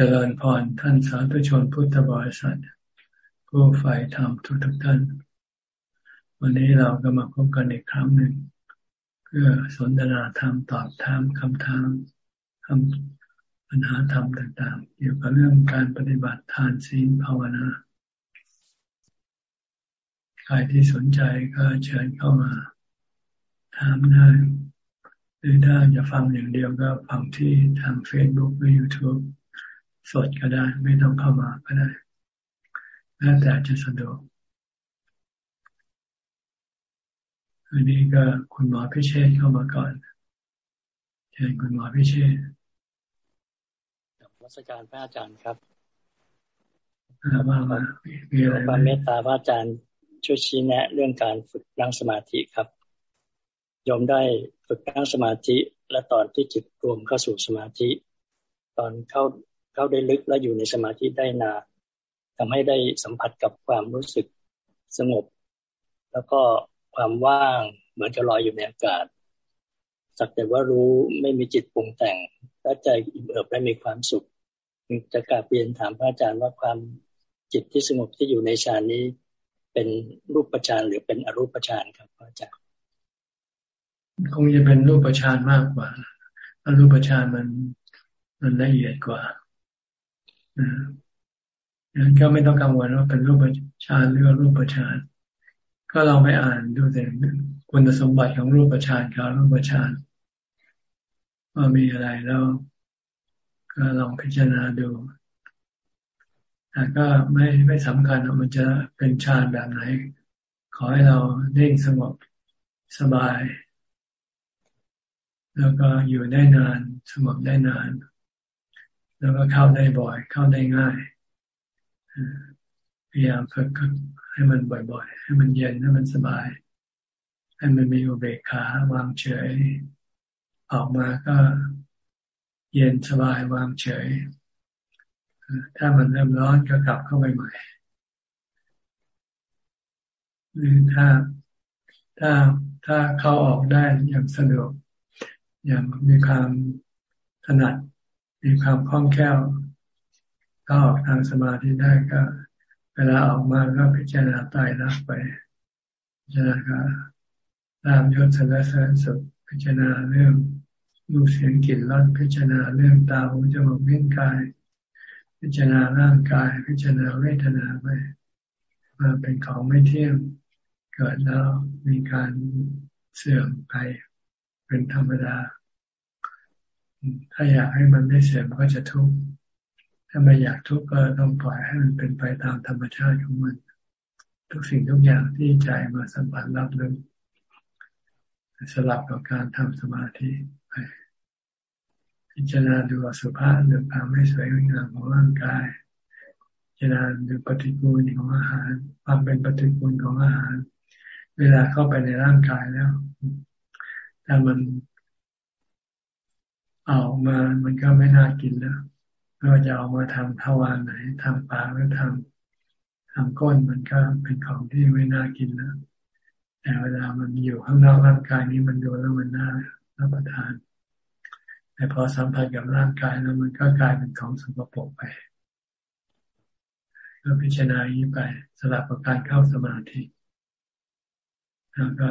เจริญพรท่านสาธุชนพุทธบริษัท ผู้ใฝ่ธรรมทุกทุกท่าน วันนี้เราก็มาพบกันอีกครั้งหนึ่ง เพื่อสนทนาธรรมตอบถามคำถามคำปัญหาธรรมต่างๆ เกี่ยวกับเรื่องการปฏิบัติทานศีลภาวนาใครที่สนใจก็เชิญเข้ามาถามได้ หรือถ้าจะฟังอย่างเดียวก็ฟังที่ทางเฟซบุ๊กหรือยูทูบ สดก็ได้ ไม่ต้องเข้ามาก็ได้แล้วแต่จะสะดวกอันนี้ก็คุณหมอพิเชษเข้ามาก่อนเชิญคุณหมอพิเชษรัชการพระอาจารย์ครับมามามีอะไรความเมตตาพระอาจารย์ช่วยชี้แนะ เรื่องการฝึกนั่งสมาธิครับยอมได้ฝึกนั่งสมาธิและตอนที่จิตรวมเข้าสู่สมาธิ ตอนเข้า เข้าได้ลึกและอยู่ในสมาธิได้นานทำให้ได้สัมผัสกับความรู้สึกสงบ แล้วก็ความว่างเหมือนจะลอยอยู่ในอากาศ สักแต่ว่ารู้ไม่มีจิตปรุงแต่งและใจอิ่มเอิบและมีความสุขจะกราบเรียนถามพระอาจารย์ว่าความจิตที่สงบที่อยู่ในฌานนี้ เป็นรูปฌานหรือเป็นอรูปฌานครับพระอาจารย์คงจะเป็นรูปฌานมากกว่าอรูปฌานมันมันละเอียดกว่า นั้นก็ไม่ต้องกังวลว่าเป็นรูปฌานหรือรูปฌานก็ลองไปอ่านดูแต่คุณสมบัติของรูปฌานกับรูปฌานว่ามีอะไรแล้วก็ลองพิจารณาดูแต่ก็ไม่ไม่สำคัญว่ามันจะเป็นฌานแบบไหน ขอให้เราเน่งสงบสบาย แล้วก็อยู่ได้นานสงบได้นาน แล้วก็เข้าได้บ่อย เข้าได้ง่ายพยายามฝึกให้มันบ่อย ๆ ให้มันเย็นให้มันสบาย ให้มันมีอุเบกขาวางเฉย ออกมาก็เย็นสบายวางเฉย ถ้ามันเริ่มร้อนก็กลับเข้าไปใหม่หรือถ้าถ้าถ้าเข้าออกได้อย่างสะดวกอย่างมีความถนัด มีความคล่องแคล่วก็ออกทางสมาธิได้ก็ เวลาออกมาก็พิจารณาตายรักไปพิจารณาก็ตามยศสารเสริญสุขพิจารณาเรื่องรูปเสียงกลิ่นรสพิจารณาเรื่องตาหูจมูกลิ้นกาย พิจารณาร่างกาย พิจารณาเวทนาไปมาเป็นของไม่เที่ยงเกิดแล้วมีการเสื่อมไปเป็นธรรมดา ถ้าอยากให้มันไม่เสื่อมก็จะทุกข์ถ้าไม่อยากทุกข์ก็ต้องปล่อยให้มันเป็นไปตามธรรมชาติของมัน ทุกสิ่งทุกอย่างที่ใจมาสัมผัสรับรู้สลับกับการทำสมาธิไปพิจารณาดูสุภะดูความไม่สวยงามของร่างกายพิจารณาดูปฏิกูลของอาหาร ความเป็นปฏิกูลของอาหาร เวลาเข้าไปในร่างกายแล้วถ้ามัน เอามามันก็ไม่น่ากินแล้วไม่ว่าจะเอามาทำทวารไหนทำปากหรือทำทำก้นมันก็เป็นของที่ไม่น่ากินแล้วแต่เวลามันอยู่ข้างนอกร่างกายนี้มันดูแล้วมันน่ารับประทาน แต่พอสัมผัสกับร่างกายแล้วมันก็กลายเป็นของสกปรกไปก็พิจารณาอย่างนี้ไปสลับกับการเข้าสมาธิแล้วก็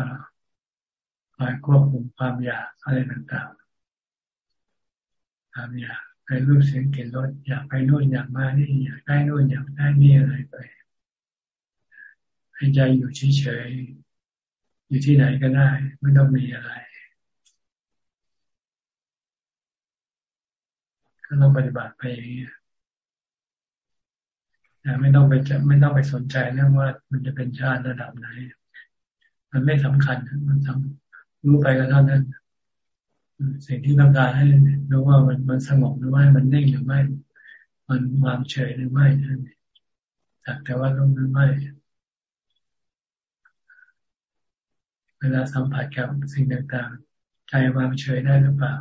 คอยควบคุมความอยากอะไรต่างๆ ความอยากไปรูปเสียงเกลิ่นรสอยากไปโน่นอยากมานี่อยากได้โน่นอยากได้นี่อะไรไปให้ใจอยู่เฉยๆอยู่ที่ไหนก็ได้ ไม่ต้องมีอะไรก็ต้องปฏิบัติไปอย่างนี้แต่ไม่ต้องไปจะไม่ต้องไปสนใจเรื่องว่ามันจะเป็นชาติระดับไหน มันไม่สำคัญมันสำรู้ไปก็เท่านั้น สิ่งที่ต้องการให้รู้ว่ามันมันสงบหรือไม่ มันนิ่งหรือไม่ มันวางเฉยหรือไม่นั่นสักแต่ว่ารู้หรือไม่ เวลาสัมผัสกับสิ่งต่างๆ ใจวางเฉยได้หรือเปล่า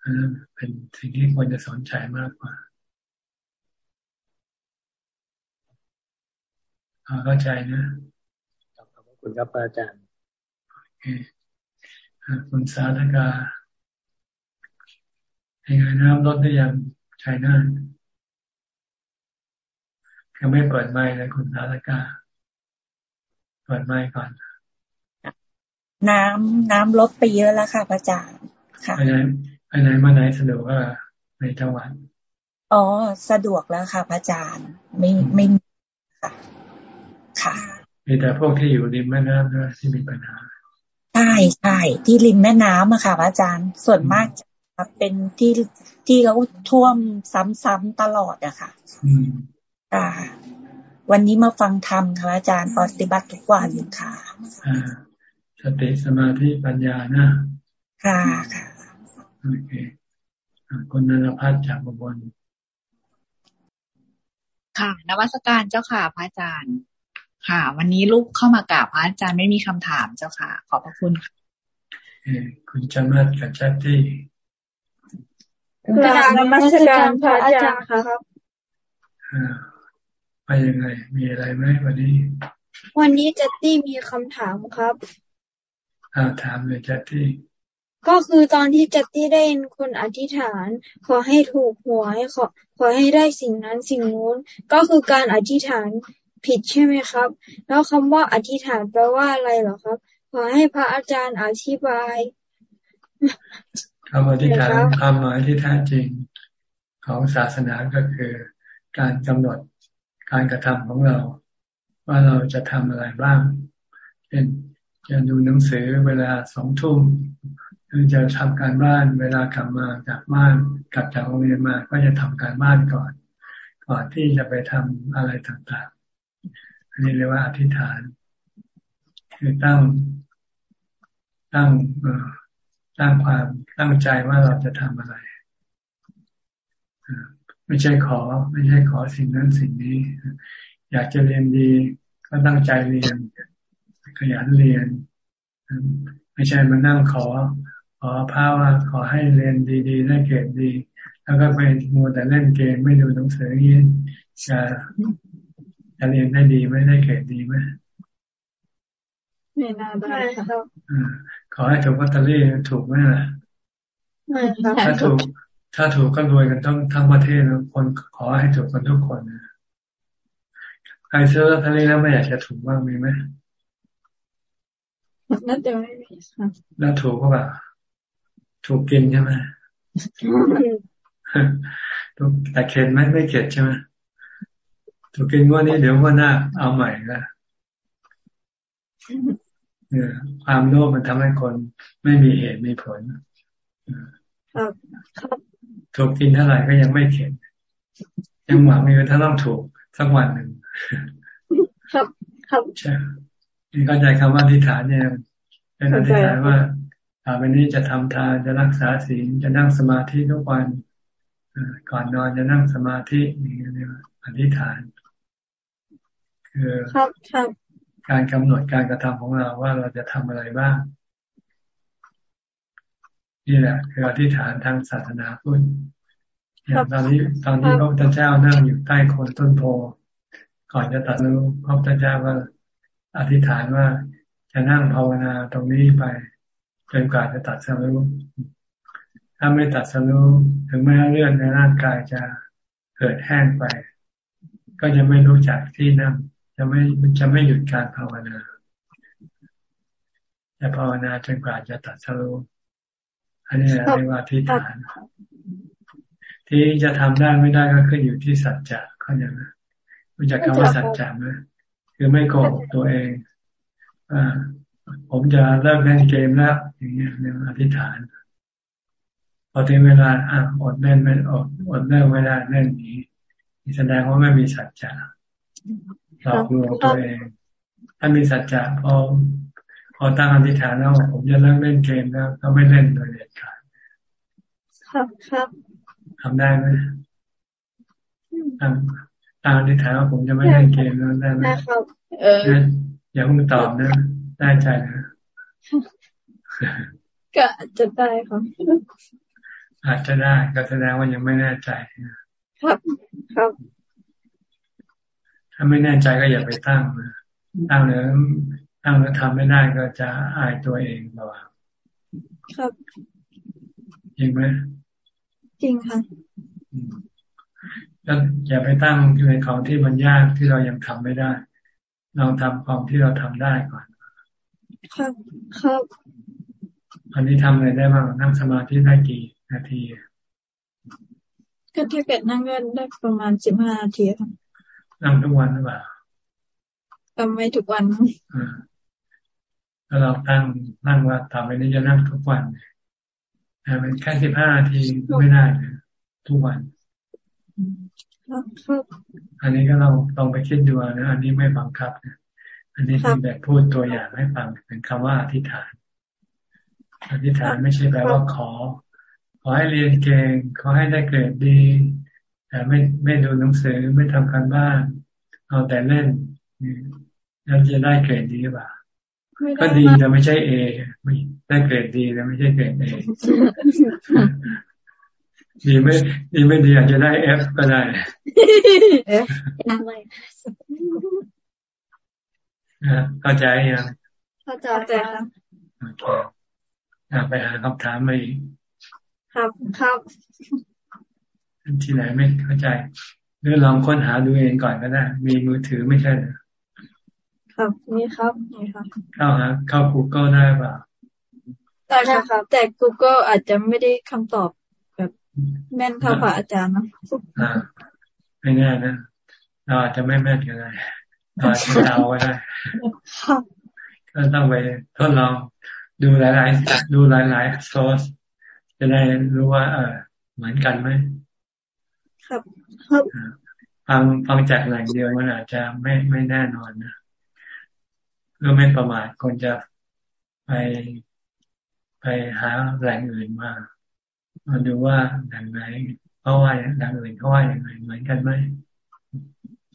อันนั้นเป็นสิ่งที่ควรจะสนใจมากกว่าเข้าใจนะขอบคุณครับอาจารย์ คุณสาธกายังไงนะครับรถได้ยังชัยนาทยังไม่เปิดไมค์เลยคุณสารกาเปิดไมค์ก่อน น้ำน้ำลดไปเยอะแล้วค่ะพระอาจารย์ค่ะไปไหนไปไหนมาไหนสะดวกว่าในจังหวัดอ๋อสะดวกแล้วค่ะพระอาจารย์ไม่ไม่ค่ะ ค่ะมีแต่พวกที่อยู่ริมแม่น้ำนะที่มีปัญหาใช่ใช่ที่ริมแม่น้ำอะค่ะพระอาจารย์ส่วนมากจะเป็นที่ที่เขาท่วมซ้ำๆตลอดอะค่ะอ่าวันนี้มาฟังธรรมค่ะอาจารย์ปฏิบัติทุกวันค่ะอ่าสติสมาธิปัญญานะค่ะค่ะโอเคคุณนรพัฒน์จากบนค่ะนวัตการเจ้าค่ะพระอาจารย์ ค่ะ วันนี้ลูกเข้ามากราบพระอาจารย์ไม่มีคำถามเจ้าค่ะ ขอบพระคุณค่ะคุณจามัดกับจัตตี้กราบนมัสการพระอาจารย์ครับไปยังไง มีอะไรไหมวันนี้ วันนี้จัตตี้มีคำถามครับอ่าถามเลยจัตตี้ก็คือตอนที่จัตตี้ได้ยินคนอธิษฐาน ขอให้ถูกหวยขอขอให้ได้สิ่งนั้นสิ่งนู้น ก็คือการอธิษฐาน ผิดใช่ไหมครับ แล้วคำว่าอธิษฐานแปลว่าอะไรเหรอครับ ขอให้พระอาจารย์อธิบายคำอธิษฐานความหมายที่แท้จริงของศาสนาก็คือการกำหนดการกระทำของเรา ว่าเราจะทำอะไรบ้างเช่นจะดูหนังสือเวลาสองทุ่มหรือจะทำการบ้านเวลากลับมาจากบ้านกลับจากโรงเรียนมาก็จะทำการบ้านก่อน ก่อนที่จะไปทำอะไรต่างๆอั นี้เรียกว่าอธิษฐาน คือตั้งตั้งเอ่อตั้งความตั้งใจว่าเราจะทำอะไร ไม่ใช่ขอ ไม่ใช่ขอสิ่งนั้นสิ่งนี้ อยากจะเรียนดีก็ตั้งใจเรียน ขยันเรียน ไม่ใช่มานั่งขอ ขอพาว่าขอให้เรียนดีๆได้เกรดดี แล้วก็ไปมัวแต่เล่นเกมไม่ดูหนังสือนี้จะ จะเรียนได้ดีไม่ได้เกรดดีไหมไม่น่าได้ครับขอให้ถูกวัตเตอรี่ถูกไหมล่ะถ้าถูก ถ้าถูกก็รวยกันทั้งทั้งประเทศแล้วคนขอให้ถูกกันทุกคนนะใครซื้อลอตเตอรี่แล้วไม่อยากจะถูกบ้างมีไหมน่าจะไม่มีค่ะแล้วถูกก็แบบถูกกินใช่ไหมถูกแต่เข็ดไหมไม่เข็ดใช่ไหม ถูกกินว่านี้เดี๋ยวว่าหน้าเอาใหม่ละความโลภมันทำให้คนไม่มีเหตุมีผลถูกกินเท่าไหร่ก็ยังไม่เข็ดยังหวังอยู่ถ้าต้องถูกสักวันหนึ่งครับครับใช่นี่เข้าใจคำว่าอธิษฐานเนี่ยเป็นอธิษฐานว่าต่อไปนี้จะทำทานจะรักษาศีลจะนั่งสมาธิทุกวันก่อนนอนจะนั่งสมาธินี่เรียกว่าอธิษฐาน คือครับครับการกำหนดการกระทำของเราว่าเราจะทำอะไรบ้างนี่แหละคืออธิษฐานทางศาสนาพุทธอย่างตอนนี้ตอนที่พระพุทธเจ้านั่งอยู่ใต้โคนต้นโพก่อนจะตัดรู้พระพุทธเจ้าว่าอธิษฐานว่าจะนั่งภาวนาตรงนี้ไปจนกว่าจะตัดสรู้ถ้าไม่ตัดสรู้ถึงแม้เลือดในร่างกายจะเกิดแห้งไป ก็จะไม่รู้จักที่นั่ง จะไม่จะไม่หยุดการภาวนาจะภาวนาจนกว่าจะตัดสรุอันนี้เรียกว่าที่ฐาน ที่จะทำได้ไม่ได้ก็ขึ้นอยู่ที่สัจจะเขาอย่างนะรู้จักคำว่าสัจจะไหมคือไม่โกหกตัวเองอ่าผมจะเลิกเล่นเกมแล้วอย่างเงี้ยเรียกอธิษฐานพอถึงเวลาอะอดเล่นไม่อดอดเลิกไม่ได้เล่นนี้แสดงว่าไม่มีสัจจะ หลอกลวงตัวเอง ถ้ามีสัจจะพอพอตั้งอธิษฐานแล้วผมจะเลิกเล่นเกมแล้วก็ไม่เล่นโดยเด็ดขาดครับครับทำได้ไหมตั้งตั้งอธิษฐานว่าผมจะไม่เล่นเกมแล้วได้ไหมครับเอออย่าเพิ่งตอบนะ ได้ใจนะก็จะได้ครับอาจจะได้ก็แสดงว่ายังไม่แน่ใจครับ ครับ ถ้าไม่แน่ใจก็อย่าไปตั้งนะตั้งแล้วตั้งแล้วทำไม่ได้ก็จะอายตัวเองเปล่าครับจริงไหมจริงค่ะก็อย่าไปตั้งในของที่มันยากที่เรายังทำไม่ได้ลองทำของที่เราทำได้ก่อน ครับครับอันนี้ทำอะไรได้บ้างนั่งสมาธิได้กี่นาทีก็ถ้าเกิดนั่งก็ได้ประมาณสิบห้านาทีครับ นั่งทุกวันหรือเปล่าทำไม่ทุกวันอ่าแล้วเราตั้งนั่งว่าต่อไปนี้จะนั่งทุกวันแต่เป็นแค่สิบห้านาทีไม่ได้นะทุกวัน อันนี้ก็เราต้องไปคิดดูนะอันนี้ไม่บังคับนะอันนี้เป็นแบบพูดตัวอย่างให้ฟังเป็นคำว่าอธิษฐาน อธิษฐานไม่ใช่แปลว่าขอ ขอให้เรียนเก่งขอให้ได้เกรดดี แต่ไม่ไม่ดูหนังสือไม่ทำการบ้าน เอาแต่เล่นแล้วจะได้เกรดดีหรือเปล่าก็ดีแต่ไม่ใช่เอไม่ได้เกรดดีแต่ไม่ใช่เกรดเอดีไม่ดีไม่ดีอาจจะได้เอฟก็ได้เอฟอะไรเข้าใจยังเข้าใจครับโอเคไปหาคำถามมาอีกครับครับ ที่ไหนไม่เข้าใจ หรือลองค้นหาดูเองก่อนก็ได้ มีมือถือไม่ใช่เหรอครับนี่ครับนี่ครับ เข้าหาเข้า Google ได้ป่ะได้ครับ แต่ Google อาจจะไม่ได้คำตอบแบบแม่นเท่าพระอาจารย์นะอ่าไม่แน่นะเราอาจจะไม่แม่นก็ได้เราอาจจะเดาก็ได้ก็ต้องไปทดลองดูหลาย ๆ ดูหลายๆ source จะได้รู้ว่า เออเหมือนกันไหม ครับ ครับฟังฟังจากแหล่งเดียวมันอาจจะไม่ไม่แน่นอนนะพื่อไม่ประมาทคนจะไปไปหาแหล่งอื่นมามาดูว่าแหล่งไหนเพราะว่าแหล่งอื่นเขาว่าอย่างไรเหมือนกันไหม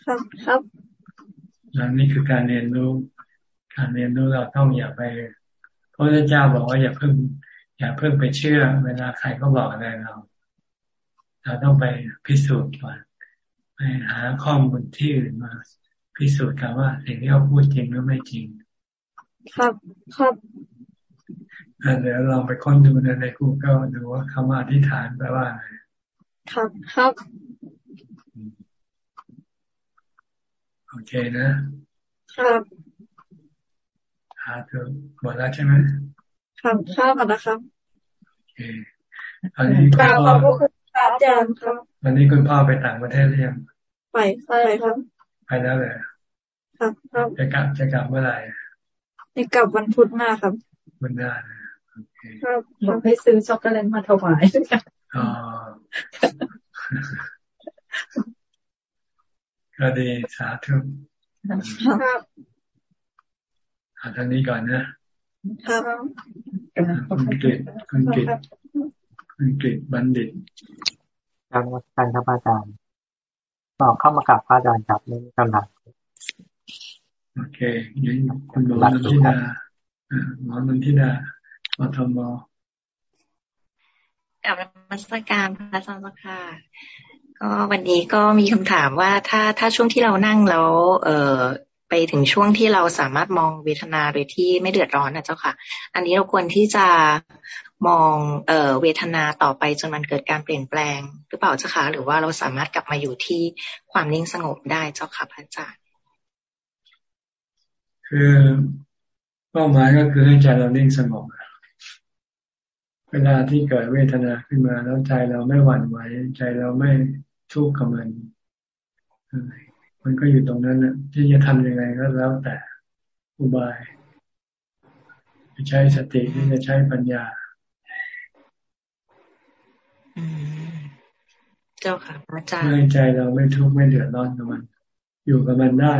ครับครับอันนี้คือการเรียนรู้การเรียนรู้เราต้องอย่าไปพระพุทธเจ้าบอกว่าอย่าเพิ่งอย่าเพิ่งไปเชื่อ เวลาใครเขาบอกอะไรเรา เราต้องไปพิสูจน์ก่อนไปหาข้อมูลที่อื่นมา พิสูจน์กันว่าสิ่งที่เขาพูดจริงหรือไม่จริง ครับครับเดี๋ยวลองไปค้นดูในในกูเกิลดูว่าคำว่าอธิษฐานแปลว่าอะไรครับครับโอเคนะ ครับหาเถอะหมดแล้วใช่ไหมครับครับหมดแล้วครับโอเคอันนี้คุณพ่ ออาจารย์ครับวันนี้คุณพ่อไปต่างประเทศหรือยังไปไปครับไปแล้วเลยครับครับจะกลับจะกลับเมื่อไหร่จะกลับวันพุธหน้าครับวันหน้าครับบอกให้ซื้อช็อกโกแลตมาถวายอ๋อก็ดีสาธุครับอาทางนี้ก่อนนะครับคุณกิตคุณกิต คุณกิตบัณฑิตการวัดการครับอาจารย์ตอบเข้ามากับพระอาจารย์ครับไม่มีคำถามโอเคงั้นคุณหมอนันทิดาหมอนันทิดามทมกับมัสการพระอาจารย์ค่ะก็วันนี้ก็มีคำถามว่าถ้าถ้าช่วงที่เรานั่งแล้ว เออ ไปถึงช่วงที่เราสามารถมองเวทนาโดยที่ไม่เดือดร้อนนะเจ้าค่ะ อันนี้เราควรที่จะมองเอ่อเวทนาต่อไปจนมันเกิดการเปลี่ยนแปลงหรือเปล่าเจ้าค่ะ หรือว่าเราสามารถกลับมาอยู่ที่ความนิ่งสงบได้เจ้าค่ะพระอาจารย์คือเป้าหมายก็คือให้ใจเรานิ่งสงบเวลาที่เกิดเวทนาขึ้นมาแล้วใจเราไม่หวั่นไหวใจเราไม่ทุกข์กับมัน มันก็อยู่ตรงนั้นนะที่จะทำยังไงก็แล้วแต่อุบายจะใช้สติที่จะใช้ปัญญาเจ้าค่ะอาจารย์ให้ใจเราไม่ทุกข์ไม่เดือดร้อนกับมัน อยู่กับมันได้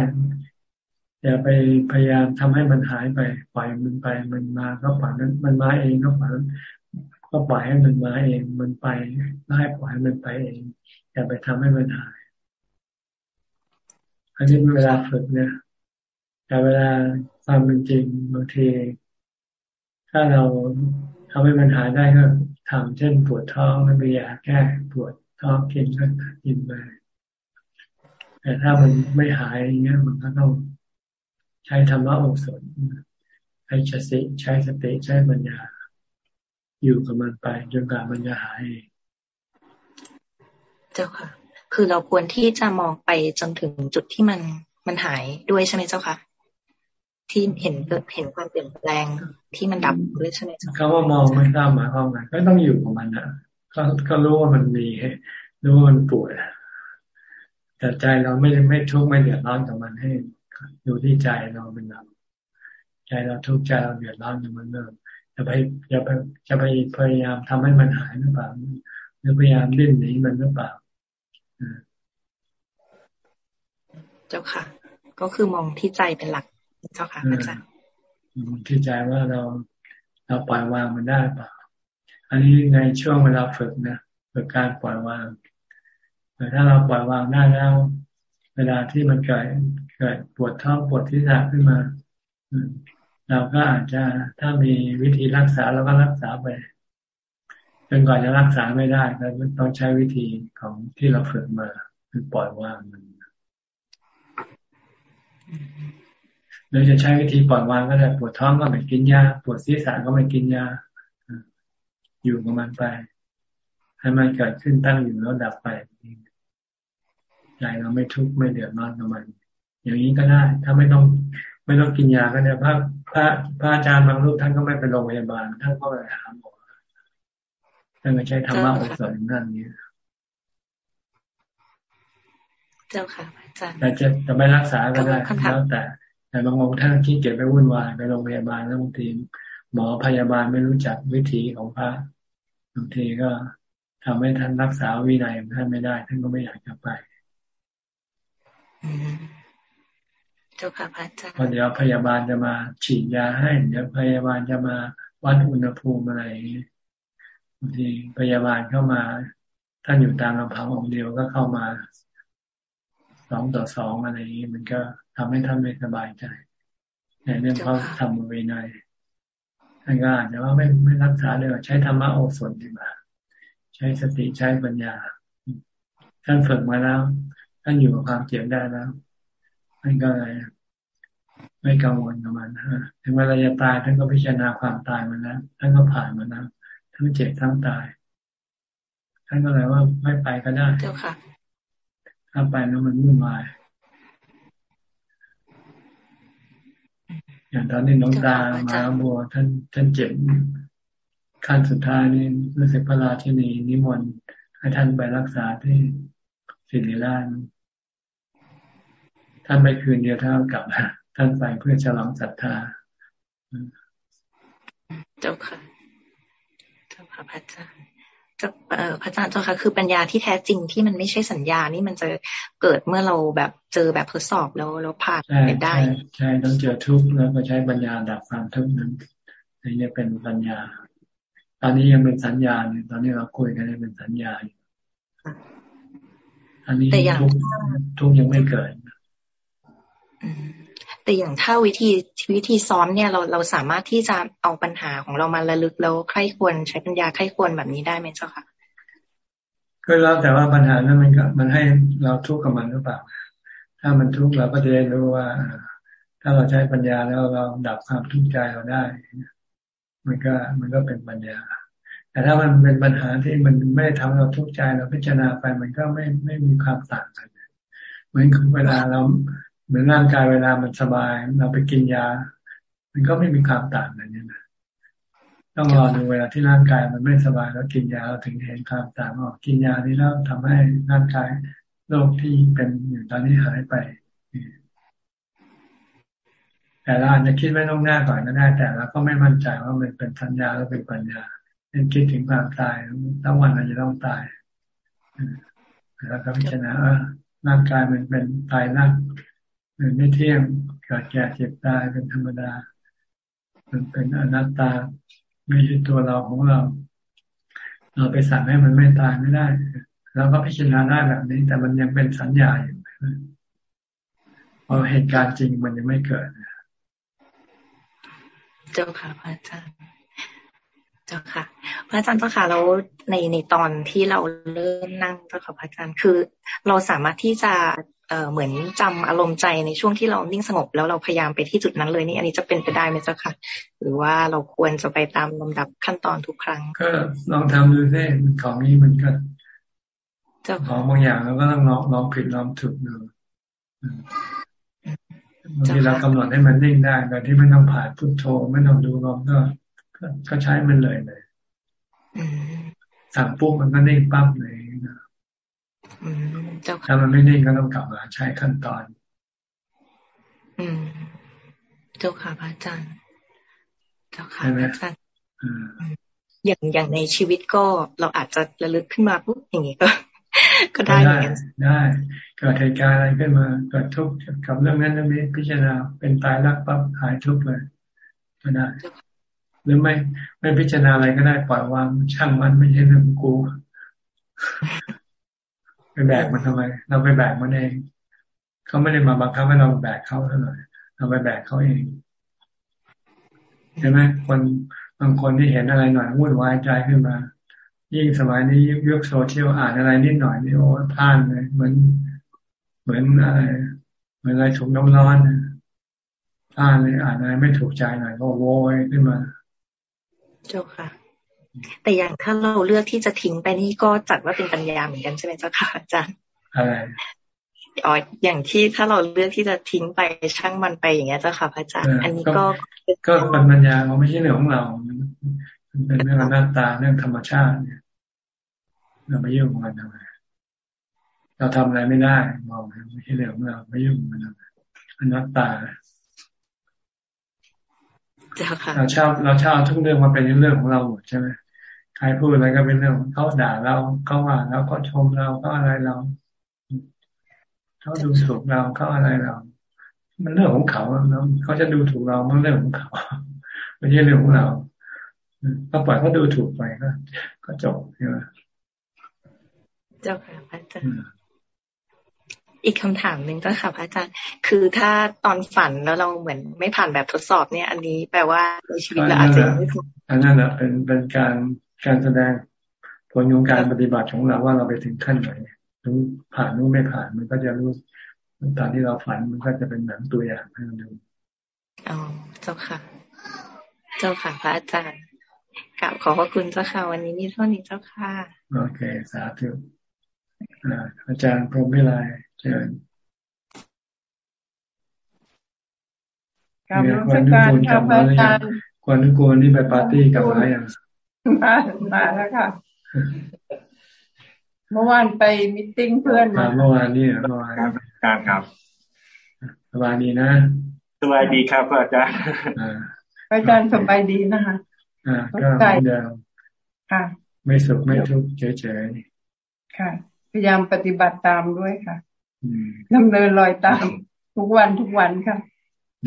อย่าไปพยายามทำให้มันหายไป ปล่อยมันไปมันมาก็ปล่อยมันมันมาเองก็ปล่อยก็ปล่อยให้มันมาเอง มันไปแล้วให้ปล่อยมันไปเอง อย่าไปทำให้มันหาย อันนี้เป็นเวลาฝึกเนี่ยแต่เวลาความเป็นจริงบางที ถ้าเราทำให้มันหายได้ก็ทำเช่นปวดท้องมันมียาแก้ปวดท้องกินก็กินไปแต่ถ้ามันไม่หายอย่างเงี้ย มันก็ต้องใช้ธรรมะองค์สนใช้สติใช้สติใช้ปัญญา อยู่กับมันไปจนกว่ามันจะหายเจ้าค่ะ คือเราควรที่จะมองไปจนถึงจุดที่มันมันหายด้วยใช่ไหมเจ้าคะที่เห็นเกิดเห็นความเปลี่ยนแปลงที่มันดับด้วยใช่ไหมเจ้าเขาว่ามองไม่ทราบหมายความว่าก็ต้องอยู่กับมันนะก็ก็รู้ว่ามันมีรู้ว่ามันปวดแต่ใจเราไม่ไม่ทุกข์ไม่เดือดร้อนกับมันให้ดูที่ใจเราเป็นเราใจเราทุกข์ใจเราเดือดร้อนกับมันเริ่มจะไปจะไปจะไปพยายามทำให้มันหายหรือเปล่าหรือพยายามดิ้นหนีมันหรือเปล่า เจ้าค่ะ ก็คือมองที่ใจเป็นหลัก เจ้าค่ะอาจารย์มองที่ใจว่าเราเราปล่อยวางมันได้เปล่าอันนี้ในช่วงเวลาฝึกนะฝึกการปล่อยวางแต่ถ้าเราปล่อยวางได้แล้วเวลาที่มันเกิดเกิดปวดท้องปวดที่ศีรขึ้นมาเราก็อาจจะถ้ามีวิธีรักษาเราก็รักษาไป จนกว่าจะรักษาไม่ได้ก็ต้องใช้วิธีของที่เราฝึกมาคือปล่อยวางมันหรือจะใช้วิธีปล่อยวางก็ได้ปวดท้องก็ไม่กินยาปวดศีรษะก็ไม่กินยาอยู่กับมันไป ให้มันเกิดขึ้นตั้งอยู่แล้วดับไปใจเราไม่ทุกข์ไม่เดือดร้อนกับมัน อย่างนี้ก็ได้ ถ้าไม่ต้องไม่ต้องกินยาก็ได้พระพระพระอาจารย์บางรูปท่านก็ไม่ไปโรงพยาบาลท่านก็ไปหาหมอ ท่านก็ใช้ธรรมะอบสอนนั่นนี้เจ้าค่ะอาจารย์แต่จะจะไม่รักษาก็ได้แล้วแต่ แต่บางองค์ท่านขี้เกียจไปวุ่นวายไปโรงพยาบาลแล้วบางทีหมอพยาบาลไม่รู้จักวิธีของพระบางทีก็ทำให้ท่านรักษาวินัยท่านไม่ได้ ท่านก็ไม่อยากจะไปเจ้าค่ะพระอาจารย์พอเดี๋ยวพยาบาลจะมาฉีดยาให้เดี๋ยวพยาบาลจะมาวัดอุณหภูมิอะไรบาง ทีพยาบาลเข้ามา ท่านอยู่ตามลำพังองค์เดียวก็เข้ามาสองต่อสองอะไรอย่างนี้มันก็ทำให้ท่านไม่สบายใจ ในเรื่องเขาทำวินัยท่านก็อาจจะว่าไม่ไม่รักษาเลยใช้ธรรมะโอสถดีกว่าใช้สติใช้ปัญญา ท่านฝึกมาแล้ว ท่านอยู่กับความเจ็บได้แล้วท่านก็เลยไม่กังวลกับมันฮะถึงเวลาจะตายท่านก็พิจารณาความตายมันแล้วท่านก็ผ่านมันแล้ว ทั้งเจ็บทั้งตายท่านก็เลยว่าไม่ไปก็ได้เจ้าค่ะ ถ้าไปแล้วมันวุ่นวายอย่างตอนนี้น้องตามาบัวท่านท่านเจ็บขั้นสุดท้ายนี่รู้สึกพระราชินีนิมนต์ให้ท่านไปรักษาที่ศิริราชท่านไปคืนเดียวเท่ากับท่านไปเพื่อฉลองศรัทธา เจ้าค่ะเจ้า ค่ะพระอาจารย์จะเอ่อพระอาจารย์เจ้าค่ะคือปัญญาที่แท้จริงที่มันไม่ใช่สัญญานี่มันจะเกิดเมื่อเราแบบเจอแบบทดสอบแล้วแล้วผ่านไปได้ ใช่ต้องเจอทุกข์แล้วก็ใช้ปัญญาดับความทุกข์นั้นนี่เป็นปัญญา ตอนนี้ยังเป็นสัญญาเนี่ยตอนนี้เราคุยกันนี่เป็นสัญญาอยู่อันนี้ทุกทุกยังไม่เกิด แต่อย่างถ้าวิธีวิธีซ้อมเนี่ยเราเราสามารถที่จะเอาปัญหาของเรามาระลึกแล้วใครควรใช้ปัญญาใครควรแบบนี้ได้ไหมเจ้าค่ะก็แล้วแต่ว่าปัญหานั้นมันก็มันให้เราทุกข์กับมันหรือเปล่า ถ้ามันทุกข์เราก็จะได้รู้ว่า ถ้าเราใช้ปัญญาแล้วเราดับความทุกข์ใจเราได้ มันก็มันก็เป็นปัญญา แต่ถ้ามันเป็นปัญหาที่มันไม่ทำเราทุกข์ใจเราพิจารณาไป มันก็ไม่ไม่มีความต่างกัน เหมือนเวลาเรา เหมือนร่างกายเวลามันสบาย เราไปกินยา มันก็ไม่มีความต่างกันเนี่ยนะต้องรอดูเวลาที่ร่างกายมันไม่สบายแล้วกินยาเราถึงเห็นความต่างออกกินยานี้แล้วทำให้ร่างกายโรคที่เป็นอยู่ตอนนี้หายไปแต่เราอาจจะคิดไม่ต้องหน้าก่อนก็ได้ แต่เราก็ไม่มั่นใจว่ามันเป็นสัญญาหรือเป็นปัญญาเช่นคิดถึงความตายทั้งวันเราจะต้องตายแล้วก็พิจารณาร่างกายมันเป็นตายร่าง มันไม่เที่ยงเกิดแก่เจ็บตายเป็นธรรมดา มันเป็นอนัตตา ไม่ใช่ตัวเราของเรา เราไปสั่งให้มันไม่ตายไม่ได้เราก็พิจารณาได้แบบนี้ แต่มันยังเป็นสัญญาอยู่เพราะเหตุการณ์จริงมันยังไม่เกิดเจ้าค่ะพระอาจารย์เจ้าค่ะ พระอาจารย์เจ้าค่ะแล้วในในตอนที่เราเริ่มนั่งเจ้าค่ะพระอาจารย์คือ เราสามารถที่จะ เอ่อเหมือนจำอารมณ์ใจในช่วงที่เรานิ่งสงบ แล้วเราพยายามไปที่จุดนั้นเลยนี่อันนี้จะเป็นไปได้ไหมเจ้าค่ะ หรือว่าเราควรจะไปตามลำดับขั้นตอนทุกครั้ง ก็ลองทำดูสิของนี้มันก็ของบางอย่างเราก็ต้องลองลองผิดลองถูกดูบางทีเรากำหนดให้มันนิ่งได้โดยที่ไม่ต้องผ่านพุทโธไม่ต้องดูลมก็ ก็ใช้มันเลยเลยสั่งปุ๊บมันก็นิ่งปั๊บเลยนะ ถ้ามันไม่นิ่งก็ต้องกลับมาใช้ขั้นตอน อืม เจ้าค่ะพระอาจารย์เจ้าค่ะพระอาจารย์อย่างอย่างในชีวิตก็เราอาจจะระลึกขึ้นมาปุ๊บอย่างนี้ก็ ก็ได้เหมือนกันได้เกิดเหตุการณ์อะไรขึ้นมาเกิดทุกข์กับเรื่องนั้นเรื่องนี้พิจารณาเป็นตายรักปั๊บหายทุกข์เลยก็ได้หรือไม่ไม่พิจารณาอะไรก็ได้ปล่อยวางช่างมันไม่ใช่เรื่องกู ไปแบกมันทำไม เราไปแบกมันเองเขาไม่ได้มาบังคับให้เราแบกเขาเท่าไหร่เราไปแบกเขาเองใช่ไหมคนบางคนที่เห็นอะไรหน่อยวุ่นวายใจขึ้นมา ยิ่งสมัยนี้ยุคโซเชียลอ่านอะไรนิดหน่อยนี่โอ้พลาดเลยเหมือนเหมือนอะไรเหมือนอะไรถูกน้ำร้อนพลาดเลยอ่านอะไรไม่ถูกใจหน่อยก็โวยขึ้นมา เจ้าค่ะ แต่อย่างถ้าเราเลือกที่จะทิ้งไปนี่ก็จัดว่าเป็นปัญญาเหมือนกันใช่ไหมเจ้าค่ะอาจารย์อะไรอ๋ออย่างที่ถ้าเราเลือกที่จะทิ้งไปช่างมันไปอย่างเงี้ยเจ้าค่ะพระอาจารย์ อันนี้ก็ก็เป็นปัญญาเราไม่ใช่เรื่องของเรา มันเป็นเรื่องหน้าตาเรื่องธรรมชาติเนี่ยเราไม่ยุ่งมันทำไมเราทำอะไรไม่ได้มองไม่ใช่เรื่องของเราไม่ยุ่งมันทำไมอนัตตาเราชอบเราชอบทุกเรื่องมาเป็นเรื่องของเราหมดใช่ไหม ใครพูดอะไรก็เป็นเรื่องเขาด่าเราเขาว่าเราก็ชมเราก็อะไรเราเขาดูถูกเราเขาอะไรเรา มันเรื่องของเขาแล้วเขาจะดูถูกเรามันเรื่องของเขาไม่ใช่เรื่องของเราก็ปล่อยเขาดูถูกไปก็ก็จบใช่ไหมเจ้าค่ะอาจารย์อีกคำถามหนึ่งก็ค่ะพระอาจารย์ คือถ้าตอนฝันแล้วเราเหมือนไม่ผ่านแบบทดสอบเนี่ย อันนี้แปลว่าในชีวิตเราอาจจะไม่ถูกอันนั้นแหละเป็นเป็นการ การแสดงผลของการปฏิบัติของเราว่าเราไปถึงขั้นไหนรู้ผ่านรู้ไม่ผ่านมันก็จะรู้ตอนที่เราฝันมันก็จะเป็นหนังตัวอย่างให้เราดูอ๋อเจ้าค่ะ เจ้าค่ะพระอาจารย์กลับขอบพระคุณเจ้าค่ะ วันนี้มีเท่านี้เจ้าค่ะ โอเค สาธุอาจารย์พรหมิไลเชิญกลับมาการครับอาจารย์ควันกูนี่ไปปาร์ตี้กับมาอย่าง มามาแล้วค่ะ เมื่อวานไปมิ팅เพื่อนมาเมื่อวานนี่เมื่อวานการครับสบายดีนะสบายดีครับอาจารย์อาจารย์สบายดีนะคะอ่าก็เดิมค่ะ ไม่สุขไม่ทุกข์เฉยๆค่ะ พยายามปฏิบัติตามด้วยค่ะดำเนินรอยตาม ทุกวันทุกวันค่ะ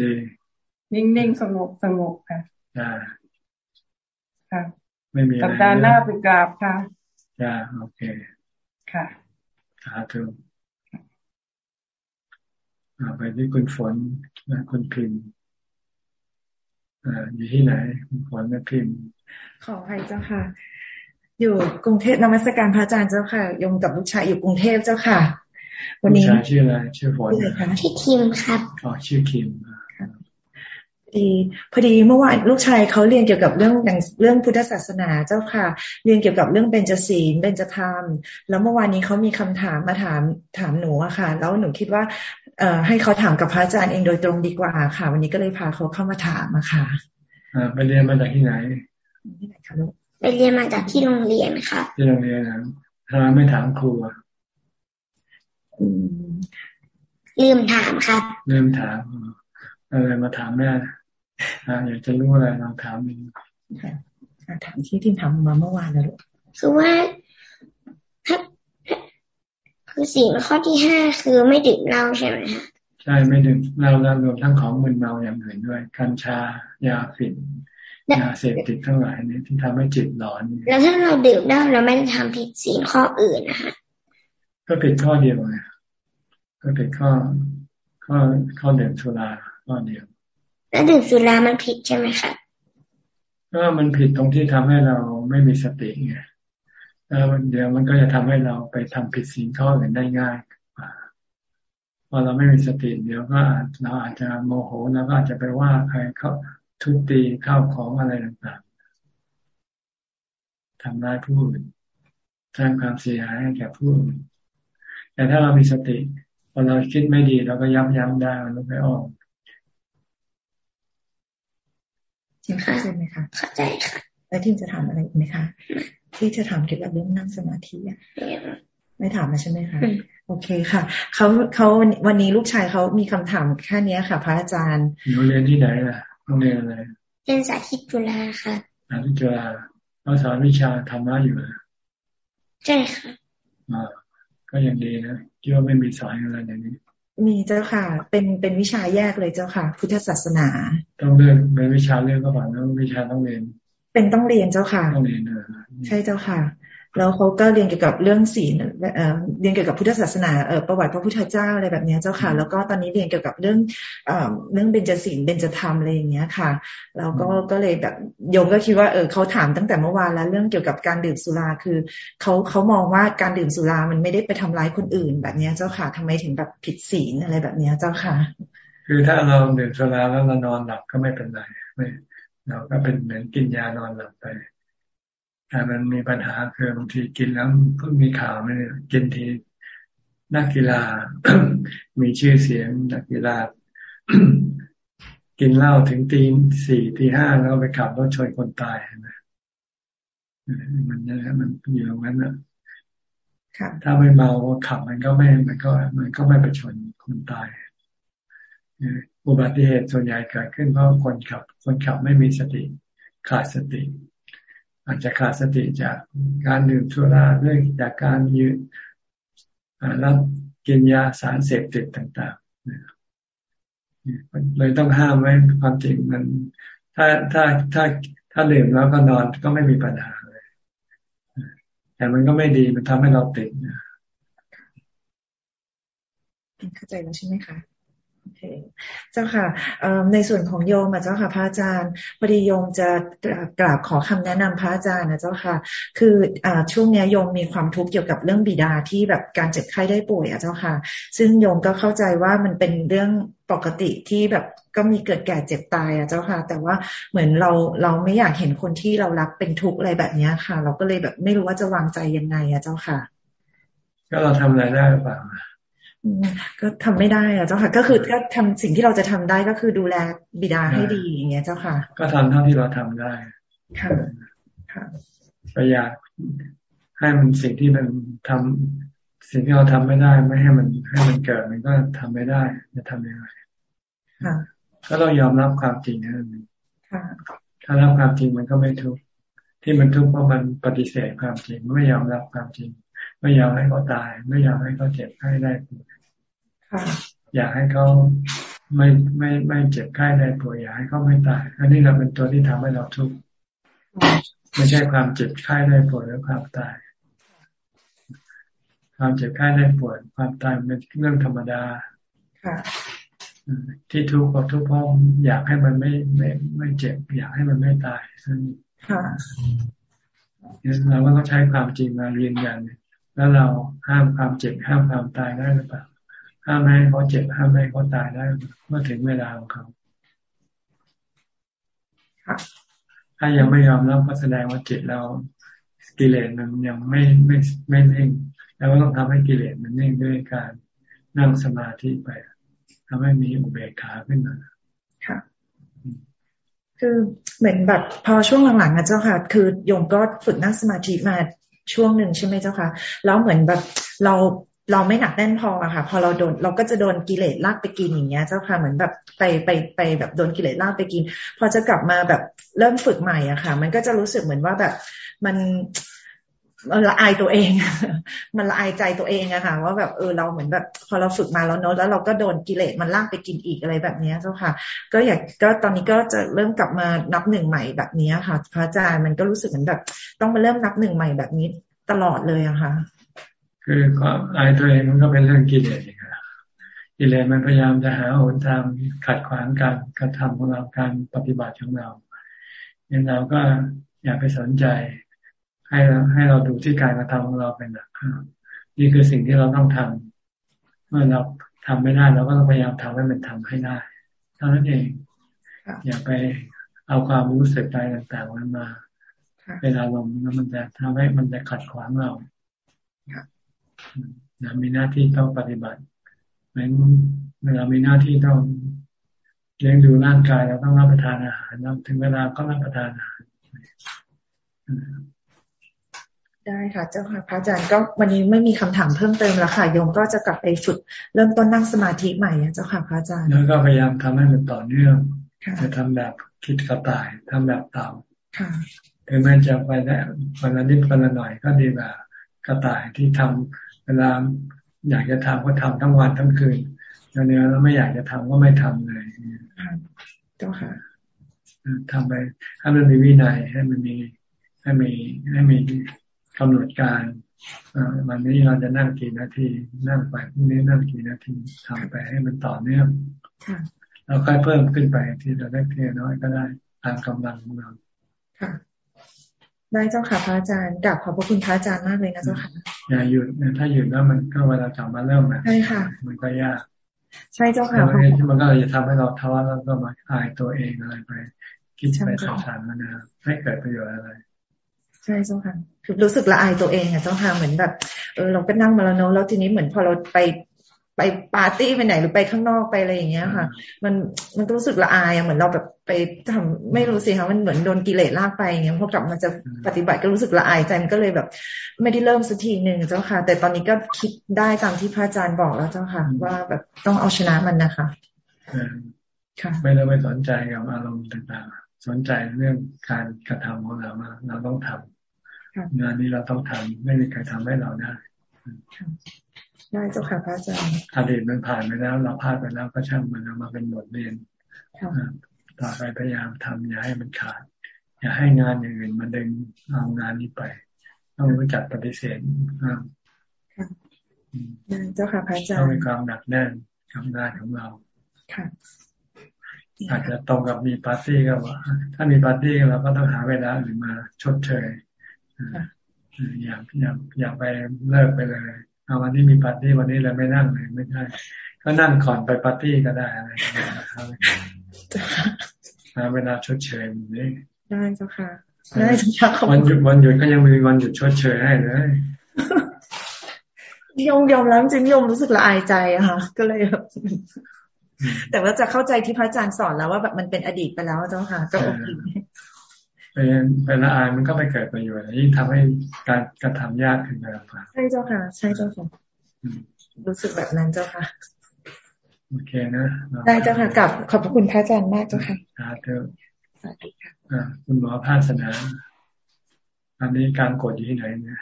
ดีนิ่งๆสงบสงบค่ะจ้าค่ะ ไม่มีสัปดาห์หน้าไปกราบค่ะจ้าโอเค ค่ะสาธุไปที่คุณฝนนะคุณพิมพ์อ่าอยู่ที่ไหนคุณฝนนะพิมพ์ ขอให้เจ้าค่ะ อยู่กรุงเทพนมัสการพระอาจารย์เจ้าค่ะยงกับลูกชายอยู่กรุงเทพเจ้าค่ะ วันนี้ชื่ออะไรชื่อฝนชื่อคิมครับอ๋อชื่อคิม ดีพอดีเมื่อวานลูกชายเขาเรียนเกี่ยวกับเรื่องอย่างเรื่องพุทธศาสนาเจ้าค่ะ เรียนเกี่ยวกับเรื่องเบญจศีลเบญจธรรม แล้วเมื่อวานนี้เขามีคำถามมาถามถามหนูอะค่ะ แล้วหนูคิดว่าเอ่อให้เขาถามกับพระอาจารย์เองโดยตรงดีกว่าค่ะ วันนี้ก็เลยพาเขาเข้ามาถามอะค่ะอ่าไปเรียนมาจากที่ไหนที่ไหนคะลูกไปเรียนมาจากที่โรงเรียนค่ะ ที่โรงเรียนนะทำไมไม่ถามครูอะลืมถามครับลืมถามอะไรมาถามแม่ อยากจะรู้อะไรลองถามดูถามที่ที่ทำมาเมื่อวานนะลูกคือว่าถ้าคือสิ่งข้อที่ห้าคือไม่ดื่มเหล้าใช่ไหมคะใช่ไม่ดื่มเหล้าแล้วรวมทั้งของมึนเมาอย่างอื่นด้วย กัญชายาฝิ่นยาเสพติดทั้งหลายนี่ที่ทำให้จิตหลอน แล้วถ้าเราดื่มเหล้าเราไม่ได้ทำผิดสิ่งข้ออื่นนะคะก็ผิดข้อเดียวไงก็ผิดข้อข้อข้อเดื่มสุราข้อเดียว แล้วดื่มสุรามันผิดใช่ไหมคะก็มันผิดตรงที่ทำให้เราไม่มีสติไงแล้วเดี๋ยวมันก็จะทำให้เราไปทำผิดสิ่งข้ออื่นได้ง่ายพอเราไม่มีสติเดี๋ยวก็เราอาจจะโมโหแล้วก็อาจจะไปว่าใครเขาทุบตีข้าวของอะไรต่างๆทำร้ายผู้อื่นสร้างความเสียหายให้แก่ผู้แต่ถ้าเรามีสติพอเราคิดไม่ดีเราก็ยับยั้งได้มันไม่ออกทิม เข้าใจไหมคะเข้าใจค่ะ แล้วทิมจะถามอะไรอีกไหมคะ ที่จะถามเกี่ยวกับเรื่องนั่งสมาธิอะไม่ถามมาใช่ไหมคะโอเคค่ะเขาเขาวันนี้ลูกชายเขามีคำถามแค่นี้ค่ะ พระอาจารย์หนูเรียนที่ไหนล่ะโรงเรียนอะไรเรียนสาธิตจุฬาค่ะสาธิตจุฬาเราสอนวิชาธรรมะอยู่ใช่ค่ะอ่าก็ยังดีนะคิดว่าไม่มีสอนอะไรอย่างนี้ มีเจ้าค่ะ เป็นเป็นวิชาแยกเลยเจ้าค่ะ พุทธศาสนา ต้องเรียนเป็นวิชาเรื่องก็บอกนะวิชาต้องเรียน เป็นต้องเรียนเจ้าค่ะต้องเรียนใช่เจ้าค่ะ แล้วเขาก็เรียนเกี่ยวกับเรื่องศีลเรียนเกี่ยวกับพุทธศาสนาประวัติพระพุทธเจ้าอะไรแบบนี้เจ้าค่ะ แล้วก็ตอนนี้เรียนเกี่ยวกับเรื่องเรื่องเบญจศีลเบญจธรรมอะไรอย่างเงี้ยค่ะแล้วก็ก็เลยแบบโยมก็คิดว่าเออเขาถามตั้งแต่เมื่อวานแล้วเรื่องเกี่ยวกับการดื่มสุราคือเขาเขามองว่าการดื่มสุรามันไม่ได้ไปทำร้ายคนอื่น แบบนี้เจ้าค่ะทำไมถึงแบบผิดศีลอะไรแบบนี้เจ้าค่ะ คือถ้าเราดื่มสุราแล้วเรานอนหลับก็ไม่เป็นไรไม่เราก็เป็นเหมือนกินยานอนหลับไป แต่มันมีปัญหาคือบางทีกินแล้วก็มีข่าวไม่กินทีนักกีฬา มีชื่อเสียงนักกีฬา กินเหล้าถึงตีสี่ตีห้าแล้วไปขับรถชนคนตายนะมันเนี่ยมันอยู่ตรงนั้นนะถ้าไม่เมาขับมันก็ไม่มันก็ มันก็ไม่ไปชนคนตายอุบัติเหตุส่วนใหญ่เกิดขึ้นเพราะคนขับ คนขับไม่มีสติ ขาดสติ อาจจะขาดสติจากการดื่มสุราเรื่องจากการยืนรับกินยาสารเสพติดต่างๆเลยต้องห้ามไว้ความจริงมัน ถ้าถ้าถ้าถ้าดื่มแล้วก็นอนก็ไม่มีปัญหาเลย แต่มันก็ไม่ดีมันทำให้เราติดนะเข้าใจแล้วใช่ไหมคะ เจ้าค่ะในส่วนของโยมเจ้าค่ะพระอาจารย์พอดีโยมจะกราบขอคำแนะนำพระอาจารย์นะเจ้าค่ะ คืออช่วงนี้โยมมีความทุกข์เกี่ยวกับเรื่องบิดาที่แบบการเจ็บไข้ได้ป่วยอะเจ้าค่ะ ซึ่งโยมก็เข้าใจว่ามันเป็นเรื่องปกติที่แบบก็มีเกิดแก่เจ็บตายอะเจ้าค่ะ แต่ว่าเหมือนเราเราไม่อยากเห็นคนที่เรารักเป็นทุกข์อะไรแบบนี้ค่ะ เราก็เลยแบบไม่รู้ว่าจะวางใจยังไงอะเจ้าค่ะ ก็เราทำอะไรได้หรือเปล่า ก็ทำไม่ได้อะเจ้าค่ะ ก็คือก็ทำสิ่งที่เราจะทำได้ก็คือดูแลบิดาให้ดีอย่างเงี้ยเจ้าค่ะ ก็ทำเท่าที่เราทำได้ค่ะค่ะประหยัดให้มันสิ่งที่มันทำสิ่งที่เราทำไม่ได้ ไม่ให้มันให้มันเกิดมันก็ทำไม่ได้จะทำยังไงค่ะก็ต้องยอมรับความจริงนั่นเองค่ะถ้ารับความจริงมันก็ไม่ทุกข์ที่มันทุกข์เพราะมันปฏิเสธความจริงไม่ยอมรับความจริง ไม่อยากให้เขาตาย ไม่อยากให้เขาเจ็บไข้ได้ป่วยอยากให้เขาไม่ไม่ไม่เจ็บไข้ได้ป่วยอยากให้เขาไม่ตาย อันนี้เราเป็นตัวที่ทำให้เราทุกข์ไม่ใช่ความเจ็บไข้ได้ป่วยหรือความตาย ความเจ็บไข้ได้ป่วยความตายเป็นเรื่องธรรมดาที่ทุกข์ก็ทุกข์เพราะอยากให้มันไม่ไม่ไม่เจ็บ อยากให้มันไม่ตายค่ะเราก็ต้องใช้ความจริงมาเรียนยัน แล้วเราห้ามความเจ็บห้ามความตายได้หรือเปล่าห้ามให้เขาเจ็บห้ามให้เขาตายได้เมื่อถึงเวลาของเขาถ้ายังไม่ยอมรับก็แสดงว่าจิตเรากิเลสมันยังไม่ไม่ไม่เน่งแล้วก็ต้องทำให้กิเลสมันเน่งด้วยการนั่งสมาธิไปทำให้มีอุเบกขาขึ้นมาค่ะคือเหมือนแบบพอช่วงหลังๆนะเจ้าค่ะ คือโยมก็ฝึกนั่งสมาธิมา ช่วงหนึ่งใช่ไหมเจ้าคะแล้วเหมือนแบบเราเราไม่หนักแน่นพออะค่ะ พอเราโดนเราก็จะโดนกิเลสลากไปกินอย่างเงี้ย เจ้าค่ะเหมือนแบบไปไปไปแบบโดนกิเลสลากไปกิน พอจะกลับมาแบบเริ่มฝึกใหม่อะค่ะ มันก็จะรู้สึกเหมือนว่าแบบมัน มันละอายตัวเอง มันละอายใจตัวเองอะค่ะ ว่าแบบเออเราเหมือนแบบ พอเราฝึกมาแล้วเนาะแล้วเราก็โดนกิเลสมันลากไปกินอีกอะไรแบบนี้เจ้าค่ะ ก็อยากก็ตอนนี้ก็จะเริ่มกลับมานับหนึ่งใหม่แบบนี้ค่ะ พระอาจารย์มันก็รู้สึกเหมือนแบบ ต้องมาเริ่มนับหนึ่งใหม่แบบนี้ตลอดเลยอะค่ะ คือความอายตัวเองมันก็เป็นเรื่องกิเลสอีกค่ะกิเลสมันพยายามจะหาหนทางขัดขวางการกระทำของเราการปฏิบัติของเราเนี่ยเราก็อย่าไปสนใจ ให้ให้เราดูที่การกระทำของเราเป็นหลักนี่คือสิ่งที่เราต้องทำเมื่อเราทำไม่ได้เราก็ต้องพยายามทำให้มันทำให้ได้เท่านั้นเองอย่าไปเอาความรู้สึกใจต่างๆมันมาเป็นอารมณ์แล้วมันจะทำให้มันจะขัดขวางเราเรามีหน้าที่ต้องปฏิบัติเหมือนเรามีหน้าที่ต้องเลี้ยงดูร่างกายเราต้องรับประทานอาหารเราถึงเวลาก็รับประทานอาหาร ได้ค่ะ เจ้าค่ะพระอาจารย์ก็วันนี้ไม่มีคำถามเพิ่มเติมแล้วค่ะโยมก็จะกลับไปฝึกเริ่มต้นนั่งสมาธิใหม่เจ้าค่ะพระอาจารย์แล้วก็พยายามทำให้มันต่อเนื่องจะทำแบบคิดกระต่ายทำแบบเต่าถึงแม้จะไปได้วันละนิดวันละหน่อยก็ดีแบบกระต่ายที่ทำเวลาอยากจะทำก็ทำทั้งวันทั้งคืนแล้วเนื้อแล้วไม่อยากจะทำก็ไม่ทำเลยเจ้าค่ะทำไปให้มันมีวินัยให้มันมีให้มีให้มี กำหนดการวันนี้เราจะนั่งกี่นาที นั่งไปพรุ่งนี้นั่งกี่นาทีทำไปให้มันต่อเนื่องเราค่อยเพิ่มขึ้นไปที่เราได้เพียน้อยก็ได้ตามกำลังของเราค่ะได้เจ้าค่ะพระอาจารย์กลับขอบพระคุณพระอาจารย์มากเลยนะเจ้าค่ะอย่าหยุดถ้าหยุดแล้วมันก็เวลากลับมาเริ่มใช่ค่ะมันก็ยากใช่เจ้าค่ะที่มันก็เลยจะทำให้เราท้อแล้วก็มาอายตัวเองอะไรไป คิดไปสงสารมันนะให้เกิดประโยชน์อะไรใช่เจ้าค่ะคือรู้สึกละอายตัวเองอะเจ้าค่ะเหมือนแบบเออเราก็นั่งมาแล้วเนาะแล้วทีนี้เหมือนพอเราไปไปปาร์ตี้ไปไหนหรือไปข้างนอกไปอะไรอย่างเงี้ยค่ะ มันมันก็รู้สึกละอายอะเหมือนเราแบบไปทำไม่รู้สิคะมันเหมือนโดนกิเลสลากไปอย่างเงี้ยพอกลับมาจะปฏิบัติก็รู้สึกละอายใจมันก็เลยแบบ ไม่ได้เริ่มสักทีหนึ่งเจ้าค่ะ แต่ตอนนี้ก็คิดได้ตามที่พระอาจารย์บอกแล้วเจ้าค่ะ ว่าแบบต้องเอาชนะมันนะคะค่ะไม่ได้ไม่สนใจกับอารมณ์ต่างๆสนใจเรื่องการกระทำของเรามาเราต้องทำ งานนี้เราต้องทำไม่มีใครทำให้เราได้ได้เจ้าค่ะพระอาจารย์อดีตมันผ่านไปแล้ว เราพลาดไปแล้วก็ช่างมันเอามาเป็นบทเรียนต่อไปพยายามทำอย่าให้มันขาด อย่าให้งานอย่างอื่นมาดึงเอางานนี้ไป ต้องรู้จักปฏิเสธเจ้าค่ะพระอาจารย์ต้องมีความหนักแน่นกับงานของเราค่ะอาจจะตรงกับมีปาร์ตี้ก็ว่า ถ้ามีปาร์ตี้เราก็ต้องหาเวลาอื่นมาชดเชย อย่าอย่าอย่าไปเลิกไปเลยเอาวันนี้มีปาร์ตี้วันนี้เราไม่นั่งเลยไม่ได้ก็นั่งก่อนไปปาร์ตี้ก็ได้อะไรหาเวลาชดเชยนี่ได้เจ้าค่ะได้เจ้าค่ะวันหยุดวันหยุดก็ยังมีวันหยุดชดเชยให้เลยยมยอมแล้วจริงยมรู้สึกละอายใจอะค่ะ ก็เลยแบบแต่ว่าจะเข้าใจที่พระอาจารย์สอนแล้วว่าแบบมันเป็นอดีตไปแล้วเจ้าค่ะก็โอเค เป็นเป็นละอายมันก็ไปเกิดประโยชน์ยิ่งทำให้การกระทำยากขึ้นไปค่ะใช่เจ้าค่ะ ใช่เจ้าค่ะรู้สึกแบบนั้นเจ้าค่ะโอเคนะได้เจ้าค่ะกับขอบพระคุณพระอาจารย์มากเจ้าค่ะสาธุสวัสดีค่ะคุณหมอภาสนาอันนี้การกดอยู่ที่ไหนเนี่ย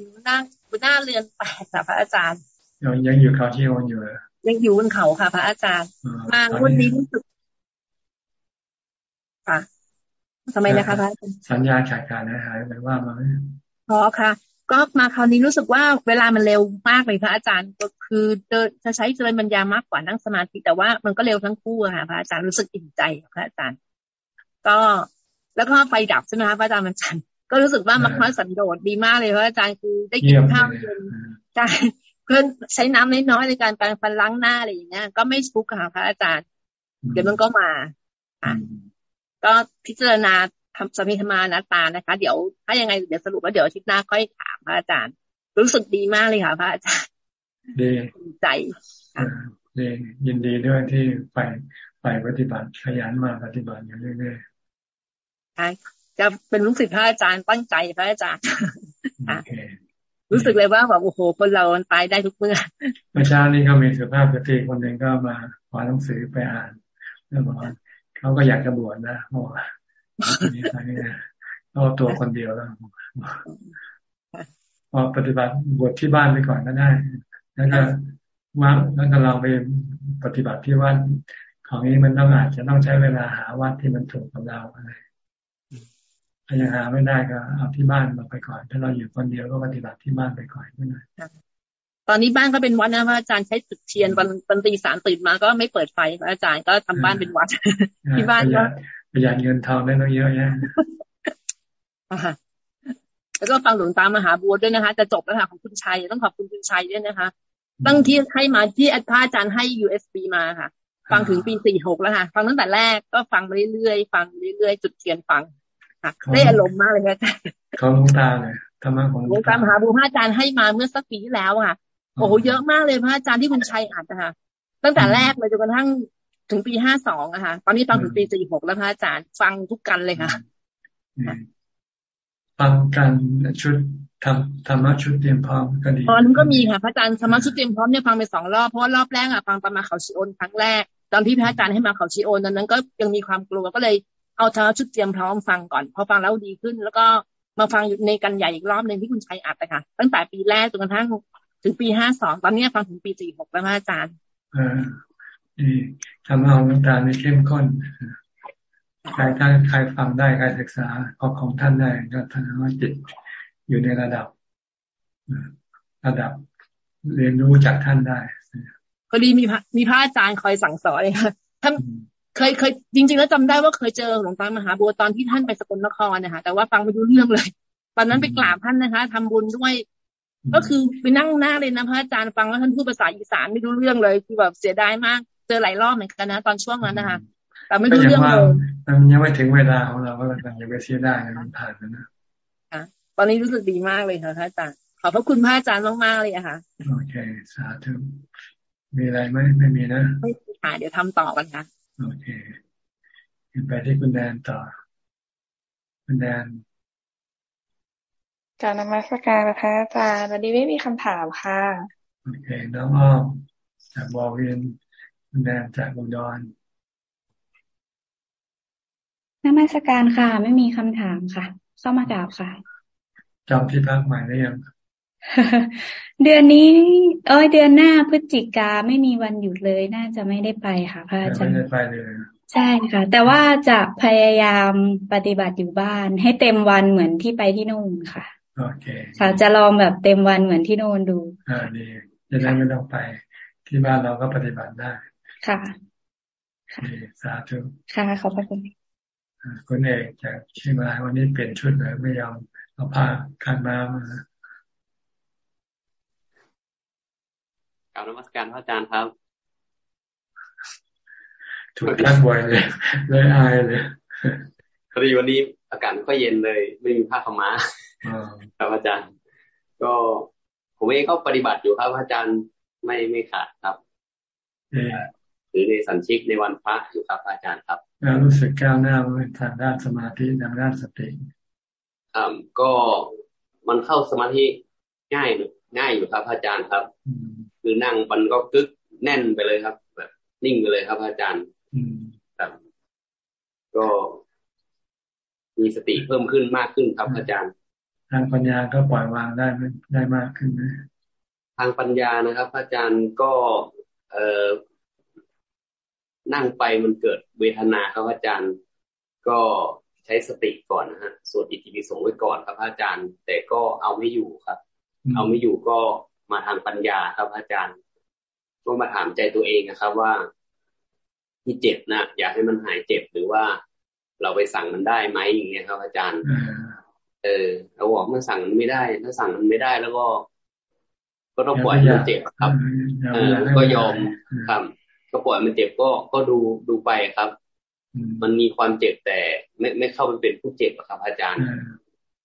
อยู่หน้าอยู่หน้าเรือนแปดค่ะพระอาจารย์ ยังยังอยู่เขาที่โอนอยู่ยังอยู่บนเขาค่ะ พระอาจารย์ มาวันนี้รู้สึกค่ะ ทำไมนะคะพระสัญญาขาดการหายไปว่ามาอ๋อค่ะ ก็มาคราวนี้รู้สึกว่าเวลามันเร็วมากเลยพระอาจารย์ก็คือจะใช้เจริญปัญญามากกว่านั่งสมาธิแต่ว่ามันก็เร็วทั้งคู่ค่ะพระอาจารย์รู้สึกอิ่มใจพระอาจารย์ ก็แล้วก็ไฟดับใช่ไหมคะพระอาจารย์มันจันก็รู้สึกว่ามันค่อยสันโดษดีมากเลยพระอาจารย์คือได้กินข้าวเย็นใช่เพื่อนใช้น้ำน้อยๆในการแปรงฟันล้างหน้าอะไรอย่างเงี้ยก็ไม่ฟุกค่ะพระอาจารย์ เดี๋ยวมันก็มาค่ะ ก็พิจารณาทำสมิธมานาตานะคะ เดี๋ยวถ้ายังไงเดี๋ยวสรุปว่าเดี๋ยวอาทิตย์หน้าค่อยถามพระอาจารย์ รู้สึกดีมากเลยค่ะพระอาจารย์ดีใจดียินดีด้วยที่ไปไปปฏิบัติขยันมาปฏิบัติอยู่เรื่อยๆใช่จะเป็นลูกศิษย์พระอาจารย์ตั้งใจพระอาจารย์รู้สึกเลยว่าแบบโอ้โหคนเราตายได้ทุกเมื่อเมื่อเช้านี้ก็มีสุภาพสตรีคนหนึ่งก็มาขอหนังสือไปอ่านแล้วบอก เขาก็อยากจะบวชนะบอกนี่ไปเนี่ยเอาตัวคนเดียวแล้วพอปฏิบัติบวชที่บ้านไปก่อนก็ได้ แล้วก็ว่าแล้วก็เราไปปฏิบัติที่วัดของนี้มันต้องอาจจะต้องใช้เวลาหาวัดที่มันถูกกับเราอะไรถ้ายังหาไม่ได้ก็เอาที่บ้านมาไปก่อน ถ้าเราอยู่คนเดียวก็ปฏิบัติที่บ้านไปก่อนก็ได้ ตอนนี้บ้านก็เป็นวัดนะพระอาจารย์ใช้จุดเทียนวันวันตีสามตื่นมา ก็ไม่เปิดไฟพระอาจารย์ก็ทำบ้านเป็นวัดที่บ้านก็ประหยัดเงินทองได้ต้องเยอะแยะแล้วก็ฟังหลวงตามหาบัวด้วยนะคะ จะจบแล้วค่ะของคุณชัยต้องขอบคุณคุณชัยด้วยนะคะตั้งที่ให้มาที่พระอาจารย์ให้ USB มาค่ะ ฟังถึงปีสี่หกแล้วค่ะ ฟังตั้งแต่แรกก็ฟังไปเรื่อยๆฟังเรื่อยๆจุดเทียนฟังค่ะได้อารมณ์มากเลยอาจารย์เขาลงตาเลยธรรมะของหลวงตามหาบุพระอาจารย์ให้มาเมื่อสักปีที่แล้วค่ะ โอ้โหเยอะมากเลยพระอาจารย์ที่คุณชัยอ่านนะคะตั้งแต่แรกเลยจนกระทั่งถึงปีห้าสองอะค่ะ ตอนนี้ฟังถึงปีสี่หกแล้วพระอาจารย์ฟังทุกกันเลยค่ะฟังกันชุดทำธรรมะชุดเตรียมพร้อมก็ดีอ๋อนั้นก็มีค่ะพระอาจารย์ธรรมะชุดเตรียมพร้อมเนี่ยฟังไปสองรอบเพราะรอบแรกอะฟังประมาเขาชิโอนครั้งแรก ตอนที่พระอาจารย์ให้มาเขาชิโอนตอนนั้นก็ยังมีความกลัวก็เลยเอาธรรมะชุดเตรียมพร้อมฟังก่อน พอฟังแล้วดีขึ้น แล้วก็มาฟังอยู่ในกันใหญ่อีกรอบหนึ่งที่คุณชัยอัดนะคะตั้งแต่ปีแรกจนกระทั่ง ถึงปีห้าสองตอนนี้ฟังถึงปีสี่หกแล้วอาจารย์อ่าดีทำเอาน้ำตาในเข้มข้นใครท่านใครฟังได้ใครศึกษาของของท่านได้ก็ท่านว่าจิตอยู่ในระดับระดับเรียนรู้จากท่านได้พอดีมีพระมีพระอาจารย์คอยสั่งสอนเลยค่ะท่านเคยเคยจริง ๆ แล้วจำได้ว่าเคยเจอหลวงตามหาบัวตอนที่ท่านไปสกลนครนะคะแต่ว่าฟังไม่รู้เรื่องเลย ตอนนั้นไปกราบท่านนะคะทำบุญด้วย ก็คือไปนั่งหน้าเลยนะพระอาจารย์ฟังแล้วท่านพูดภาษาอีสานไม่รู้เรื่องเลยคือแบบเสียดายมาก เจอหลายรอบเหมือนกันนะ ตอนช่วงนั้นนะคะแต่ไม่รู้เรื่องเลยมันยังไม่ถึงเวลาของเราก็มันยังไม่เสียได้มันผ่านแล้วนะตอนนี้รู้สึกดีมากเลยค่ะพระอาจารย์ขอบพระคุณพระอาจารย์มากๆเลยอะค่ะโอเคสาธุมีอะไรไหมไม่มีนะไม่มีค่ะเดี๋ยวทำต่อกันค่ะโอเคไปที่คุณแดนต่อคุณแดน การนมัสการนะคะอาจารย์วันนี้ไม่มีคำถามค่ะโอเคน้องอ้อมจากบอเวียนคุณแดนจากอุดรนมัสการค่ะ ไม่มีคำถามค่ะ เข้ามากราบค่ะจองที่พักใหม่ได้ยังเดือนนี้ เอ้ยเดือนหน้าพฤศจิกาไม่มีวันหยุดเลยน่าจะไม่ได้ไปค่ะพระอาจารย์ไม่ได้ไปเลยใช่ค่ะ แต่ว่าจะพยายามปฏิบัติอยู่บ้านให้เต็มวันเหมือนที่ไปที่นู่นค่ะ โอเคค่ะจะลองแบบเต็มวันเหมือนที่นู่นดู อ่าดีจะได้ไม่ต้องไป ที่บ้านเราก็ปฏิบัติได้ ค่ะสาธุค่ะขอบพระคุณคุณเอกจากเชียงรายวันนี้เปลี่ยนชุดเลยไม่ยอมเอาผ้าคันมามากล่าวนมัสการพระอาจารย์ครับ ถูกขั้นบ่อยเลยเลยอายเลยพอดีวันนี้ อากาศไม่ค่อยเย็นเลย ไม่มีผ้าขม้าครับอาจารย์ ก็ผมเองก็ปฏิบัติอยู่ครับอาจารย์ไม่ไม่ขาดครับหรือในสันชิกในวันพระอยู่ครับอาจารย์ครับแล้วรู้สึกก้าวหน้าทางด้านสมาธิทางด้านสติอ่าก็มันเข้าสมาธิง่ายง่ายอยู่ครับอาจารย์ครับ คือนั่งมันก็กึกแน่นไปเลยครับ แบบนิ่งไปเลยครับอาจารย์ครับก็ มีสติเพิ่มขึ้นมากขึ้นครับอาจารย์ ทางปัญญาก็ปล่อยวางได้ได้มากขึ้นไหมทางปัญญานะครับ อาจารย์ก็เออนั่งไปมันเกิดเวทนาครับอาจารย์ ก็ใช้สติก่อนนะฮะสวดอิติปิโสไว้ก่อนครับอาจารย์ แต่ก็เอาไม่อยู่ครับ เอาไม่อยู่ก็มาทางปัญญาครับอาจารย์ก็มาถามใจตัวเองนะครับว่าที่เจ็บนะอยากให้มันหายเจ็บหรือว่า เราไปสั่งมันได้ไหมอย่างเงี้ยครับ อาจารย์ เออเราบอกมันสั่งมันไม่ได้ ถ้าสั่งมันไม่ได้แล้วก็ ก็ต้องปล่อยมันเจ็บครับ เออ ก็ยอมครับก็ปล่อยมันเจ็บก็ก็ดูดูไปครับ มันมีความเจ็บแต่ไม่ไม่เข้าไปเป็นผู้เจ็บครับ อาจารย์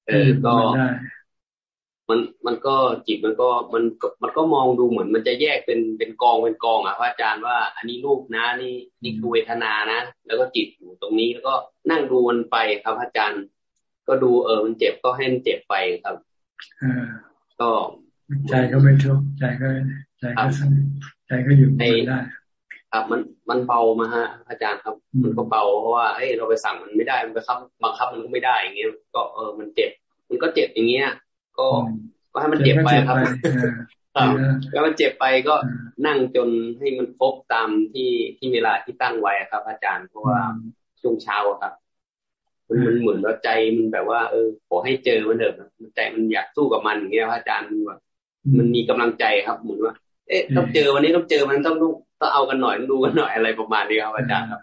เออ ก็ มันมันก็จิตมันก็มันมันก็มองดูเหมือนมันจะแยกเป็นเป็นกองเป็นกองอะพระอาจารย์ว่าอันนี้รูปนะนี่นี่คือเวทนานะ แล้วก็จิตอยู่ตรงนี้แล้วก็นั่งดูมันไปครับอาจารย์ ก็ดูเออมันเจ็บก็ให้มันเจ็บไปครับก็ใจก็ไม่ทุกข์ใจก็ใจก็สงบใจก็อยู่ได้ครับมันมันเบามาฮะ อาจารย์ครับ มันก็เบาเพราะว่าเฮ้ยเราไปสั่งมันไม่ได้มันไปคับบังคับมันก็ไม่ได้อย่างเงี้ยก็เออมันเจ็บ มันก็เจ็บอย่างเงี้ย ก็ก็ให้มันเจ็บไปครับแล้วมันเจ็บไปก็นั่งจนให้มันครบตามที่ที่เวลาที่ตั้งไว้ครับ อาจารย์เพราะว่าช่วงเช้าครับมันมันเหมือนว่าใจมันแบบว่า เออขอให้เจอมันเถอะใจมันอยากสู้กับมันอย่างเงี้ยพระอาจารย์ว่ามันมีกำลังใจครับเหมือนว่า เอ๊ะต้องเจอวันนี้ต้องเจอมันต้องต้องเอากันหน่อยต้องดูกันหน่อยอะไรประมาณนี้ครับอาจารย์ครับ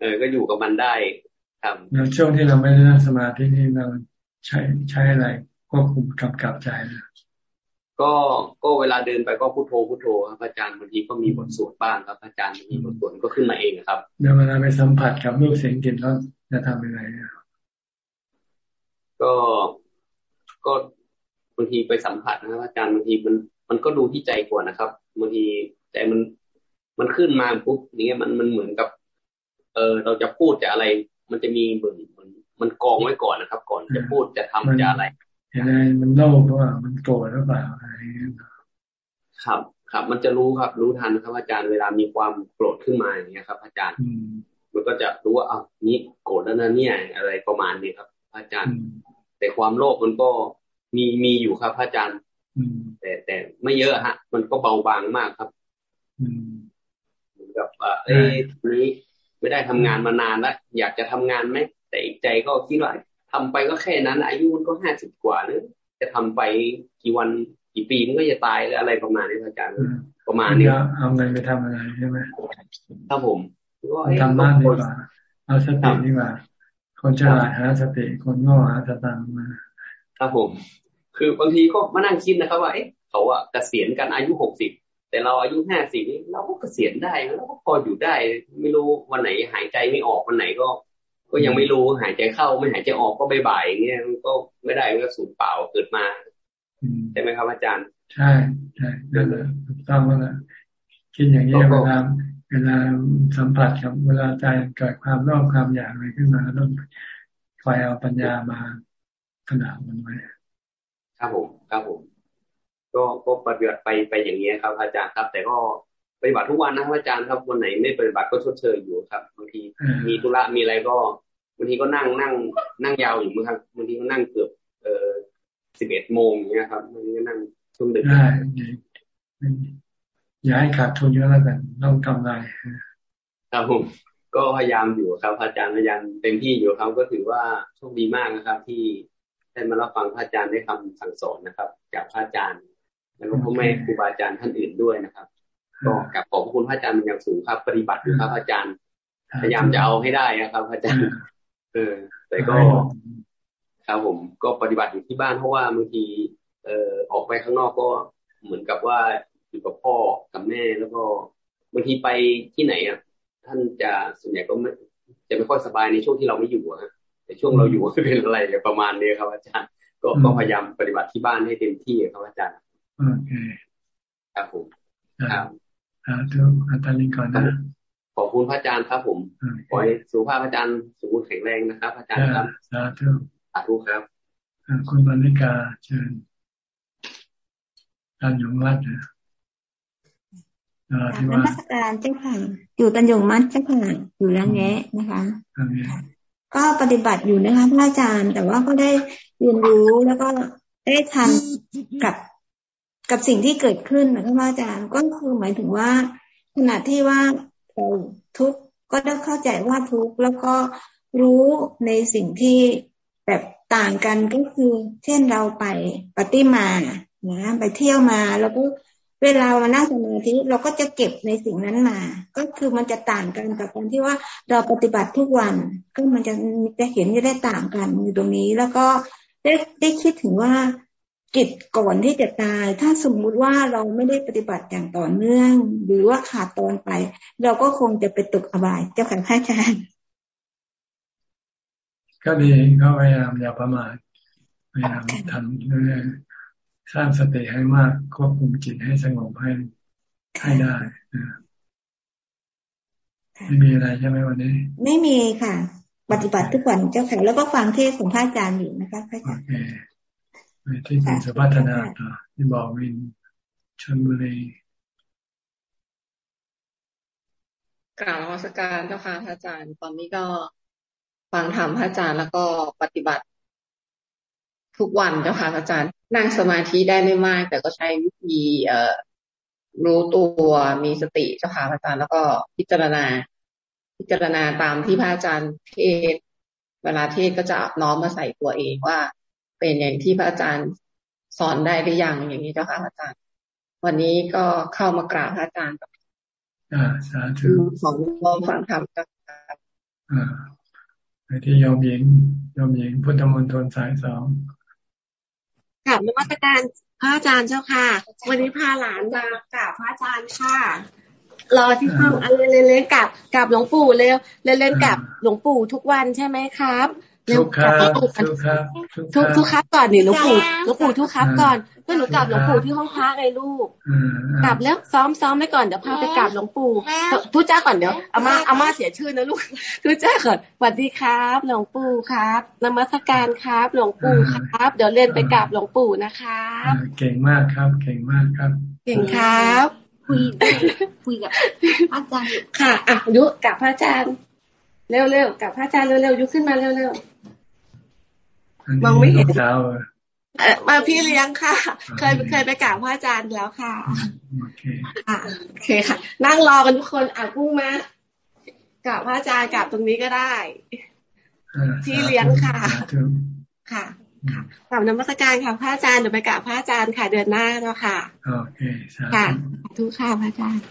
เออก็อยู่กับมันได้ ครับช่วงที่เราไม่ได้นั่งสมาธินี่เราใช้ใช้อะไร ควบคุมกำกับใจนะก็ก็เวลาเดินไปก็พุโทโธพุโทโธครับอาจารย์บางทีก็มีบทสวดบ้างครับอาจารย์มีบทสวดก็ขึ้นมาเองครับเดี๋ยวเวลาไปสัมผัสกับรูปเสียงกลิ่นแล้วจะทำยังไงก็ก็บางทีไปสัมผัสนะครับอาจารย์บางทีมันมันก็ดูที่ใจก่อนนะครับบางทีใจมันมันขึ้นมาปุ๊บอย่างเงี้ยมันมันเหมือนกับ เออเราจะพูดจะอะไร มันจะมีเหมือนมันมันกองไว้ก่อนนะครับ ก่อนจะพูดจะทำจะอะไร ยังไงมันโลภหรือเปล่ามันโกรธหรือเปล่าอะไรครับ ครับ มันจะรู้ครับ รู้ทันครับอาจารย์เวลามีความโกรธขึ้นมาอย่างเงี้ยครับ อาจารย์มันก็จะรู้ว่าอ้าวนี้โกรธแล้วนะเนี่ยอะไรประมาณนี้ครับ อาจารย์ แต่ความโลภมันก็มีมีอยู่ครับอาจารย์แต่แต่ไม่เยอะฮะ มันก็เบาบางมากครับเหมือนกับเอ้นี้ไม่ได้ทำงานมานานแล้วอยากจะทำงานไหมแต่อีกใจก็คิดว่า ทำไปก็แค่นั้น อายุมันก็ห้าสิบกว่าเนอะจะทำไปกี่วันกี่ปีมันก็จะตายหรืออะไรประมาณนี้อาจารย์ประมาณนี้เอาเงินไปทำอะไรใช่ไหมครับผมทำบ้านดีกว่าเอาสติดีกว่าคนฉลาดหาสติคนโง่หาสตังมาครับผม คือบางทีก็มานั่งคิดนะครับว่าเอ๊ะเขาอะเกษียณกันอายุหกสิบแต่เราอายุห้าสิบเราก็เกษียณได้แล้วก็พออยู่ได้ ไม่รู้วันไหนหายใจไม่ออกวันไหนก็ ก็ยังไม่รู้หายใจเข้าไม่หายใจออกก็บ่ายๆอย่างเงี้ยก็ไม่ได้ก็สูญเปล่าเกิดมาใช่ไหมครับอาจารย์ ใช่ใช่นั่นแหละถูกต้องแล้วละคิดอย่างนี้เวลาเวลาสัมผัสกับเวลาใจเกิดความรอบความอยากอะไรขึ้นมาต้องคอยเอาปัญญามาขนาดมันไว้ครับผมครับผมก็ก็ปฏิบัติไปไปอย่างนี้ครับ อาจารย์ครับ แต่ก็ปฏิบัติทุกวันนะครับอาจารย์ครับวันไหนไม่ปฏิบัติก็ชดเชยอยู่ครับบางทีมีธุระมีอะไรก็ บางทีก็นั่งนั่ง นั่งยาวอยู่มั้งครับบางทีก็นั่งเกือบเอ่อสิบเอ็ดโมงเนี้ยครับบางทีก็นั่งช่วงดึกได้อย่าให้ขาดทุนเยอะแล้วกันต้องทำไรครับผมก็พยายามอยู่ครับ อาจารย์พยายามเต็มที่อยู่ครับก็ถือว่าโชคดีมากนะครับ ที่ได้มารับฟังพระอาจารย์ได้คำสั่งสอนนะครับ จากพระอาจารย์แล้วก็พ่อแม่ครูบาอาจารย์ท่านอื่นด้วยนะครับก็กลับขอบคุณพระอาจารย์เป็นอย่างสูงครับ ปฏิบัติอยู่ครับอาจารย์ พยายามจะเอาให้ได้นะครับอาจารย์ เออ แต่ก็ครับผมก็ปฏิบัติอยู่ที่บ้านเพราะว่าบางที เอ่อออกไปข้างนอกก็เหมือนกับว่าอยู่กับพ่อกับแม่แล้วก็บางทีไปที่ไหนอะท่านจะส่วนใหญ่ก็ไม่จะไม่ค่อยสบายในช่วงที่เราไม่อยู่อะแต่ช่วงเราอยู่ก็เป็นอะไรประมาณนี้ครับ อาจารย์ ก็ก็พยายามปฏิบัติที่บ้านให้เต็มที่ครับอาจารย์โอเคครับผมครับอ่าทุกอาจารย์ลิงก่อนนะ ขอบคุณพระอาจารย์ครับผมขอให้สุขภาพอาจารย์สมบูรณ์แข็งแรงนะครับ อาจารย์ครับสาธุสาธุครับคุณบรริกาเชิญตันยงวัดนะที่ว่าการเจ้าค่ะอยู่ตันยงมัดเจ้าค่ะอยู่แล้วแงะนะคะก็ปฏิบัติอยู่นะคะพระอาจารย์ แต่ว่าก็ได้เรียนรู้แล้วก็ได้ทันกับกับสิ่งที่เกิดขึ้นนะคะพระอาจารย์ก็คือหมายถึงว่าขณะที่ว่าเรา ทุกก็ได้เข้าใจว่าทุกแล้วก็รู้ในสิ่งที่แบบต่างกันก็คือ เช่นเราไปปฏิมานะไปเที่ยวมาแล้วก็เวลามานั่งสมาธิเราก็จะเก็บในสิ่งนั้นมา ก็คือมันจะต่างกันกับการที่ว่าเราปฏิบัติทุกวัน ก็มันจะจะเห็นจะได้ต่างกันอยู่ตรงนี้ แล้วก็ได้ได้คิดถึงว่า จิตก่อนที่จะตาย ถ้าสมมุติว่าเราไม่ได้ปฏิบัติอย่างต่อเนื่อง หรือว่าขาดตอนไป เราก็คงจะไปตกอบาย เจ้าค่ะพระอาจารย์ก็ดีก็พยายามอย่าประมาทพยายามทำเรื่อยสร้างสติให้มากควบคุมจิตให้สงบให้ให้ได้ไม่มีอะไรใช่ไหมวันนี้ ไม่มีค่ะ ปฏิบัติทุกวันเจ้าค่ะแล้วก็ฟังเทศของพระอาจารย์อยู่นะคะพระอาจารย์ไป ที่คุณสุพัฒนาต่อที่บอกวินชนบุรีกล่าวนมัสการเจ้าค่ะพระอาจารย์ ตอนนี้ก็ฟังธรรมพระอาจารย์แล้วก็ปฏิบัติ ทุกวันเจ้าค่ะพระอาจารย์ นั่งสมาธิได้ไม่มาก แต่ก็ใช้วิธีเอ่อรู้ตัวมีสติเจ้าค่ะพระอาจารย์แล้วก็พิจารณา พิจารณาตามที่พระอาจารย์เทศ เวลาเทศก็จะน้อมมาใส่ตัวเองว่า เป็นอย่างที่พระอาจารย์สอนได้หรือยังอย่างนี้เจ้าค่ะพระอาจารย์ วันนี้ก็เข้ามากราบพระอาจารย์อ่าสาธุสองลองฟังธรรมครับอ่าไปที่ยอมหญิงยอมหญิงพุทธมณฑลสายสองกลับนมัสการพระอาจารย์เจ้าค่ะ วันนี้พาหลานมากราบพระอาจารย์ค่ะ รอที่ห้องอะไรเล่นๆกับกับหลวงปู่เร็วเล่นๆกับหลวงปู่ทุกวันใช่ไหมครับ เร็วกลับหลวงปู่ทุกครับทุกครับก่อนนี่หลวงปู่หลวงปู่ทุกครับก่อนเพื่อหนูกลับหลวงปู่ที่ห้องพระไงลูกกลับแล้วซ้อมซ้อมไว้ก่อนเดี๋ยวพาไปกราบหลวงปู่ทุจ้าก่อนเดี๋ยวอาม่าอาม่าเสียชื่อนะลูกทุจ้าก่อนสวัสดีครับหลวงปู่ครับนมัสการครับหลวงปู่ครับ เดี๋ยวเรียนไปกราบหลวงปู่นะครับเก่งมากครับ เก่งมากครับ เก่งครับคุยคุยกับพระอาจารย์ค่ะอะยุกับพระอาจารย์เร็วๆกับพระอาจารย์เร็วๆยุขึ้นมาเร็วๆ มองไม่เห็นมาพี่เลี้ยงค่ะ เคยเคยไปกราบพระอาจารย์แล้วค่ะโอเคค่ะโอเคค่ะ นั่งรอกันทุกคนอะพุ่งมากราบพระอาจารย์กราบตรงนี้ก็ได้พี่เลี้ยงค่ะ ค่ะค่ะกราบนมัสการค่ะพระอาจารย์เดี๋ยวไปกราบพระอาจารย์ค่ะเดือนหน้าแล้วค่ะโอเคค่ะทุกค่ะพระอาจารย์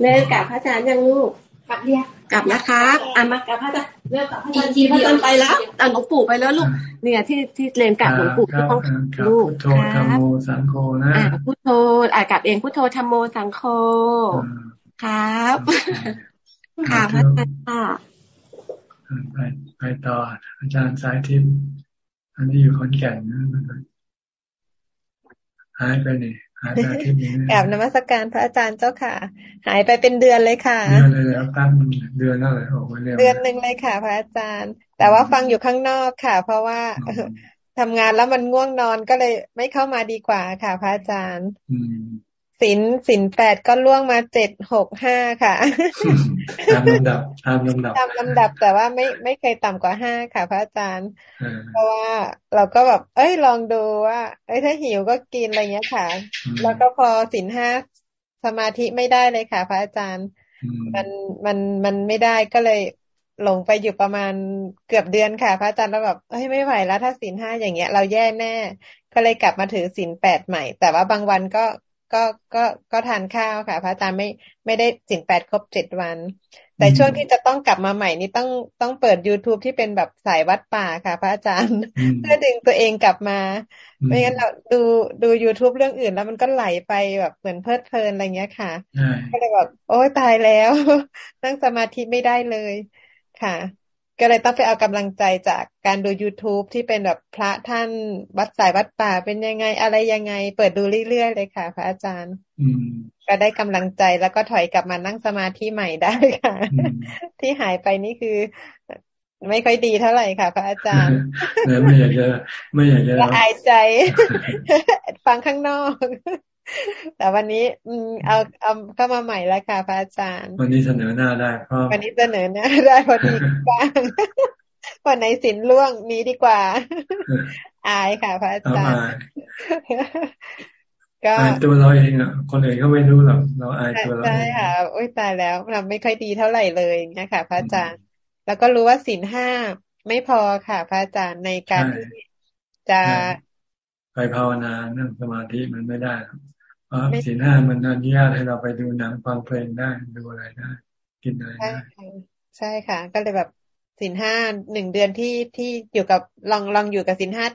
เล่นกราบพระอาจารย์ยังลูกกลับเรียก กลับนะครับอ่ามากลับพระอาจารย์เรื่องกับพระอาจารย์ทีพระอาจารย์ไปแล้วแต่หลวงปู่ไปแล้วลูก เนี่ยที่ที่เรียนกับหลวงปู่ที่ต้องลูกพุทโธธรรมโมสังโฆนะพุทโธอ่ากับเองพุทโธธรรมโมสังโฆครับค่ะพระอาจารย์ค่ะไปไปต่ออาจารย์สายทิพย์อันนี้อยู่ขอนแก่นนะหายไปนี่ แอบนมัสการพระอาจารย์เจ้าค่ะ หายไปเป็นเดือนเลยค่ะ เดือนเลยแล้วตั้งเดือนนั่นเลยออกมาเดือนหนึ่งเลยค่ะ พระอาจารย์ แต่ว่าฟังอยู่ข้างนอกค่ะ เพราะว่าทำงานแล้วมันง่วงนอนก็เลยไม่เข้ามาดีกว่าค่ะ พระอาจารย์ สินสินแปดก็ล่วงมาเจ็ดหกห้าค่ะตามลำดับตามลำดับตามลำดับแต่ว่าไม่ไม่เคยต่ำกว่าห้าค่ะ พระอาจารย์ เพราะว่าเราก็แบบ เอ้ยลองดูว่า เอ้ยถ้าหิวก็กินอะไรเงี้ยค่ะ แล้วก็พอสินห้าสมาธิไม่ได้เลยค่ะ พระอาจารย์ มันมันมันไม่ได้ก็เลยหลงไปอยู่ประมาณเกือบเดือนค่ะ พระอาจารย์แล้วแบบเอ้ยไม่ไหวแล้วถ้าสินห้าอย่างเงี้ย เราแย่แน่ ก็เลยกลับมาถือสินแปดใหม่ แต่ว่าบางวันก็ ก็ก็ก็ทานข้าวค่ะ พระอาจารย์ไม่ไม่ได้สินแปดครบเจ็ดวัน แต่ช่วงที่จะต้องกลับมาใหม่นี่ต้องต้องเปิด youtube ที่เป็นแบบสายวัดป่าค่ะ พระอาจารย์เพื่อดึงตัวเองกลับมา ไม่งั้นเราดูดู youtube เรื่องอื่นแล้วมันก็ไหลไปแบบเหมือนเพลิดเพลินอะไรเงี้ยค่ะก็เลยแบบโอ้ยตายแล้ว นั่งสมาธิไม่ได้เลยค่ะ ก็เลยต้องไปเอากำลังใจจากการดู youtube ที่เป็นแบบพระท่านวัดสายวัดป่าเป็นยังไงอะไรยังไง เปิดดูเรื่อยๆเลยค่ะ พระอาจารย์ก็ได้กำลังใจแล้วก็ถอยกลับมานั่งสมาธิใหม่ได้ค่ะ ที่หายไปนี่คือ ไม่ค่อยดีเท่าไหร่ค่ะ พระอาจารย์ไม่อยากจะไม่อยากจะอายใจ ฟังข้างนอก แต่วันนี้อืมเอาเอาเข้ามาใหม่แล้วค่ะพระอาจารย์ วันนี้เสนอหน้าได้เพราะวันนี้เสนอหน้าได้พอดีบ้างวันไหนสินล่วงนี้ดีกว่า อายค่ะพระอาจารย์ก็อายตัวเราเองอะ คนอื่นก็ไม่รู้หรอกเราอายตัวเราใช่ค่ะโอ้ยตายแล้วเราไม่ค่อยดีเท่าไหร่เลยนะคะพระอาจารย์ แล้วก็รู้ว่าสินห้าไม่พอค่ะ พระอาจารย์ในการที่จะไปภาวนานั่งสมาธิมันไม่ได้ราะ สีห้ามันอนุญาตให้เราไปดูหนังฟังเพลงได้ดูอะไรได้กินอะไรได้ใช่ค่ะ ก็เลยแบบสินห้าหนึ่งเดือนที่ที่อยู่กับลองลองอยู่กับสินห้า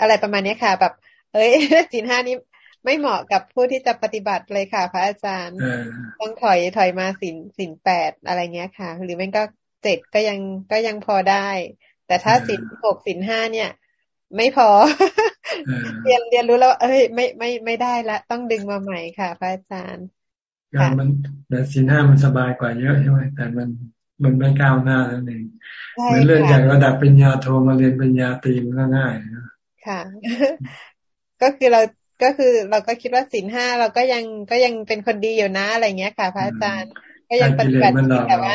อะไรประมาณนี้ค่ะ แบบ เอ้ยสินห้านี้ไม่เหมาะกับผู้ที่จะปฏิบัติเลยค่ะ พระอาจารย์ ต้องถอยถอยมาสินสินแปดอะไรเงี้ยค่ะ หรือไม่ก็เจ็ดก็ยังก็ยังพอได้ แต่ถ้าสินหกสินห้าเนี่ย ไม่พอ เรียนเรียนรู้แล้ว เอ้ยไม่ไม่ไม่ได้ละ ต้องดึงมาใหม่ค่ะ พระอาจารย์การมันแต่สีหน้ามันสบายกว่าเยอะใช่ไหมแต่มันมันไม่ก้าวหน้านั่นเองเหมือนเรื่องจากระดับปัญญาโทมาเรียนปัญญาตรีมันก็ง่ายนะค่ะ ก็คือเราก็คือเราก็คิดว่าสินห้าเราก็ยังก็ยังเป็นคนดีอยู่นะอะไรเงี้ยค่ะ พระอาจารย์ก็ยังปฏิบัติแต่ว่า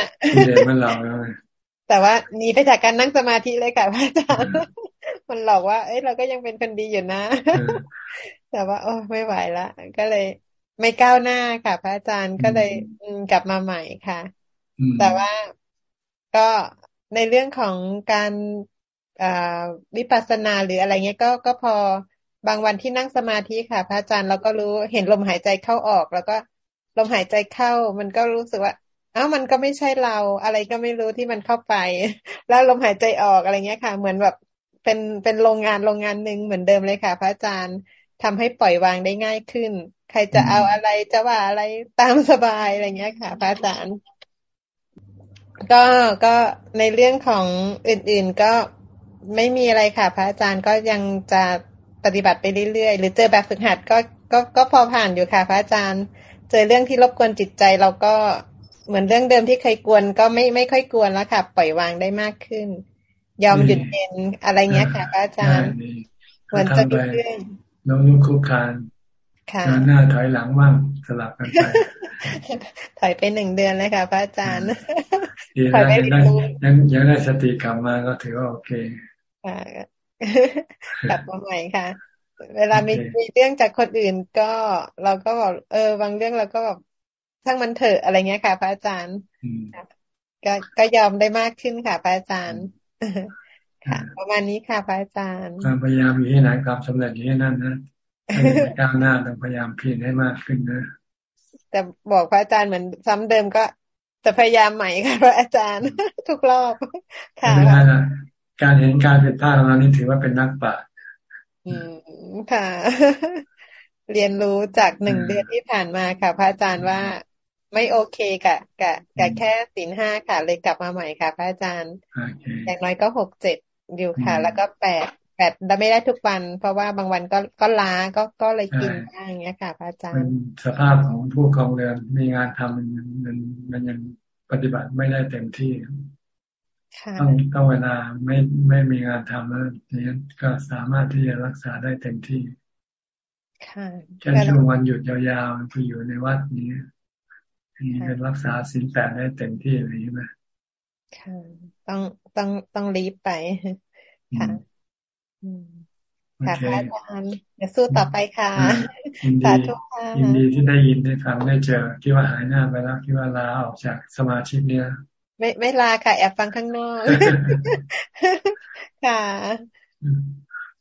แต่ว่าหนีไปจากการนั่งสมาธิเลยค่ะพระอาจารย์ มันหลอกว่า เอ้ยเราก็ยังเป็นคนดีอยู่นะ แต่ว่า โอ้ไม่ไหวละก็เลย ไม่ก้าวหน้าค่ะ พระอาจารย์ก็เลยกลับมาใหม่ค่ะ แต่ว่าก็ในเรื่องของการวิปัสสนาหรืออะไรเงี้ยก็ก็พอบางวันที่นั่งสมาธิค่ะ พระอาจารย์เราก็รู้เห็นลมหายใจเข้าออก แล้วก็ลมหายใจเข้า มันก็รู้สึกว่าอ้าวมันก็ไม่ใช่เราอะไรก็ไม่รู้ที่มันเข้าไป แล้วลมหายใจออกอะไรเงี้ยค่ะ เหมือนแบบ เป็นเป็นโรงงานโรงงานหนึ่งเหมือนเดิมเลยค่ะ พระอาจารย์ทำให้ปล่อยวางได้ง่ายขึ้น ใครจะเอาอะไรจะว่าอะไรตามสบายอะไรเงี้ยค่ะ พระอาจารย์ ก็ก็ในเรื่องของอื่น ๆก็ไม่มีอะไรค่ะ พระอาจารย์ก็ยังจะปฏิบัติไปเรื่อยๆ หรือเจอแบบฝึกหัดก็ก็ก็พอผ่านอยู่ค่ะ พระอาจารย์ เจอเรื่องที่รบกวนจิตใจเราก็เหมือนเรื่องเดิมที่เคยกวนก็ไม่ไม่ค่อยกวนแล้วค่ะ ปล่อยวางได้มากขึ้น ยอมหยุดเย็นอะไรเงี้ยค่ะพระอาจารย์เหมือนจะเรื่อยน้องนุคุกคานหน้าถอยหลังบ้างสลับกันไปถอยไปหนึ่งเดือนเลยค่ะพระอาจารย์ถอยไปยังยังได้สติกลับมาก็ถือว่าโอเคกลับมาใหม่ค่ะ เวลามีมีเรื่องจากคนอื่นก็เราก็บอกเออบางเรื่องเราก็แบบทั้งมันเถอะอะไรเงี้ยค่ะ พระอาจารย์ก็ก็ยอมได้มากขึ้นค่ะ พระอาจารย์ ค่ะประมาณนี้ค่ะพระอาจารย์ความพยายามอยู่ที่ไหนความสำเร็จอยู่ที่นั่นนะก้าวหน้าต้องพยายามเพียรให้มากขึ้นนะแต่บอกพระอาจารย์เหมือนซ้ำเดิมก็จะพยายามใหม่ค่ะพระอาจารย์ทุกรอบค่ะไม่ได้ละการเห็นการผิดพลาดของเรานี่ถือว่าเป็นนักปราชญ์อืมค่ะ เรียนรู้จากหนึ่งเดือนที่ผ่านมาค่ะ พระอาจารย์ว่า ไม่โอเคกับกับกับแค่สินห้าค่ะ เลยกลับมาใหม่ค่ะพระอาจารย์อย่างน้อยก็หกเจ็ดอยู่ค่ะ แล้วก็แปดแปดไม่ได้ทุกวัน เพราะว่าบางวันก็ก็ล้าก็ก็เลยกินบ้างอย่างเงี้ยค่ะพระอาจารย์สภาพของผู้ครองเรือนมีงานทำมันมันมันยังปฏิบัติไม่ได้เต็มที่ต้องต้องเวลาไม่ไม่มีงานทำแล้วนี้ก็สามารถที่จะรักษาได้เต็มที่เช่นช่วงวันหยุดยาวๆไปอยู่ในวัดนี้ นี่เป็นรักษาสินแปดได้เต็มที่เลยใช่ไหมค่ะ ต้องต้องต้องรีบไปค่ะค่ะพระอาจารย์จะสู้ต่อไปค่ะสาธุค่ะยินดีที่ได้ยินได้ฟังได้เจอคิดว่าหายหน้าไปแล้วคิดว่าลาออกจากสมาชิกเนี้ยไม่ไม่ลาค่ะแอบฟังข้างนอกค่ะ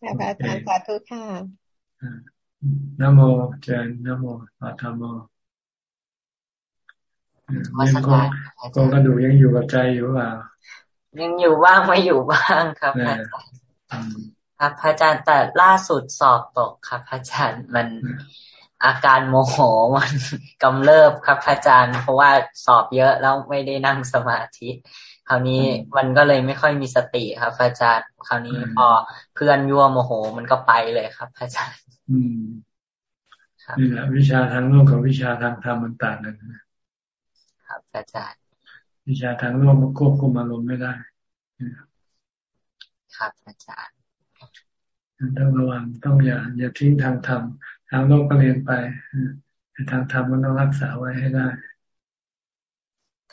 ค่ะพระอาจารย์สาธุค่ะนโมเจนนโมปัทโม ยังก็กงกระดูกยังอยู่กับใจอยู่เปล่ายังอยู่บ้างไม่อยู่บ้างครับอาจารย์ครับอาจารย์แต่ล่าสุดสอบตกครับอาจารย์มันอาการโมโหมันกำเริบครับอาจารย์ เพราะว่าสอบเยอะแล้วไม่ได้นั่งสมาธิ คราวนี้มันก็เลยไม่ค่อยมีสติครับอาจารย์ คราวนี้พอเพื่อนยั่วโมโหมันก็ไปเลยครับอาจารย์อืมนี่แหละวิชาทางโลกกับวิชาทางธรรมมันต่างกัน ครับอาจารย์วิชาทางโลกมันควบคุมอารมณ์ไม่ได้ครับอาจารย์ต้องระวังต้องอย่าอย่าทิ้งทางธรรมทางโลกก็เรียนไปทางธรรมมันต้องรักษาไว้ให้ได้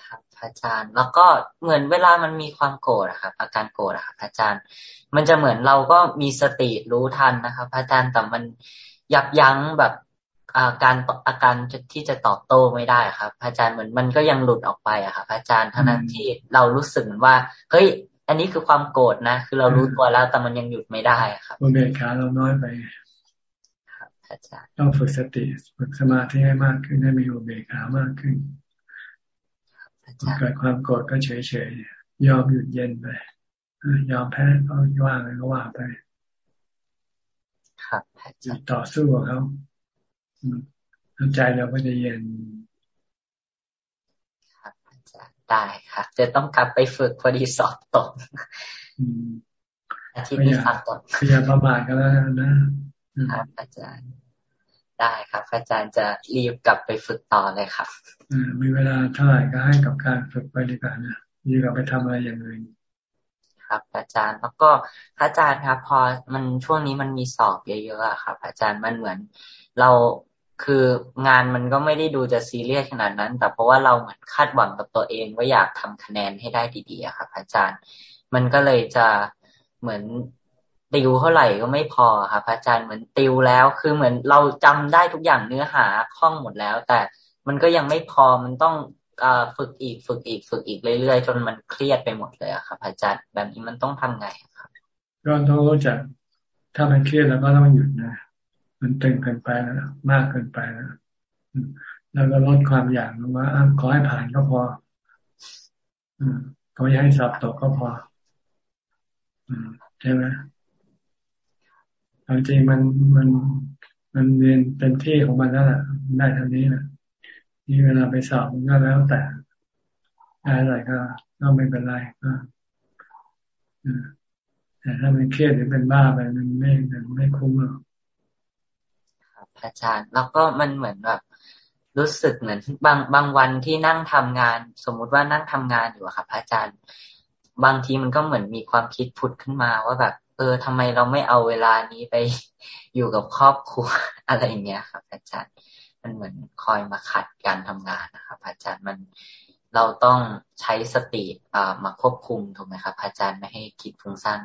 ครับอาจารย์ แล้วก็เหมือนเวลามันมีความโกรธครับ อาการโกรธครับอาจารย์ มันจะเหมือนเราก็มีสติรู้ทันนะครับอาจารย์แต่มันยับยั้งแบบ อาการอาการที่จะตอบโต้ไม่ได้ครับอาจารย์เหมือนมันก็ยังหลุดออกไปอะครับอาจารย์ทั้งนั้นที่เรารู้สึกเหมือนว่าเฮ้ยอันนี้คือความโกรธนะคือเรารู้ตัวแล้วแต่มันยังหยุดไม่ได้ครับอุเบกขาเราน้อยไปต้องฝึกสติฝึกสมาธิให้มากขึ้นให้มีอุเบกขามากขึ้นเกิดความโกรธก็เฉยเฉยยอมหยุดเย็นไปยอมแพ้ก็ว่างก็ว่าไป ครับต่อสู้กับเขา ใจเราก็จะเย็นครับอาจารย์ได้ครับจะต้องกลับไปฝึกพอดีสอบตกอาทิตย์นี้สอบตกพยายามประมาทกันแล้วนะครับอาจารย์ได้ครับ อาจารย์จะรีบกลับไปฝึกต่อเลยครับมีเวลาเท่าไหร่ก็ให้กับการฝึกไปดีกว่านะดีกว่าไปทำอะไรอย่างอื่นครับอาจารย์แล้วก็อาจารย์ครับ พอมันช่วงนี้มันมีสอบเยอะๆครับ อาจารย์มันเหมือน เรา คืองานมันก็ไม่ได้ดูจะซีเรียสขนาดนั้น แต่เพราะว่าเราเหมือนคาดหวังกับตัวเองว่าอยากทำคะแนนให้ได้ดีๆครับอาจารย์ มันก็เลยจะเหมือนติวเท่าไหร่ก็ไม่พอครับอาจารย์เหมือนติวแล้ว คือเหมือนเราจำได้ทุกอย่างเนื้อหาคล่องหมดแล้ว แต่มันก็ยังไม่พอมันต้องฝึกอีกฝึกอีกฝึกอีกเรื่อยๆ จนมันเครียดไปหมดเลยครับอาจารย์แบบนี้มันต้องทำไงครับก็ต้องรู้จักถ้ามันเครียดแล้วก็ต้องหยุดนะ มันตึงเกินไปแล้วมากเกินไปแล้วแล้วก็ลดความอยากลงว่าขอให้ผ่านก็พอขอให้สอบตกก็พอใช่ไหมจริงมันมันมันเรียนเต็มที่ของมันแล้วแหละได้เท่านี้แหละนี่เวลาไปสอบมันก็แล้วแต่ได้อะไรก็ก็ไม่เป็นไรก็แต่ถ้ามันเครียดหรือเป็นบ้าไปมันไม่มันไม่คุ้มหรอก อาจารย์ แล้วก็มันเหมือนแบบ รู้สึกเหมือนบางบางวันที่นั่งทำงาน สมมุติว่านั่งทำงานอยู่ครับอาจารย์ บางทีมันก็เหมือนมีความคิดผุดขึ้นมาว่าแบบ เออทำไมเราไม่เอาเวลานี้ไปอยู่กับครอบครัวอะไรเงี้ยครับ อาจารย์ มันเหมือนคอยมาขัดการทำงานนะครับ อาจารย์มันเราต้องใช้สติมาควบคุมถูกไหมครับอาจารย์ไม่ให้คิดฟุ้งซ่าน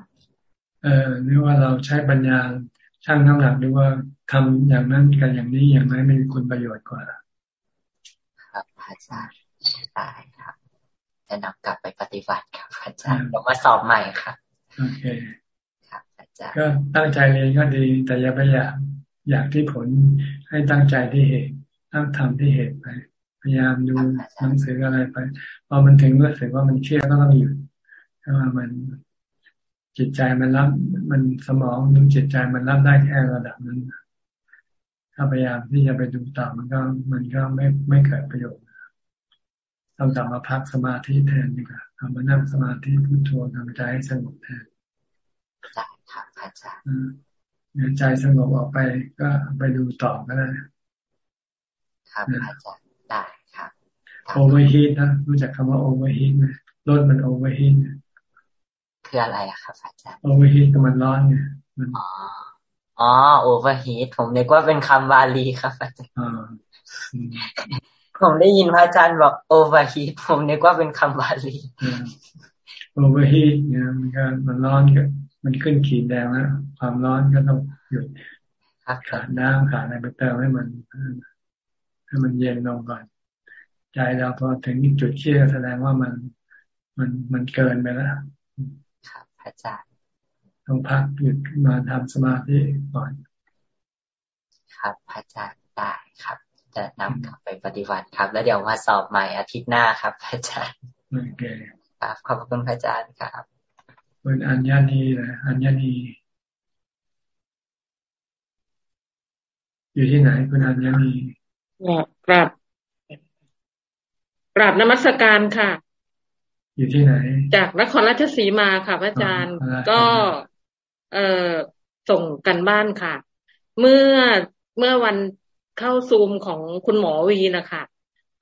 เออหรือว่าเราใช้ปัญญา ช่างน้ำหนักดูว่าทำอย่างนั้นกับอย่างนี้อย่างไรมีคุณประโยชน์กว่า ครับอาจารย์ได้ครับจะนำกลับไปปฏิบัติครับอาจารย์เดี๋ยวมาสอบใหม่ครับโอเคครับอาจารย์ก็ตั้งใจเรียนก็ดี แต่อย่าไปอยากอยากที่ผลให้ตั้งใจที่เหตุ ตั้งทำที่เหตุไป พยายามดูหนังสืออะไรไปพอมันถึงเมื่อสึกว่ามันเครียดก็ต้องหยุดเพราะว่ามัน จิตใจมันรับ มันสมองดูจิตใจมันรับได้แค่ระดับนั้น ถ้าพยายามที่จะไปดูต่อมันก็ มันก็ไม่ไม่เกิดประโยชน์ต้องกลับมาพักสมาธิแทนดีกว่าทำมานั่งสมาธิพุทโธทำใจให้สงบแทนใช่ครับอาจารย์เมื่อใจสงบออกไปก็ไปดูต่อก็ได้ครับอาจารย์ได้ครับ overheat นะรู้จักคำว่า overheat ไหมรถมัน overheat คืออะไรอะครับอาจารย์ overheat ก็มันร้อนไงอ๋อ overheat ผมนึกว่าเป็นคำบาลีครับอาจารย์ผมได้ยินพระอาจารย์บอก overheat ผมนึกว่าเป็นคำบาลีโอเวอร์ฮีทเนี่ยมันก็มันร้อนก็มันขึ้นขีดแดงแล้วความร้อนก็ต้องหยุดขาดน้ำขาดอะไรไปเติมให้มันให้มันเย็นลงก่อน ใจเราพอถึงจุดเชี่ยแสดงว่ามันมันมันเกินไปแล้วครับ อาจารย์ ต้องพักหยุดมาทำสมาธิก่อน ครับอาจารย์ได้ครับ จะนำกลับไปปฏิบัติครับ แล้วเดี๋ยวมาสอบใหม่อาทิตย์หน้าครับอาจารย์โอเคครับขอบคุณอาจารย์ครับคุณอัญญานีนะอัญญานีอยู่ที่ไหนคุณอัญญานีกราบกราบนมัสการค่ะ อยู่ที่ไหน จากนครราชสีมาค่ะพระอาจารย์ก็เอ่อส่งกันบ้านค่ะ เมื่อเมื่อวันเข้าซูมของคุณหมอวีนะคะ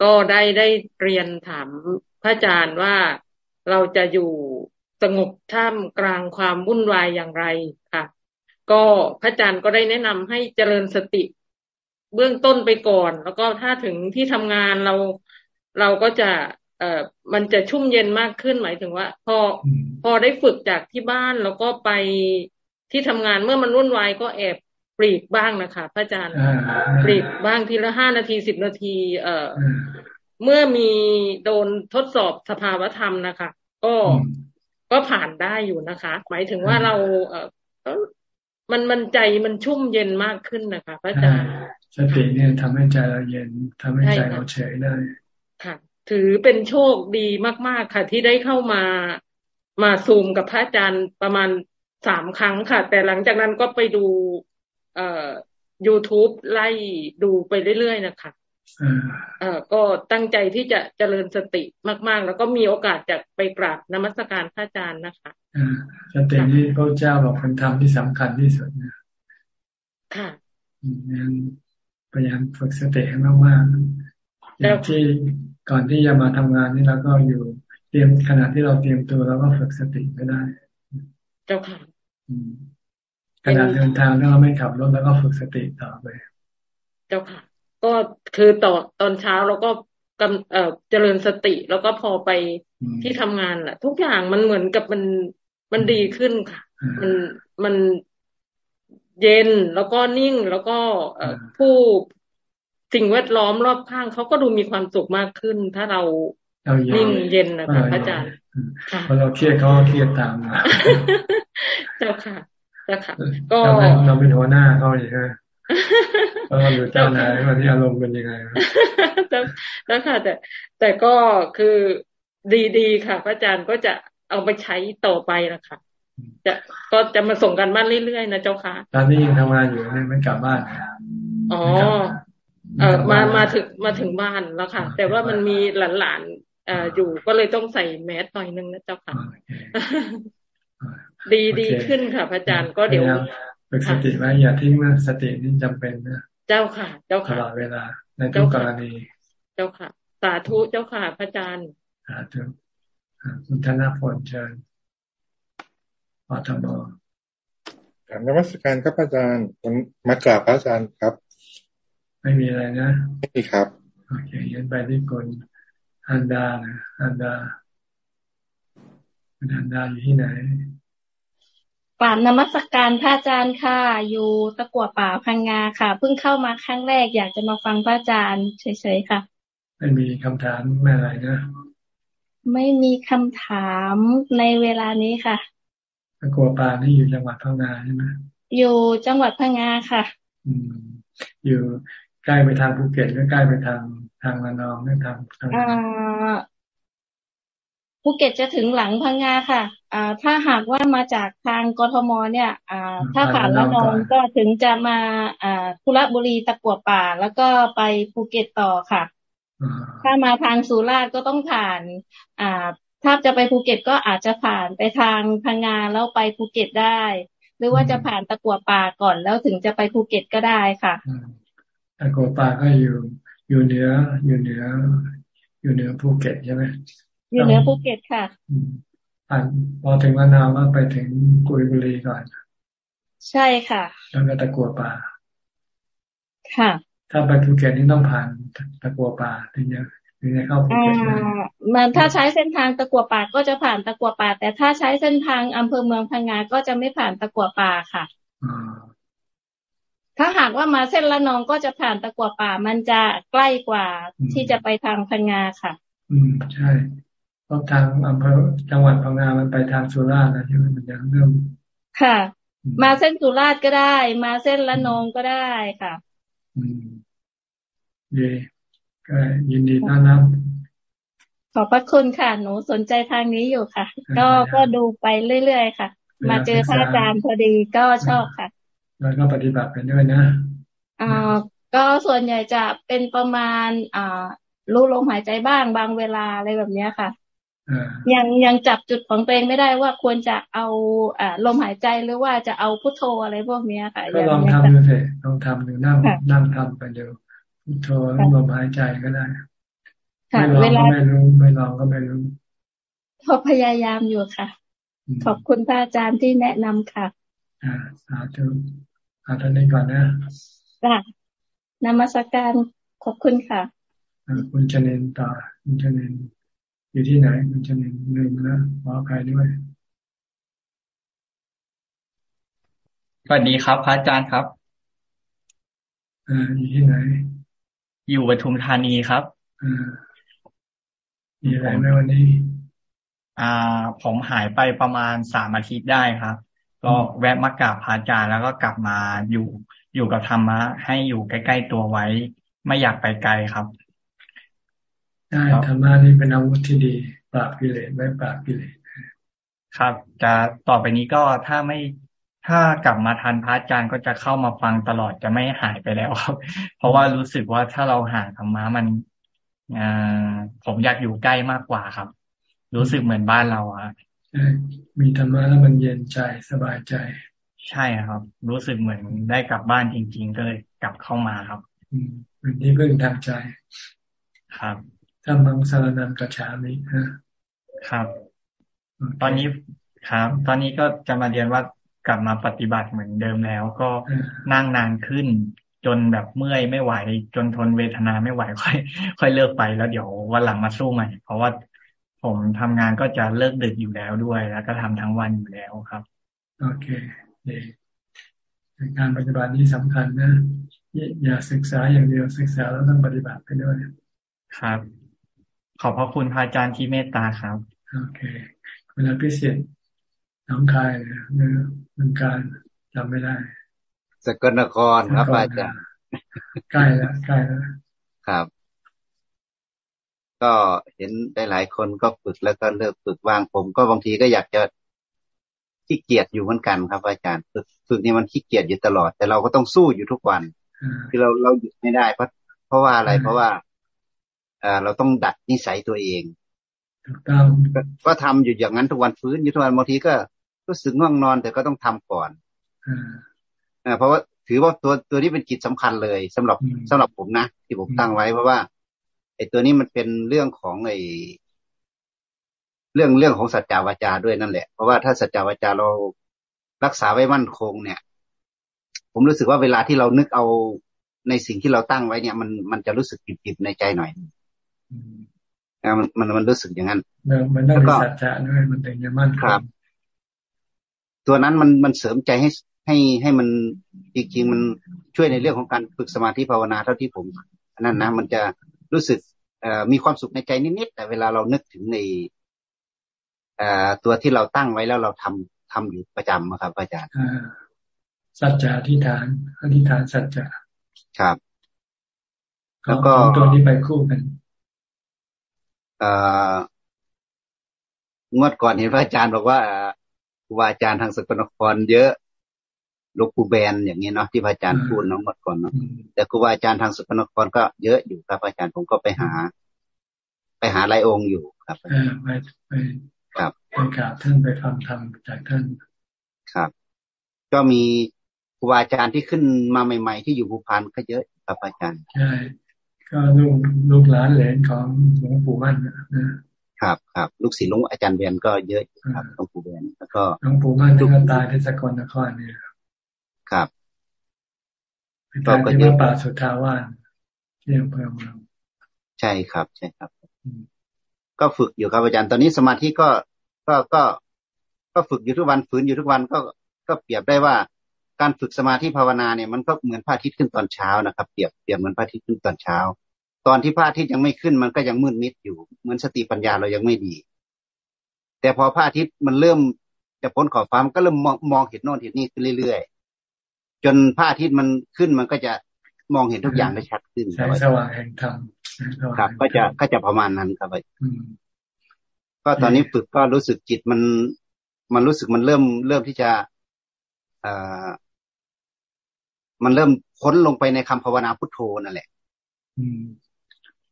ก็ได้ได้เรียนถามพระอาจารย์ว่าเราจะอยู่สงบท่ามกลางความวุ่นวายอย่างไรค่ะ ก็พระอาจารย์ก็ได้แนะนำให้เจริญสติ เบื้องต้นไปก่อน แล้วก็ถ้าถึงที่ทำงานเราเราก็จะ เอ่อมันจะชุ่มเย็นมากขึ้นหมายถึงว่า พอพอได้ฝึกจากที่บ้านแล้วก็ไปที่ทำงานเมื่อมันวุ่นวายก็แอบปลีกบ้างนะคะพระอาจารย์ปลีกบ้างทีละห้านาทีสิบนาที เอ่อเมื่อมีโดนทดสอบสภาวธรรมนะคะ ก็ก็ผ่านได้อยู่นะคะ หมายถึงว่าเราเออมันมันใจมันชุ่มเย็นมากขึ้นนะคะพระอาจารย์สติเนี่ยทำให้ใจเราเย็นทำให้ใจเราเฉยได้ค่ะ ถือเป็นโชคดีมาก ๆ ค่ะ ที่ได้เข้ามามาซูมกับพระอาจารย์ประมาณสามครั้งค่ะ แต่หลังจากนั้นก็ไปดู เอ่อ YouTube ไล่ดูไปเรื่อย ๆ นะคะเอ่อก็ตั้งใจที่จะเจริญสติมาก ๆ แล้วก็มีโอกาสจะไปกราบนมัสการพระอาจารย์นะคะสตินี้พระเจ้าบอกเป็นธรรมที่สำคัญที่สุดนะค่ะงั้นพยายามฝึกสติให้มากๆอย่างที่ ก่อนที่จะมาทำงานนี่เราก็อยู่เตรียมขณะที่เราเตรียมตัวเราก็ฝึกสติก็ได้ เจ้าค่ะขณะเดินทางถ้าเราไม่ขับรถแล้วก็ฝึกสติต่อไป เจ้าค่ะ ก็คือตอนตอนเช้าเราก็กำเอ่อเจริญสติแล้วก็พอไปที่ทำงานแหละทุกอย่างมันเหมือนกับมันมันดีขึ้นค่ะ มันมันเย็นแล้วก็นิ่งแล้วก็ผู้ สิ่งแวดล้อมรอบข้างเขาก็ดูมีความสุขมากขึ้น ถ้าเรานิ่งเย็นนะคะพระอาจารย์พอเราเครียดเขาเครียดตามเจ้าค่ะเจ้าค่ะ ก็เราเป็นหัวหน้าเขาอย่างนี้เราอยู่เจ้านายวันนี้อารมณ์เป็นยังไงแล้วค่ะ แต่ แต่ก็คือดีๆค่ะ พระอาจารย์ก็จะเอาไปใช้ต่อไปนะคะจะก็จะมาส่งกันบ้านเรื่อยๆนะเจ้าค่ะ ตอนนี้ยังทำงานอยู่นี่ไม่กลับบ้านอ๋อ เออมามาถึงมาถึงบ้านแล้วค่ะ แต่ว่ามันมีหลานๆอ่อยู่ก็เลยต้องใส่แมสหน่อยนึงนะเจ้าค่ะ ดีดีขึ้นค่ะพระอาจารย์ก็เดี๋ยวฝึกสติไว้อย่าทิ้งว่าสตินี่จำเป็นนะเจ้าค่ะ เจ้าค่ะตลอดเวลาในทุกกรณี เจ้าค่ะ สาธุเจ้าค่ะพระอาจารย์สาธุคุณธนพลเชิญปทบกราบนวัตการครับอาจารย์มากราบพระอาจารย์ครับ ไม่มีอะไรนะไม่มีครับโอเคยันไปที่คนอันดานะอันดาอันดาอยู่ที่ไหนกราบนมัสการพระอาจารย์ค่ะ อยู่ตะกัวป่าพังงาค่ะ เพิ่งเข้ามาครั้งแรกอยากจะมาฟังพระอาจารย์เฉยๆค่ะ ไม่มีคำถามแม่อะไรนะ ไม่มีคำถามในเวลานี้ค่ะ ตะกัวป่านี่อยู่จังหวัดพังงาใช่ไหมอยู่จังหวัดพังงาค่ะ อืม อยู่ ใกล้ไปทางภูเก็ตหรือใกล้ไปทางทางระนองหรือทางทางภูเก็ตจะถึงหลังพังงาค่ะอ่าถ้าหากว่ามาจากทางกทมเนี่ยอ่าถ้าผ่านละนองก็ถึงจะมาอ่าคุระบุรีตะกัวป่า แล้วก็ไปภูเก็ตต่อค่ะ ถ้ามาทางสุราษฎร์ก็ต้องผ่านอ่าถ้าจะไปภูเก็ตก็อาจจะผ่านไปทางพังงาแล้วไปภูเก็ตได้ หรือว่าจะผ่านตะกั่วป่าก่อนแล้วถึงจะไปภูเก็ตก็ได้ค่ะ ตะกั่วป่าก็อยู่อยู่เหนืออยู่เหนือ อยู่เหนือภูเก็ตใช่ไหมอยู่เหนือภูเก็ตค่ะผ่านพอถึงระนองก็ไปถึงคุระบุรีก่อน ใช่ค่ะแล้วก็ตะกัวป่า ค่ะ ถ้าไปภูเก็ตนี่ต้องผ่านตะกัวป่าถึงจะถึงจะเข้าภูเก็ตมันถ้าใช้เส้นทางตะกัวป่าก็จะผ่านตะกัวป่า แต่ถ้าใช้เส้นทางอำเภอเมืองพังงาก็จะไม่ผ่านตะกัวป่าค่ะ ถ้าหากว่ามาเส้นละนองก็จะผ่านตะกัวป่า มันจะใกล้กว่าที่จะไปทางพังงาค่ะ อืมใช่ราะทางอำเภอจังหวัดพังงามันไปทางสุราษฎร์นะใช่ไหมมันยังเริ่มค่ะ มาเส้นสุราษฎร์ก็ได้ มาเส้นละนองก็ได้ค่ะ อืมดีก็ยินดีต้อนรับขอบพระคุณค่ะ หนูสนใจทางนี้อยู่ค่ะ ก็ก็ดูไปเรื่อยๆค่ะ มาเจอพระอาจารย์พอดีก็ชอบค่ะ แล้วก็ปฏิบัติกันด้วยนะอ่าก็ส่วนใหญ่จะเป็นประมาณอ่ารู้ลมหายใจบ้างบางเวลาอะไรแบบเนี้ยค่ะยังยังจับจุดของตัวเองไม่ได้ว่าควรจะเอาอ่าลมหายใจหรือว่าจะเอาพุทโธอะไรพวกนี้ค่ะก็ลองทำดูเถอะลองทำดูนั่งนั่งทำไปเดี๋ยวพุทโธลมหายใจก็ได้ไม่ลองก็ไม่รู้ไม่ลองก็ไม่รู้พอพยายามอยู่ค่ะ ขอบคุณพระอาจารย์ที่แนะนำค่ะอ่าสาธุ อาท่านนี้ก่อนนะค่ะนมัสการขอบคุณค่ะคุณชนินต่อคุณชนินอยู่ที่ไหน คุณชนินลืมแล้วขอใครด้วยสวัสดีครับ พระอาจารย์ครับอ่าอยู่ที่ไหน อยู่ปทุมธานีครับอ่ามีอะไรไหมวันนี้ อ่า ผมหายไปประมาณสามอาทิตย์ได้ครับ ก็แวะมากราบพระอาจารย์แล้วก็กลับมาอยู่อยู่กับธรรมะให้อยู่ใกล้ ๆ ตัวไว้ ไม่อยากไปไกลครับใช่ธรรมะนี่เป็นอาวุธที่ดีปราบกิเลสไม่ปราบกิเลสครับ จะต่อไปนี้ก็ถ้าไม่ถ้ากลับมาทันพระอาจารย์ก็จะเข้ามาฟังตลอดจะไม่หายไปแล้วครับ เพราะว่ารู้สึกว่าถ้าเราห่างธรรมะมันอผมอยากอยู่ใกล้มากกว่าครับ รู้สึกเหมือนบ้านเราอะ มีธรรมะแล้วมันเย็นใจสบายใจ ใช่ครับ รู้สึกเหมือนได้กลับบ้านจริง ๆ ก็เลยกลับเข้ามาครับ อืมเป็นที่พึ่งทางใจ ครับธรรมังสารนังกัจฉามิฮะครับ ตอนนี้ครับ ตอนนี้ก็จะมาเรียนว่ากลับมาปฏิบัติเหมือนเดิมแล้ว ก็นั่งนานขึ้น จนแบบเมื่อยไม่ไหว จนทนเวทนาไม่ไหวค่อย ค่อยเลิกไปแล้วเดี๋ยววันหลังมาสู้ใหม่ เพราะว่า ผมทำงานก็จะเลิกดึกอยู่แล้วด้วย แล้วก็ทำทั้งวันอยู่แล้วครับ โอเคดีการปฏิบัตินี้สำคัญนะ อย่าศึกษาอย่างเดียวศึกษาแล้วต้องปฏิบัติไปด้วยครับ ขอบพระคุณพระอาจารย์ที่เมตตาครับ โอเคคุณพิเศษน้องคายเนื้อมันการจำไม่ได้ สกลนครครับอาจารย์ใกล้แล้วใกล้แล้วครับ ก็เห็นหลายคนก็ฝึกแล้วก็เลิกฝึกวางผม ก็บางทีก็อยากจะขี้เกียจอยู่เหมือนกันครับ อาจารย์ฝึกฝึกนี่มันขี้เกียจอยู่ตลอด แต่เราก็ต้องสู้อยู่ทุกวัน คือเราเราหยุดไม่ได้เพราะเพราะว่าอะไรเพราะว่าเราต้องดัดนิสัยตัวเองก็ทำอยู่อย่างนั้นทุกวันฟื้นอยู่ทุกวันบางทีก็รู้สึกง่วงนอน แต่ก็ต้องทำก่อนอ่าเพราะว่าถือว่าตัวตัวนี้เป็นจิตสำคัญเลยสำหรับสำหรับผมนะที่ผมตั้งไว้เพราะว่า ไอ้ตัวนี้มันเป็นเรื่องของไอ้เรื่องเรื่องของสัจจาวาจาด้วยนั่นแหละ เพราะว่าถ้าสัจจาวาจาเรารักษาไว้มั่นคง เนี่ย ผมรู้สึกว่าเวลาที่เรานึกเอาในสิ่งที่เราตั้งไว้เนี่ย มันมันจะรู้สึกปิดๆในใจหน่อยมันมันมันรู้สึกอย่างนั้นมันต้องมีสัจจะด้วยมันถึงจะมั่นคงตัวนั้นมันมันเสริมใจให้ให้ให้มันจริงๆมันช่วยในเรื่องของการฝึกสมาธิภาวนาเท่าที่ผมนั่นนะมันจะ รู้สึกเอ่อมีความสุขในใจนิดๆแต่เวลาเรานึกถึงในเอ่อตัวที่เราตั้งไว้แล้วเราทำทำอยู่ประจำครับอาจารย์สัจจะที่ฐานอธิษฐานสัจจะครับ แล้วก็ตัวนี้ไปคู่กันเอ่องวดก่อนเห็นพระอาจารย์บอกว่าครูบาอาจารย์ทางสกลนครเยอะ ลูกปูแบนอย่างนี้เนาะที่พระอาจารย์พูดน้องงวดก่อนเนาะแต่ครูบาอาจารย์ทางสกลนครก็เยอะอยู่ครับอาจารย์ผมก็ไปหา ไปหาลายองค์อยู่ครับไปไปครับไปกราบท่านไปฟังธรรมจากท่านครับ ก็มีครูบาอาจารย์ที่ขึ้นมาใหม่ ๆ ที่อยู่ภูพานก็เยอะครับอาจารย์ใช่ก็ลูกลูกหลานเหลนของหลวงปู่มั่นนะครับครับลูกศิษย์หลวงอาจารย์เบียนก็เยอะครับหลวงปู่เบียนแล้วก็หลวงปู่มั่นที่ก็ตายที่สกลนครเนี่ย ครับก็เยอะป่าสุทาวานที่อำเภอเมืองใช่ครับ ใช่ครับ ก็ฝึกอยู่ครับอาจารย์ตอนนี้สมาธิก็ก็ก็ก็ฝึกอยู่ทุกวันฝืนอยู่ทุกวันก็ก็เปรียบได้ว่าการฝึกสมาธิภาวนาเนี่ยมันก็เหมือนพระอาทิตย์ขึ้นตอนเช้านะครับ เปรียบเปรียบเหมือนพระอาทิตย์ขึ้นตอนเช้า ตอนที่พระอาทิตย์ยังไม่ขึ้นมันก็ยังมืดมิดอยู่ เหมือนสติปัญญาเรายังไม่ดี แต่พอพระอาทิตย์มันเริ่มจะพ้นขอบฟ้ามันก็เริ่มมองมองเห็นโน่นเห็นนี่ขึ้นเรื่อยๆ จนพระอาทิตย์มันขึ้นมันก็จะมองเห็นทุกอย่างได้ชัดขึ้นแสงสว่างแห่งธรรมครับ ก็จะก็จะประมาณนั้นครับก็ตอนนี้ฝึกก็รู้สึกจิตมัน มันรู้สึกมันเริ่มเริ่มที่จะอ่ามันเริ่มพ้นลงไปในคำภาวนาพุทโธนั่นแหละ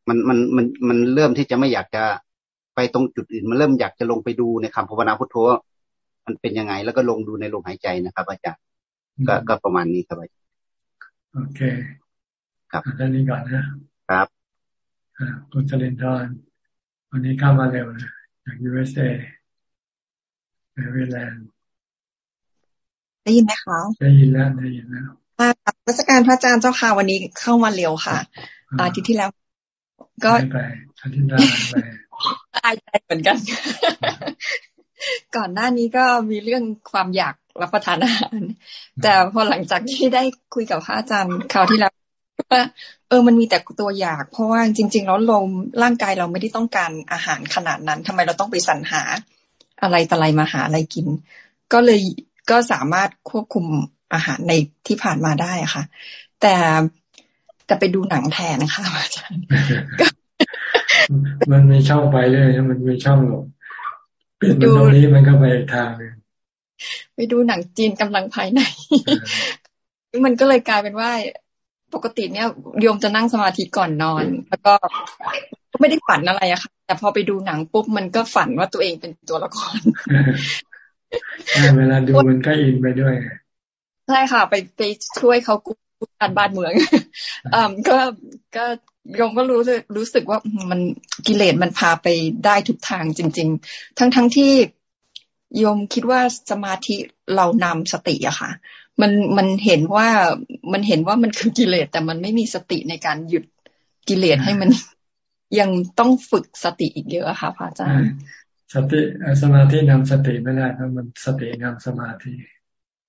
มันมันมันมันเริ่มที่จะไม่อยากจะไปตรงจุดอื่น มันเริ่มอยากจะลงไปดูในคำภาวนาพุทโธมันเป็นยังไง แล้วก็ลงดูในลมหายใจนะครับ อาจารย์ ก็ก็ประมาณนี้ครับอาจารย์โอเค ครับท่านนี้ก่อนนะครับอ่าคุณเจริญทรวันนี้เข้ามาเร็วนะจาก USA เนเวอร์แลนด์ได้ยินไหมคะได้ยินแล้วได้ยินแล้วราชการพระอาจารย์เจ้าค่ะวันนี้เข้ามาเร็วค่ะอาทิตย์ที่แล้ว ก็ไปอาทิตย์หน้าไปอายใจเหมือนกัน ก่อนหน้านี้ก็มีเรื่องความอยาก รับประทานอาหาร แต่พอหลังจากที่ได้คุยกับพระอาจารย์คราวที่แล้วว่าเออมันมีแต่ตัวอยาก เพราะว่าจริง ๆ แล้วลมร่างกายเราไม่ได้ต้องการอาหารขนาดนั้นทำไมเราต้องไปสรรหาอะไรตะไรมาหาอะไรกิน ก็เลยก็สามารถควบคุมอาหารในที่ผ่านมาได้ค่ะ แต่แต่ไปดูหนังแทนนะคะอาจารย์มันมีช่องไปเลยมันมีช่องหลบเปลี่ยนตรงนี้มันก็ไปทางนึง ไปดูหนังจีนกำลังภายใน มันก็เลยกลายเป็นว่าปกติเนี่ยโยมจะนั่งสมาธิก่อนนอน แล้วก็ก็ไม่ได้ฝันอะไรอะค่ะ แต่พอไปดูหนังปุ๊บมันก็ฝันว่าตัวเองเป็นตัวละครเวลาดูมันก็อินไปด้วยใช่ค่ะ ไปไปช่วยเขากู้การบ้านเมืองอ่าก็ก็ยงก็รู้สึกรู้สึกว่ามันกิเลสมันพาไปได้ทุกทางจริง ๆ ทั้งทั้งที่ โยมคิดว่าสมาธิเรานำสติอะค่ะ มันมันเห็นว่ามันเห็นว่ามันคือกิเลสแต่มันไม่มีสติในการหยุดกิเลสให้มันยังต้องฝึกสติอีกเยอะค่ะพระอาจารย์สติสมาธินำสติไม่ได้เพราะมันสตินำสมาธิ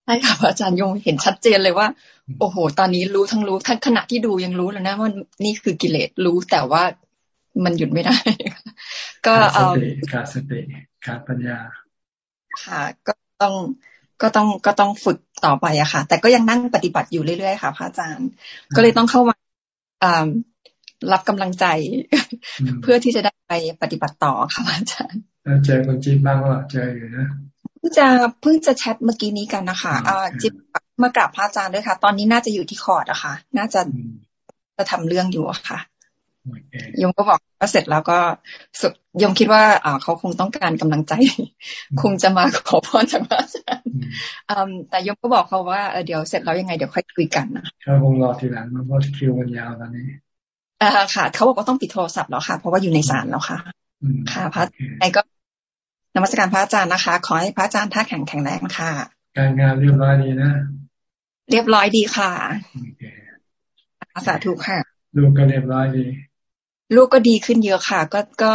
ใช่ค่ะอาจารย์ยงเห็นชัดเจนเลยว่า โอ้โห ตอนนี้รู้ทั้งรู้ทั้งขณะที่ดูยังรู้แล้วนะว่านี่คือกิเลสรู้แต่ว่ามันหยุดไม่ได้ ก็เอาขาดสติขาดปัญญา ค่ะ ก็ต้องก็ต้องก็ต้องฝึกต่อไปอะค่ะ แต่ก็ยังนั่งปฏิบัติอยู่เรื่อยๆค่ะพระอาจารย์ ก็เลยต้องเข้ามารับกำลังใจ เพื่อที่จะได้ไปปฏิบัติต่อค่ะอาจารย์เจอคนจีนบ้างว่าเจออยู่นะพิ่งจะเพิ่งจะแชทเมื่อกี้นี้กันนะคะอ่าจิบมากราบพระอาจารย์ด้วยค่ะ ตอนนี้น่าจะอยู่ที่คอร์ดอะค่ะ น่าจะจะทำเรื่องอยู่อะค่ะ ยมก็บอกว่าเสร็จแล้วก็ยมคิดว่าอ่าเขาคงต้องการกำลังใจ คงจะมาขอพรจากพระอาจารย์แต่ยมก็บอกเขาว่าเดี๋ยวเสร็จแล้วยังไงเดี๋ยวค่อยคุยกันนะเขาคงรอทีหลังเพราะคิวมันยาวตอนนี้อ่าค่ะ เขาบอกว่าต้องปิดโทรศัพท์แล้วค่ะ เพราะว่าอยู่ในศาลแล้วค่ะ ค่ะพระไอ้ก็นมัสการพระอาจารย์นะคะ ขอให้พระอาจารย์ท่าแข็งแข็งแรงค่ะ การงานเรียบร้อยดีนะ เรียบร้อยดีค่ะสาธุค่ะลูกก็เรียบร้อยดี ลูกก็ดีขึ้นเยอะค่ะ ก็ก็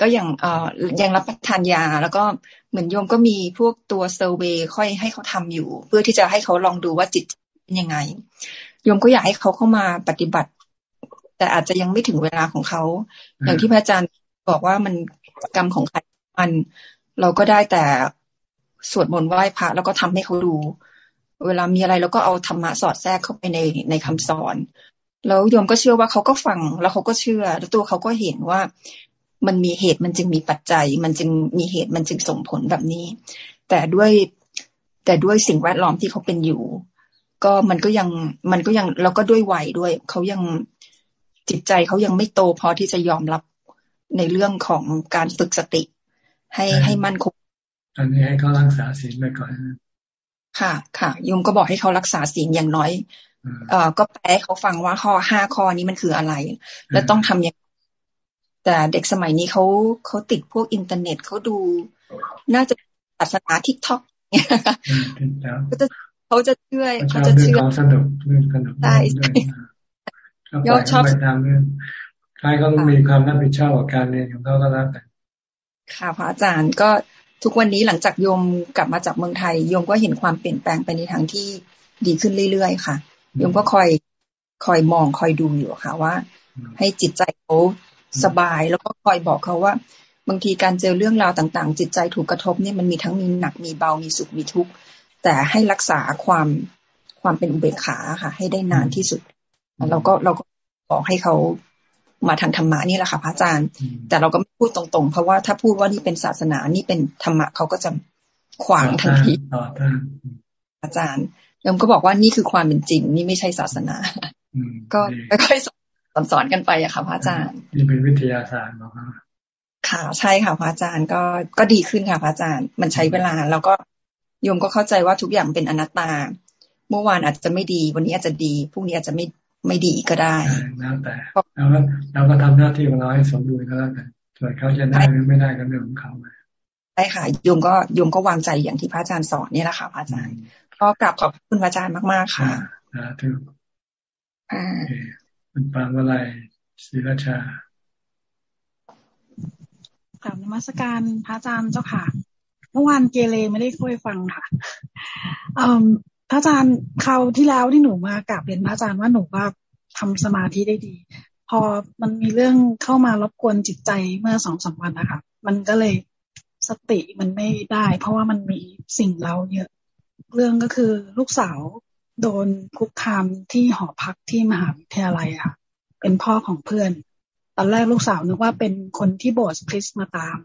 ก็อย่างเอ่อยังรับประทานยา แล้วก็เหมือนโยมก็มีพวกตัวเซอร์เวยค่อยให้เขาทำอยู่ เพื่อที่จะให้เขาลองดูว่าจิตเป็นยังไงโยมก็อยากให้เขาเข้ามาปฏิบัติ แต่อาจจะยังไม่ถึงเวลาของเขา อย่างที่พระอาจารย์บอกว่ามันกรรมของใครมันเราก็ได้แต่สวดมนต์ไหว้พระแล้วก็ทำให้เขาดู เวลามีอะไรเราก็เอาธรรมะสอดแทรกเข้าไปในในคำสอน แล้วโยมก็เชื่อว่าเขาก็ฟังแล้วเขาก็เชื่อ แล้วตัวเขาก็เห็นว่ามันมีเหตุมันจึงมีปัจจัย มันจึงมีเหตุมันจึงส่งผลแบบนี้ แต่ด้วยแต่ด้วยสิ่งแวดล้อมที่เขาเป็นอยู่ ก็มันก็ยังมันก็ยังแล้วก็ด้วยวัยด้วยเขายังจิตใจเขายังไม่โตพอที่จะยอมรับในเรื่องของการฝึกสติ ให้ให้มั่นคงอันนี้ให้เขารักษาศีลไปก่อนค่ะ ค่ะโยมก็บอกให้เขารักษาศีลอย่างน้อย เอ่อก็แปลให้เขาฟังว่าข้อห้าข้อนี้มันคืออะไร และต้องทำอย่างแต่เด็กสมัยนี้เขาเขาติดพวกอินเทอร์เน็ตเขาดู น่าจะศาสนา TikTokเขาจะเขาจะเชื่อเขาจะเชื่อสนุกเรื่องสนุกใช่ยอดชอบไปทำเรื่องใครก็ต้องมีความรับผิดชอบกับการเรียนของเขาก็แล้วแต่ค่ะพระอาจารย์ก็ทุกวันนี้หลังจากโยมกลับมาจากเมืองไทยโยมก็เห็นความเปลี่ยนแปลงไปในทางที่ดีขึ้นเรื่อยๆค่ะ โยมก็คอยคอยมองคอยดูอยู่ค่ะว่า ให้จิตใจเขาสบายแล้วก็คอยบอกเขาว่า บางทีการเจอเรื่องราวต่างๆ จิตใจถูกกระทบเนี่ยมันมีทั้งมีหนักมีเบามีสุขมีทุกข์แต่ให้รักษาความความเป็นอุเบกขาค่ะ ให้ได้นานที่สุดเราก็เราก็บอกให้เขามาทางธรรมะนี่แหละค่ะพระอาจารย์ แต่เราก็ไม่พูดตรงๆ เพราะว่าถ้าพูดว่านี่เป็นศาสนานี่เป็นธรรมะเขาก็จะขวางทันทีอาจารย์ ยมก็บอกว่านี่คือความเป็นจริง นี่ไม่ใช่ศาสนา ก็ค่อยๆสอนสอนกันไปอะค่ะพระอาจารย์นี่เป็นวิทยาศาสตร์หรอคค่ะใช่ค่ะพระอาจารย์ก็ก็ดีขึ้นค่ะพระอาจารย์ มันใช้เวลา แล้วก็โยมก็เข้าใจว่าทุกอย่างเป็นอนัตตา เมื่อวานอาจจะไม่ดี วันนี้อาจจะดีพรุ่งนี้อาจจะไม่ไม่ดีก็ได้แล้วแต่เราก็เราก็ทำหน้าที่ของเราให้สมบูรณ์ก็แล้วกันส่วนเขาจะได้หรือไม่ได้ก็เรื่องของเขาใช่ค่ะโยมก็โยมก็วางใจอย่างที่พระอาจารย์สอนนี่แหละค่ะพระอาจารย์ ก็กลับขอบคุณพระอาจารย์มาก ๆ ค่ะนะทุกมันปางอะไรศิราชากลับนมัสการพระอาจารย์เจ้าค่ะ เมื่อวานเกเรไม่ได้คุยฟังค่ะพระอาจารย์คราวที่แล้วที่หนูมากราบเรียนพระอาจารย์ว่าหนูว่าทำสมาธิได้ดี พอมันมีเรื่องเข้ามารบกวนจิตใจเมื่อสองสามวันนะคะมันก็เลยสติมันไม่ได้ เพราะว่ามันมีสิ่งเราเยอะ เรื่องก็คือลูกสาวโดนคุกคามที่หอพักที่มหาวิทยาลัยค่ะ เป็นพ่อของเพื่อน ตอนแรกลูกสาวนึกว่าเป็นคนที่โบสถ์คริสต์มาตาม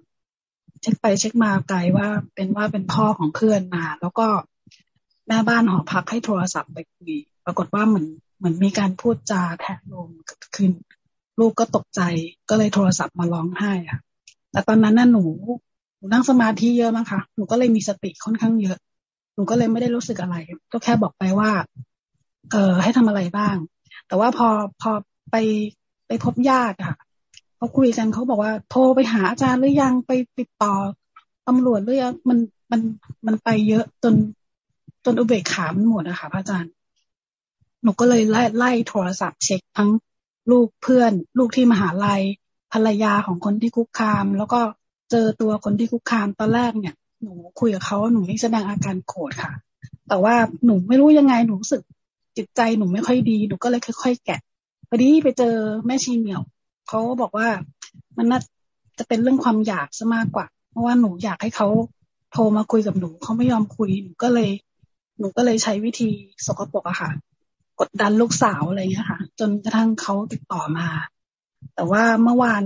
เช็คไปเช็คมาไกลว่าเป็นว่าเป็นพ่อของเพื่อนมา แล้วก็แม่บ้านหอพักให้โทรศัพท์ไปคุย ปรากฏว่าเหมือนเหมือนมีการพูดจาแทะลมเกิดขึ้น ลูกก็ตกใจก็เลยโทรศัพท์มาร้องไห้ค่ะ แต่ตอนนั้นน่ะหนูหนูนั่งสมาธิเยอะมั้งคะหนูก็เลยมีสติค่อนข้างเยอะ หนูก็เลยไม่ได้รู้สึกอะไร ก็แค่บอกไปว่า เออให้ทำอะไรบ้าง แต่ว่าพอพอไปไปพบญาติค่ะเขาคุยกันเขาบอกว่าโทรไปหาอาจารย์หรือยังไปติดต่อตำรวจหรือยังมันมันมันไปเยอะจนจนอุเบกขามันหมดอะคะพระอาจารย์ หนูก็เลยไล่ไล่โทรศัพท์เช็คทั้งลูกเพื่อน ลูกที่มหาลัยภรรยาของคนที่คุกคาม แล้วก็เจอตัวคนที่คุกคามตอนแรกเนี่ย หนูคุยกับเขาหนูไม่แสดงอาการโกรธค่ะ แต่ว่าหนูไม่รู้ยังไงหนูรู้สึกจิตใจหนูไม่ค่อยดีหนูก็เลยค่อยๆแกะพอดีไปเจอแม่ชีเหมียวเขาบอกว่ามันน่าจะเป็นเรื่องความอยากซะมากกว่า เพราะว่าหนูอยากให้เขาโทรมาคุยกับหนูเขาไม่ยอมคุยหนูก็เลย หนูก็เลยใช้วิธีสกปรกอะค่ะ กดดันลูกสาวอะไรเงี้ยค่ะ จนกระทั่งเขาติดต่อมา แต่ว่าเมื่อวาน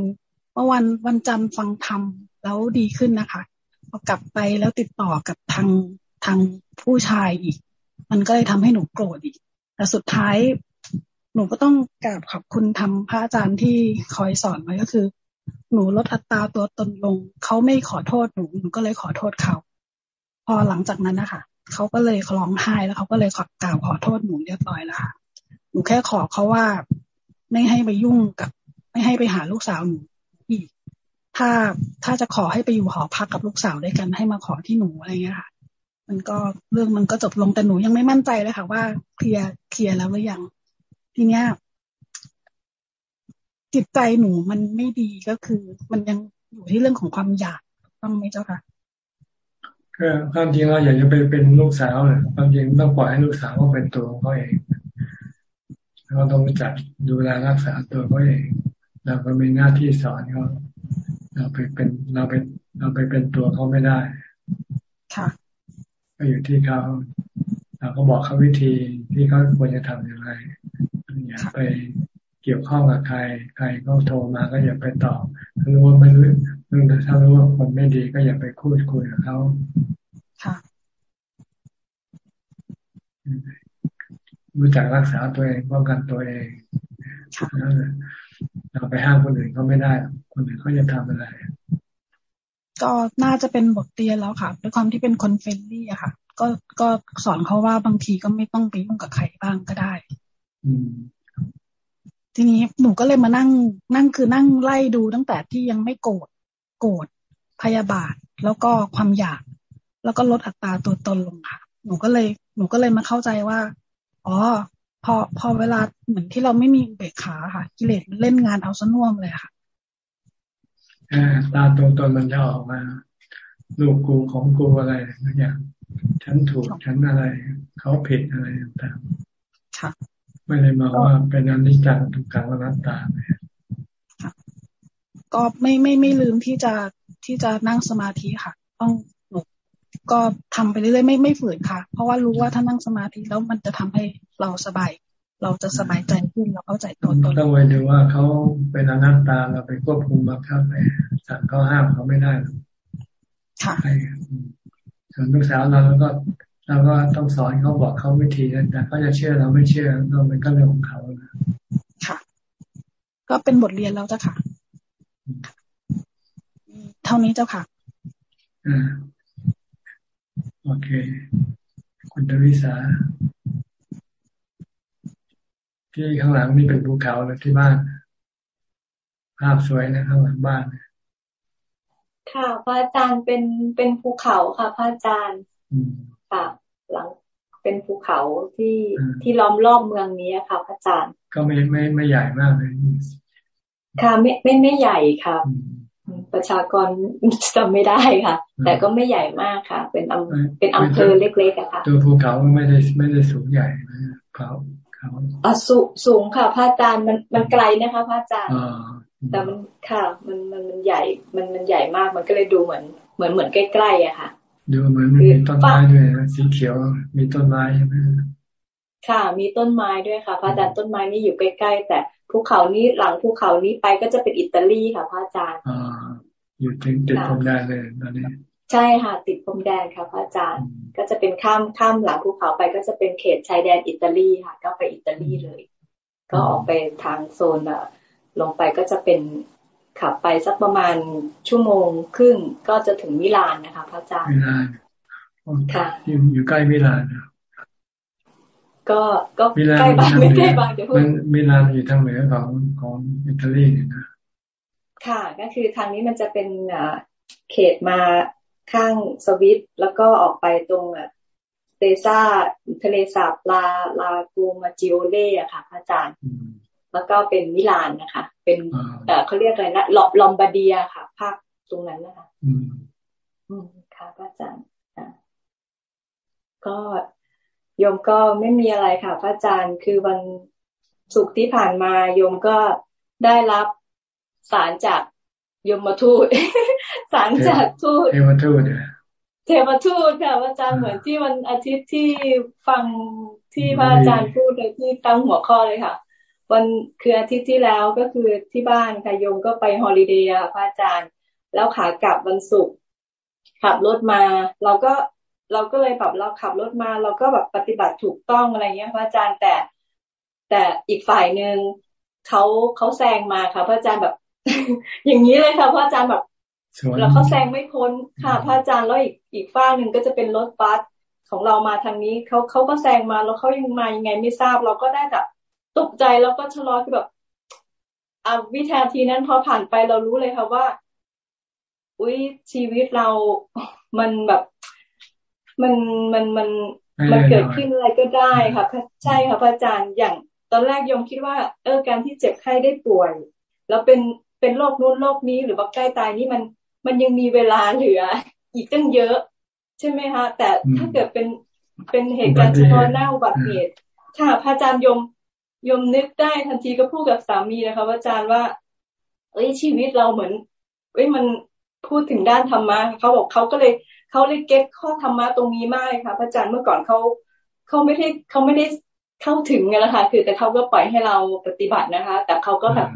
เมื่อวันวันจันทร์ฟังธรรมแล้วดีขึ้นนะคะ พอกลับไปแล้วติดต่อกับทางทางผู้ชายอีก มันก็เลยทำให้หนูโกรธอีก แต่สุดท้ายหนูก็ต้องกราบขอบคุณทำพระอาจารย์ที่คอยสอนไว้ก็คือ หนูลดอัตราตัวตนลง เขาไม่ขอโทษหนูหนูก็เลยขอโทษเขา พอหลังจากนั้นนะคะเขาก็เลยร้องไห้แล้วเขาก็เลยขอกล่าวขอโทษหนูเรียบร้อยแล้วค่ะหนูแค่ขอเขาว่าไม่ให้ไปยุ่งกับ ไม่ให้ไปหาลูกสาวหนูอีก ถ้าถ้าจะขอให้ไปอยู่หอพักกับลูกสาวด้วยกันให้มาขอที่หนูอะไรเงี้ยค่ะ มันก็เรื่องมันก็จบลงแต่หนูยังไม่มั่นใจเลยค่ะ ว่าเคลียร์เคลียร์แล้วหรือยังทีเนี้ยจิตใจหนูมันไม่ดีก็คือ มันยังอยู่ที่เรื่องของความอยากต้องไหมเจ้าค่ะก็ความจริงเราอยากจะไปเป็นลูกสาวเนี่ยความจริงต้องปล่อยให้ลูกสาวเขาเป็นตัวเขาเองเราต้องจัดดูแลรักษาตัวเขาเองเราก็มีหน้าที่สอนเขา เราไปเป็นเราไปเราไปเป็นตัวเขาไม่ได้ ค่ะก็อยู่ที่เขาเราก็บอกเขาวิธีที่เขาควรจะทำอย่างไรอย่าไปเกี่ยวข้องกับใคร ใครก็โทรมาก็อย่าไปตอบถ้ารู้ว่าไม่รู้เรื่องถ้ารู้ว่าคนไม่ดีก็อย่าไปพูดคุยกับเขาค่ะรู้จักรักษาตัวเองป้องกันตัวเอง เราไปห้ามคนอื่นเขาไม่ได้ คนอื่นเขาจะทำอะไร ก็น่าจะเป็นบทเรียนแล้วค่ะ ด้วยความที่เป็นคน friendly อะค่ะ ก็ก็สอนเขาว่าบางทีก็ไม่ต้องไปยุ่งกับใครบ้างก็ได้ อืมทีนี้หนูก็เลยมานั่งนั่งคือนั่งไล่ดูตั้งแต่ที่ยังไม่โกรธโกรธพยาบาท แล้วก็ความอยาก แล้วก็ลดอัตราตัวตนลงค่ะ หนูก็เลย หนูก็เลยมาเข้าใจว่า อ๋อ พอพอเวลาเหมือนที่เราไม่มีเบรกขาค่ะ กิเลสมันเล่นงานเอาซะน่วมเลยค่ะตาตัวตนมันจะออกมาลูกกูของกูอะไรอย่าง ฉันถูกฉันอะไร เขาผิดอะไรต่างๆค่ะไม่ได้มาว่าเป็นอนิจจังทุกขังอนัตตาเลยก็ไม่ไม่ไม่ลืมที่จะที่จะนั่งสมาธิค่ะ ต้องหนู ก็ทำไปเรื่อยๆไม่ไม่ฝืนค่ะ เพราะว่ารู้ว่าถ้านั่งสมาธิแล้วมันจะทำให้เราสบาย เราจะสบายใจขึ้นเราเข้าใจตัวตนต้องไปดูว่าเขาเป็นอนัตตาเราไปควบคุมบังคับไปสั่งเขาห้ามเขาไม่ได้ค่ะส่วนลูกสาวเราแล้วก็เราก็ต้องสอนเขาบอกเขาวิธีแต่เขาจะเชื่อเราไม่เชื่อเราเป็นก็เรื่องของเขาค่ะ ก็เป็นบทเรียนแล้วจ้ะค่ะ เท่านี้เจ้าค่ะอ่า โอเค คุณทวิสาที่ข้างหลังนี่เป็นภูเขาหรือที่บ้าน ภาพสวยนะข้างหลังบ้าน ค่ะพระอาจารย์เป็นเป็นภูเขาค่ะพระอาจารย์ค่ะ หลังเป็นภูเขาที่ที่ล้อมรอบเมืองนี้ค่ะพระอาจารย์ ก็ไม่ไม่ไม่ใหญ่มากเลยค่ะไม่ไม่ไม่ใหญ่ค่ะ ประชากรจำไม่ได้ค่ะ แต่ก็ไม่ใหญ่มากค่ะ เป็นอำเป็นอำเภอเล็กๆอะค่ะ ตัวภูเขาไม่ได้ไม่ได้สูงใหญ่เขาเขาอะสูสูงค่ะพระอาจารย์มันมันไกลนะคะพระอาจารย์แต่มันค่ะ มันมันมันใหญ่มันมันใหญ่มากมันก็เลยดูเหมือน เหมือนเหมือนใกล้ๆอะค่ะ ดูเหมือนมีต้นไม้ด้วยนะสีเขียวมีต้นไม้ใช่ไหมค่ะ มีต้นไม้ด้วยค่ะ พระอาจารย์ต้นไม้นี่อยู่ใกล้ๆแต่ ภูเขานี้หลังภูเขานี้ไปก็จะเป็นอิตาลีค่ะพระอาจารย์อ่าอยู่ถึงติดพรมแดนเลยตอนนี้ ใช่ค่ะติดพรมแดนค่ะพระอาจารย์ ก็จะเป็นข้ามข้ามหลังภูเขาไปก็จะเป็นเขตชายแดนอิตาลีค่ะ ก็ไปอิตาลีเลย ก็ออกไปทางโซนลงไปก็จะเป็นขับไปสักประมาณชั่วโมงครึ่งก็จะถึงมิลานนะคะพระอาจารย์มิลานค่ะอยู่ใกล้มิลาน ก็ก็ใกล้บ้านไม่ใกล้บ้านเดี๋ยวมันมิลานอยู่ทางเหนือของของอิตาลีเนี่ยนะค่ะ ก็คือทางนี้มันจะเป็นเขตมาข้างสวิต แล้วก็ออกไปตรงเตซ่าทะเลสาบลาลากูมาจิโอเล่อะค่ะอาจารย์ แล้วก็เป็นมิลานนะคะ เป็นเออเขาเรียกอะไรนะลอลอมบาเดียค่ะ ภาคตรงนั้นนะคะอืมอืมค่ะอาจารย์ก็ โยมก็ไม่มีอะไรค่ะ พระอาจารย์คือวันศุกร์ที่ผ่านมาโยมก็ได้รับสารจากยมทูตสารจากทูตเทวทูตเทวทูตค่ะพระอาจารย์เหมือนที่วันอาทิตย์ที่ฟังที่พระอาจารย์พูดเลยที่ตั้งหัวข้อเลยค่ะ วันคืออาทิตย์ที่แล้วก็คือที่บ้านค่ะโยมก็ไปฮอลิเดย์พระอาจารย์ แล้วขากลับวันศุกร์ขับรถมา เราก็ เราก็เลยแบบเราขับรถมาเราก็แบบปฏิบัติถูกต้องอะไรเงี้ยพระอาจารย์แต่ แต่อีกฝ่ายหนึ่งเขาเขาแซงมาค่ะ พระอาจารย์แบบ อย่างนี้เลยค่ะพระอาจารย์แบบแล้วเขาแซงไม่พ้นค่ะ พระอาจารย์แล้วอีกอีกฝ้าหนึ่งก็จะเป็นรถบัสของเรามาทางนี้เขาเขาก็แซงมาแล้วเขายังมายังไงไม่ทราบ เราก็ได้แบบตกใจแล้วก็ชะลอคือแบบอ่าวินาทีนั้นพอผ่านไปเรารู้เลยค่ะว่า อุ้ยชีวิตเรา มันแบบ มันมันมันมันเกิดขึ้นอะไรก็ได้ค่ะใช่ค่ะพระอาจารย์อย่างตอนแรกยมคิดว่า เออการที่เจ็บไข้ได้ป่วย แล้วเป็นเป็นโรคนู้นโรคนี้หรือว่าใกล้ตายนี่มันมันยังมีเวลาเหลือ อีกตั้งเยอะ ใช่ไหมคะแต่ถ้าเกิดเป็นเป็นเหตุการณ์เฉพาะหน้าอุบัติเหตุค่ะพระอาจารย์ยมยมนึกได้ทันทีก็พูดกับสามีนะคะว่าอาจารย์ว่า เอ้ยชีวิตเราเหมือนเอ้ยมันพูดถึงด้านธรรมะเขาบอกเขาก็เลย เขาเลยเก็ตข้อธรรมะตรงนี้มากค่ะพระอาจารย์เมื่อก่อนเขาเขาไม่ได้เขาไม่ได้เข้าถึงไงล่ะค่ะคือแต่เขาก็ปล่อยให้เราปฏิบัตินะคะ แต่เขาก็แบบ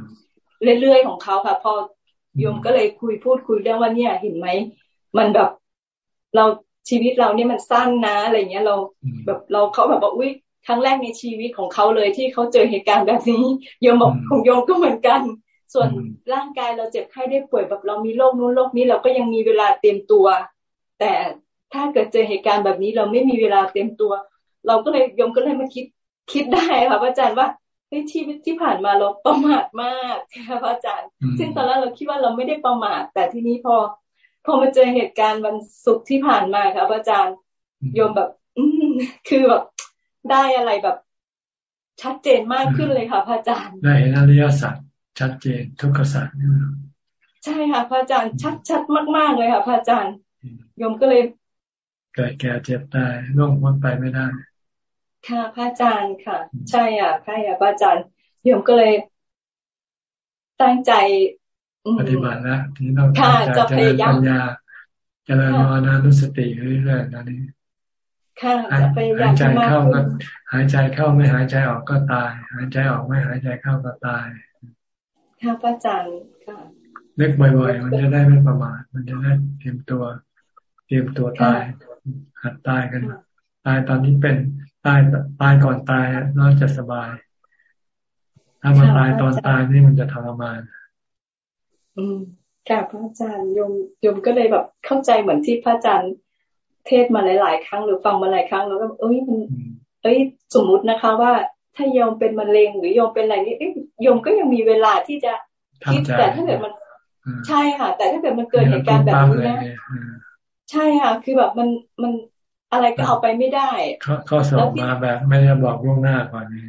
เรื่อยๆของเขาค่ะ พอโยมก็เลยคุยพูดคุยเรื่องว่าเนี่ยเห็นไหมมันแบบเราชีวิตเราเนี่ยมันสั้นนะอะไรเงี้ยเราแบบเราเขาแบบว่าอุ้ยครั้งแรกในชีวิตของเขาเลยที่เขาเจอเหตุการณ์แบบนี้โยมบอกของโยมก็เหมือนกัน ส่วนร่างกายเราเจ็บไข้ได้ป่วยแบบเรามีโรคนู้นโรคนี้เราก็ยังมีเวลาเตรียมตัว แต่ถ้าเกิดเจอเหตุการณ์แบบนี้เราไม่มีเวลาเตรียมตัว เราก็เลยโยมก็เลยมาคิดคิดได้ค่ะพระอาจารย์ว่าในชีวิตที่ผ่านมาเราประมาทมากค่ะพระอาจารย์ ซึ่งตอนแรกเราคิดว่าเราไม่ได้ประมาทแต่ทีนี้พอ พอมาเจอเหตุการณ์วันศุกร์ที่ผ่านมาค่ะพระอาจารย์โยมแบบ อืคือแบบได้อะไรแบบ ชัดเจนมากขึ้นเลยค่ะพระอาจารย์ได้เห็นอริยสัจชัดเจนทุกขสัจใช่ค่ะพระอาจารย์ชัดชัดมาก ๆเลยค่ะพระอาจารย์ โยมก็เลย เกิดแก่เจ็บตายล่วงพ้นไปไม่ได้ ค่ะพระอาจารย์ค่ะ ใช่อะใช่อะพระอาจารย์โยมก็เลย ตั้งใจปฏิบัตินะทีนี้ต้องตั้งใจเจริญปัญญาเจริญมรณานุสติเรื่อยๆนะนี่ค่ะจะพยายามหายใจเข้าก็หายใจเข้าไม่หายใจออกก็ตาย หายใจออกไม่หายใจเข้าก็ตายค่ะพระอาจารย์ค่ะเล็กบ่อยๆ มันจะได้ไม่ประมาทมันจะได้เตรียมตัวเต รียมตัวตาย หัดตายกัน ตายตอนนี้เป็นตายตายก่อนตายน่าจะสบาย ถ้ามาตายตอนตายนี่มันจะทรมาน อืมค่ะพระอาจารย์โยมโยมก็เลยแบบเข้าใจเหมือนที่พระอาจารย์เทศมาหลาย ๆ ครั้งหรือฟังมาหลายครั้งแล้วก็เอ้ยมันเอ้ยสมมุตินะคะว่าถ้าโยมเป็นมะเร็งหรือโยมเป็นอะไรนี่โยมก็ยังมีเวลาที่จะคิดแต่ถ้าเกิดมันใช่ค่ะ แต่ถ้าเกิดมันเกิดเหตุการณ์แบบนี้นะ ใช่ค่ะ คือแบบมันมันอะไรก็เอาไปไม่ได้ข้อสอบมาแบบ ไม่ได้บอกล่วงหน้าก่อนนี่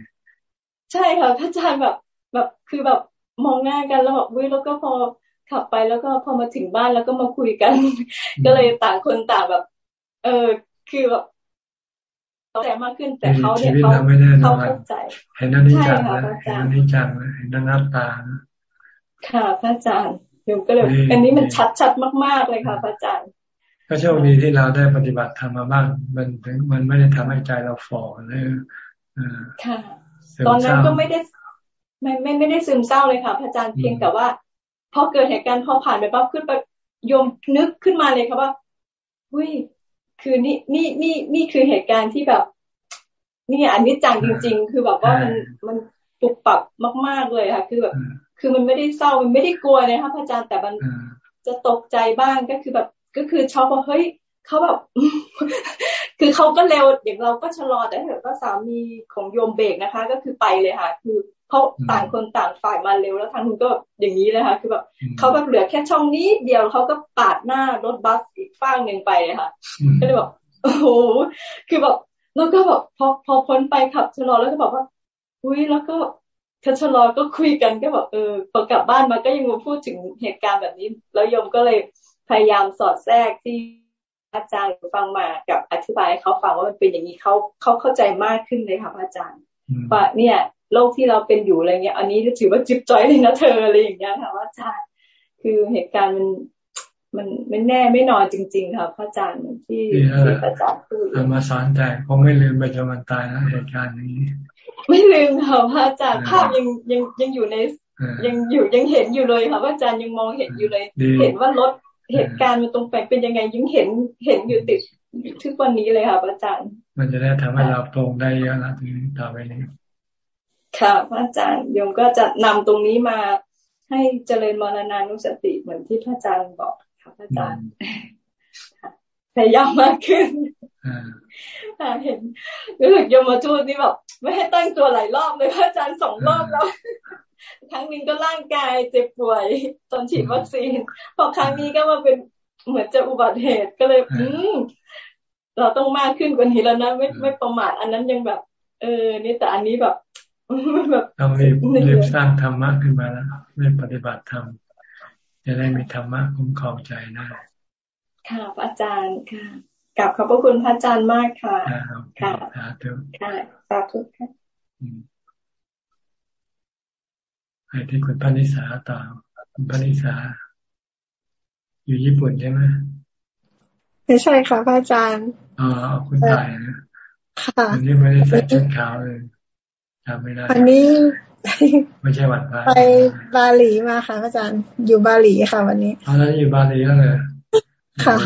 ใช่ค่ะพระอาจารย์แบบแบบคือแบบมองหน้ากันแล้วแบบวิแล้วก็พอขับไปแล้วก็พอมาถึงบ้านแล้วก็มาคุยกัน ก็เลยต่างคนต่างแบบ เออคือแบบแต่มากขึ้นแต่เขาเนี่ยเขาเขาเข้าใจเห็นนั่นนี่จังนะเห็นนั่นนี่จังเห็นนั่นน้ำตาค่ะพระอาจารย์โยมก็เลยอันนี้มันชัดชัดมาก ๆเลยค่ะพระอาจารย์ ก็โชคดีที่เราได้ปฏิบัติธรรมมาบ้าง มันถึงมันไม่ได้ทำให้ใจเราฝ่อเลยค่ะ ตอนนั้นก็ไม่ได้ไม่ไม่ไม่ได้ซึมเศร้าเลยค่ะพระอาจารย์เพียงแต่ว่าพอเกิดเหตุการณ์พอผ่านไปปั๊บขึ้นไปโยมนึกขึ้นมาเลยค่ะว่าอุ้ยคือนี่นี่นี่นี่คือเหตุการณ์ที่แบบ นี่อันนี้จังจริง ๆ คือแบบว่ามันมันปุบปับมาก ๆเลยค่ะ คือแบบ คือมันไม่ได้เศร้ามันไม่ได้กลัวเลยค่ะพระอาจารย์แต่มันจะตกใจบ้างก็คือแบบก็ คือชอบว่าเฮ้ยเขาแบบ คือเขาก็เร็วอย่างเราก็ชะลอแต่ถ้าเกิดว่าสามีของโยมเบรกนะคะ ก็คือไปเลยค่ะ คือเขาต่างคนต่างฝ่ายมาเร็วแล้วทางนู้นก็อย่างนี้เลยค่ะ คือแบบเขาแบบเหลือแค่ช่องนี้ เดียวเขาก็ปาดหน้ารถบัสอีกฝั่งหนึ่งไปค่ะ ก็เลยบอกโอ้โหคือแบบแล้วก็แบบพอพอพ้นไปขับชะลอแล้วก็บอกว่าอุ้ยแล้วก็ถ้าชะลอก็คุยกันก็แบบเออพอกลับบ้านมาก็ยังมาพูดถึงเหตุการณ์แบบนี้ แล้วโยมก็เลย พยายามสอดแทรกที่อาจารย์ฟังมากับอธิบายเขาฟังว่ามันเป็นอย่างนี้เขาเขาเข้าใจมากขึ้นเลยค่ะอาจารย์ว่าเนี่ยโลกที่เราเป็นอยู่อะไรเงี้ย อันนี้ถือว่าจิบจอยเลยนะเธออะไรอย่างเงี้ยค่ะว่าอาจารย์ คือเหตุการณ์มันมันไม่แน่ไม่นอนจริง ๆ ค่ะพระอาจารย์ที่ที่พระอาจารย์พูดมาสอนแต่คงไม่ลืมไปจนวันตายนะเหตุการณ์นี้ ไม่ลืมค่ะพระอาจารย์ภาพยังยังยังอยู่ในยังอยู่ยังเห็นอยู่เลยค่ะพระอาจารย์ยังมองเห็นอยู่เลย เห็นว่ารถ เหตุการณ์มันตรงไปเป็นยังไงยิ่งเห็นเห็นอยู่ติดทุกวันนี้เลยค่ะอาจารย์ มันจะได้ทำให้เราตรงได้เยอะนะถึงต่อไปนี้ค่ะพระอาจารย์โยมก็จะนำตรงนี้มาให้เจริญมรณานุสติเหมือนที่พระอาจารย์บอกค่ะพระอาจารย์พยายามมากขึ้นเห็นรู้สึกโยมมาทูตนี่แบบไม่ให้ตั้งตัวหลายรอบเลยพระอาจารย์สองรอบแล้ว ครั้งนึงก็ร่างกายเจ็บป่วยตอนฉีดวัคซีน พอครั้งนี้ก็มาเป็นเหมือนจะอุบัติเหตุก็เลย อืมเราต้องมากขึ้นกว่านี้แล้วนะไม่ไม่ประมาทอันนั้นยังแบบ เออ นี่แต่อันนี้แบบแบบต้องรีบรีบสร้างธรรมะขึ้นมาแล้วรีบปฏิบัติธรรมจะได้มีธรรมะคุ้มครองใจได้ค่ะพระอาจารย์ค่ะกลับขอบพระคุณพระอาจารย์มากค่ะ ค่ะสาธุค่ะสาธุค่ะ ให้ที่คุณพนิสาต่อคุณพนิสา อยู่ญี่ปุ่นใช่ไหมไม่ใช่ค่ะพระอาจารย์อ๋อคุณตายนะค่ะอันนี้ไม่ได้ใส่ชุดขาวเลยจำไม่ได้อันนี้ไม่ใช่วันพระไปบาหลีมาค่ะพระอาจารย์ อยู่บาหลีค่ะ วันนี้อ๋อแล้วอยู่บาหลีแล้วเลยค่ะ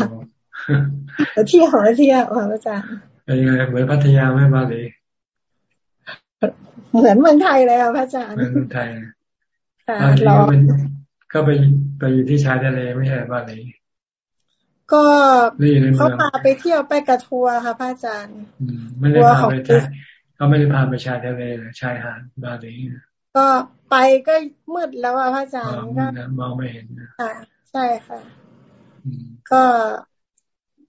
เที่ยวเที่ยวค่ะพระอาจารย์เป็นยังไงเหมือนพัทยาไหมบาหลีเหมือนเมืองไทยเลยค่ะพระอาจารย์เหมือนเมืองไทย ค่ะเราก็ไปไปอยู่ที่ชายทะเลไม่ใช่บาหลีก็เขาพาไปเที่ยวไปกระทัวร์ค่ะพระอาจารย์ไม่ได้พาไปชายเขาไม่ได้พาไปชายทะเลชายหาดบาหลีก็ไปก็มืดแล้วอะพระอาจารย์ก็มองไม่เห็นค่ะใช่ค่ะก็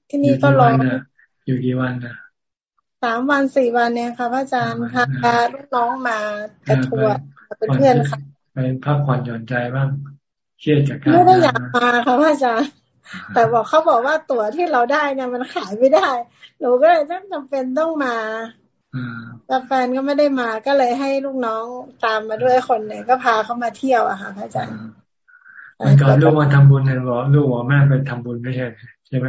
ที่นี่ก็รออยู่กี่วันนะสามวันสี่วันเนี่ยค่ะพระอาจารย์พาลูกน้องมากระทัวร์เป็นเพื่อนค่ะไป พักผ่อนหย่อนใจบ้างเครียดจากการไม่ได้อยากมาค่ะพระอาจารย์แต่บอกเขาบอกว่าตั๋วที่เราได้เนี่ยมันขายไม่ได้ หนูก็เลยต้องจำเป็นต้องมาแต่แฟนก็ไม่ได้มาก็เลยให้ลูกน้องตามมาด้วยคนหนึ่งก็พาเขามาเที่ยวอะค่ะพระอาจารย์มันก่อนลูกมาทำบุญเนี่ยบอกลูกบอกแม่ไปทำบุญไม่ใช่ใช่ไหม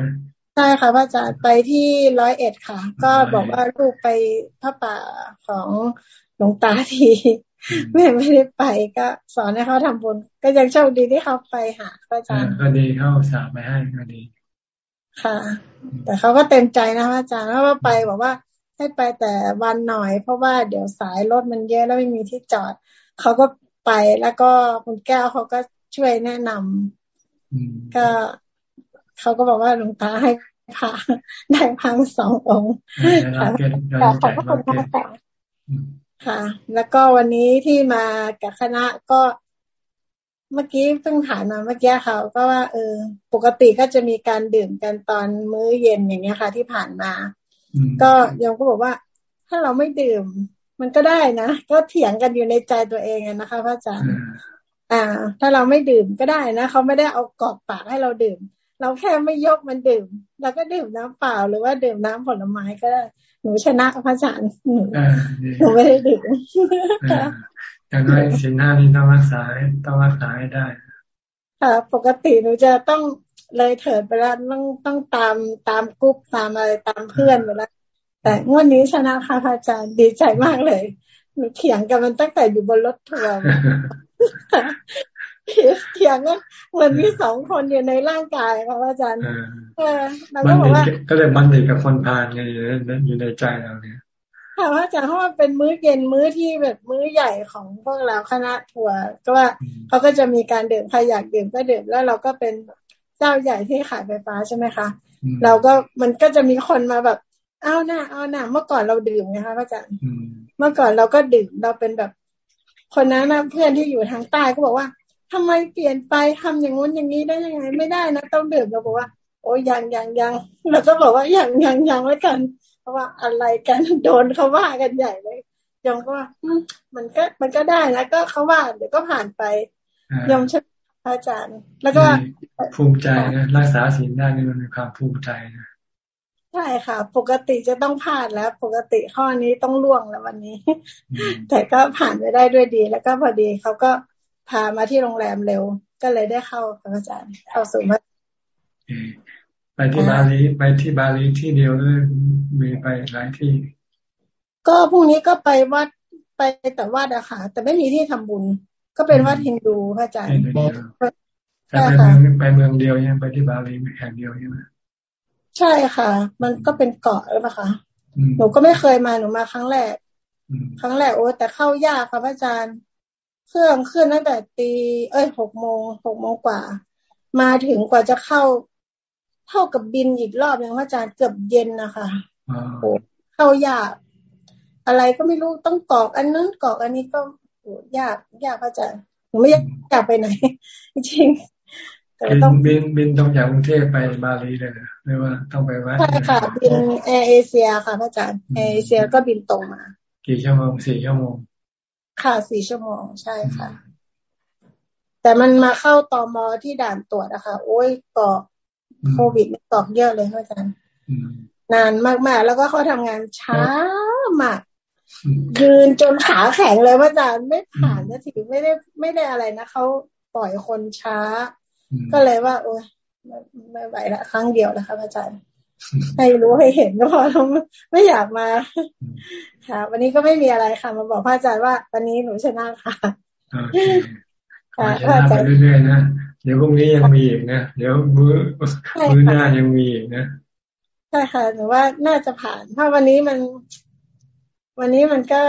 ใช่ค่ะพระอาจารย์ไปที่ร้อยเอ็ดค่ะ ก็บอกว่าลูกไปพระป่าของหลวงตาที แม่ไม่ได้ไปก็ สอนให้เขาทำบุญ ก็ยังโชคดีที่เขาไปหาพระอาจารย์ก็ดีเขาสาบไปให้ก็ดี ค่ะ แต่เขาก็เต็มใจนะพระอาจารย์เพราะว่าไปบอกว่าให้ไปแต่วันหน่อย เพราะว่าเดี๋ยวสายรถมันเยอะแล้วไม่มีที่จอด เขาก็ไปแล้วก็คุณแก้วเขาก็ช่วยแนะนำก็เขาก็บอกว่าหลวงตาให้พาได้พังสององค์ค่ะขอบคุณมากค่ะ ค่ะ แล้วก็วันนี้ที่มากับคณะก็เมื่อกี้เพิ่งผ่านมาเมื่อกี้ค่ะก็ว่าเออ ปกติก็จะมีการดื่มกันตอนมื้อเย็นอย่างเงี้ยค่ะ ที่ผ่านมา ก็ยงก็บอกว่า ถ้าเราไม่ดื่ม มันก็ได้นะก็เถียงกันอยู่ในใจตัวเองนะคะพระอาจารย์อ่า ถ้าเราไม่ดื่มก็ได้นะเขาไม่ได้เอากอกปากให้เราดื่ม เราแค่ไม่ยกมันดื่มเราก็ดื่มน้ำเปล่าหรือว่าดื่มน้ำผลไม้ก็ได้ หนูชนะพระอาจารย์หนูหนูไม่ได้ดื่มอย่างน้อยสินห้านี้ต้องรักษาต้องรักษาให้ได้ค่ะปกติหนูจะต้องเลยเถิดไปแล้วต้องต้องตามตามกรุ๊ปตามอะไรตามเพื่อนไปแล้วแต่งวดนี้ชนะค่ะพระอาจารย์ดีใจมากเลยหนูเถียงกันมันตั้งแต่อยู่บนรถทัวร์ เถียงกันเหมือนมีสองคนอยู่ในร่างกายค่ะอาจารย์เออเราก็บอกว่าก็เลยมันดีกับคนพานไงอยู่ในใจเราเนี่ยค่ะพระอาจารย์เพราะว่าเป็นมื้อเย็นมื้อที่แบบมื้อใหญ่ของพวกเราคณะทัวร์ก็ว่าเขาก็จะมีการดื่มใครอยากดื่มก็ดื่มแล้วเราก็เป็นเจ้าใหญ่ที่ขายไฟฟ้าใช่ไหมคะ เราก็มันก็จะมีคนมาแบบเอาหน้าเอาหน้าเมื่อก่อนเราดื่มไงคะพระอาจารย์เมื่อก่อนเราก็ดื่มเราเป็นแบบ คนนั้นนะเพื่อนที่อยู่ทางใต้ก็บอกว่า ทำไมเปลี่ยนไปทำอย่างงู้นอย่างนี้ได้ยังไง ไม่ได้นะต้องดื่มเราบอกว่า โอ้ยังยังยังเราก็บอกว่ายังยังยังไว้กัน เพราะว่าอะไรกันโดนเขาว่ากันใหญ่เลยยองก็ว่ามันก็มันก็ได้นะก็เขาว่าเดี๋ยวก็ผ่านไปยอมช่วยอาจารย์ แล้วก็ภูมิใจนะรักษาศีลได้นี่มันมีความภูมิใจนะใช่ค่ะ ปกติจะต้องผ่านแล้ว ปกติข้อนี้ต้องล่วงแล้ววันนี้ แต่ก็ผ่านไปได้ด้วยดี แล้วก็พอดีเขาก็ พามาที่โรงแรมเร็ว ก็เลยได้เข้าค่ะอาจารย์เข้าสู่มาไปที่บาลีไปที่บาลีที่เดียวเลยมีไปหลายที่ ก็พรุ่งนี้ก็ไปวัดไปแต่วัดอะค่ะ แต่ไม่มีที่ทำบุญ ก็เป็นวัดฮินดูพระอาจารย์แต่ไปเมืองไปเมืองเดียวยังไปที่บาลีแห่งเดียวใช่ไหมใช่ค่ะ มันก็เป็นเกาะหรือเปล่าคะหนูก็ไม่เคยมาหนูมาครั้งแรกครั้งแรกโอ้แต่เข้ายากค่ะพระอาจารย์ เครื่องขึ้นตั้งแต่ตี เอ้ยหกโมงหกโมงกว่า มาถึงกว่าจะเข้าเท่ากับบินอีกรอบหนึ่งพระอาจารย์เกือบเย็นนะคะโอ้เข้ายาก อะไรก็ไม่รู้ต้องกรอกอันนั้นกรอกอันนี้ก็โอ้ยากยากพระอาจารย์หนูไม่อยากไปไหน จริงบินบินบินต้องจากกรุงเทพไปบาหลีเลยหรือว่าต้องไปวัดใช่ค่ะบินแอร์เอเชียค่ะพระอาจารย์แอร์เอเชียก็บินตรงมา กี่ชั่วโมงสี่ชั่วโมง ค่ะสี่ชั่วโมงใช่ค่ะ แต่มันมาเข้าตอมอที่ด่านตรวจนะคะโอ้ยกอกโควิดกอกเยอะเลยพระอาจารย์นานมากๆ แล้วก็เขาทำงานช้ามากยืนจนขาแข็งเลยพระอาจารย์ไม่ผ่านนาทีไม่ได้ไม่ได้อะไรนะเขาปล่อยคนช้า ก็เลยว่า โอ้ยไม่ไหวละครั้งเดียวนะคะอาจารย์ ให้รู้ให้เห็นก็พอแล้วไม่อยากมา ค่ะ วันนี้ก็ไม่มีอะไรค่ะ มาบอกพระอาจารย์ว่า วันนี้หนูชนะค่ะค่ะชนะไปเรื่อยๆนะเดี๋ยวพรุ่งนี้ยังมีอีกนะเดี๋ยวมื้อมื้อหน้ายังมีอีกนะใช่ค่ะหนูว่าน่าจะผ่านถ้าวันนี้มัน วันนี้มันก็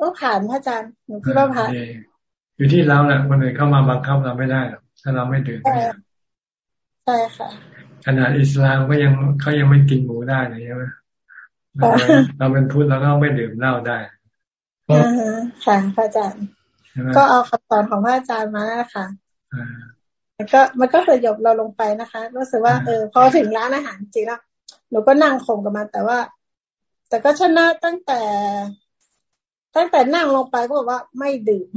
ต้องผ่านพระอาจารย์หนูคิดว่าผ่านอยู่ที่เราแหละคนอื่นเข้ามาบังคับเราไม่ได้หรอกถ้าเราไม่ดื่มใช่ค่ะ ขนาดอิสลามก็ยังเขายังไม่กินหมูได้เลยใช่ไหมเราเป็นพุทธเราก็ไม่ดื่มเหล้าได้ค่ะพระอาจารย์ก็เอาคำสอนของพระอาจารย์มาค่ะมันก็มันก็สยบเราลงไปนะคะรู้สึกว่าเออพอถึงร้านอาหารจริงแล้วหนูก็นั่งคงกับมันแต่ว่า แต่ก็ชนะตั้งแต่ ตั้งแต่นั่งลงไปก็บอกว่าไม่ดื่ม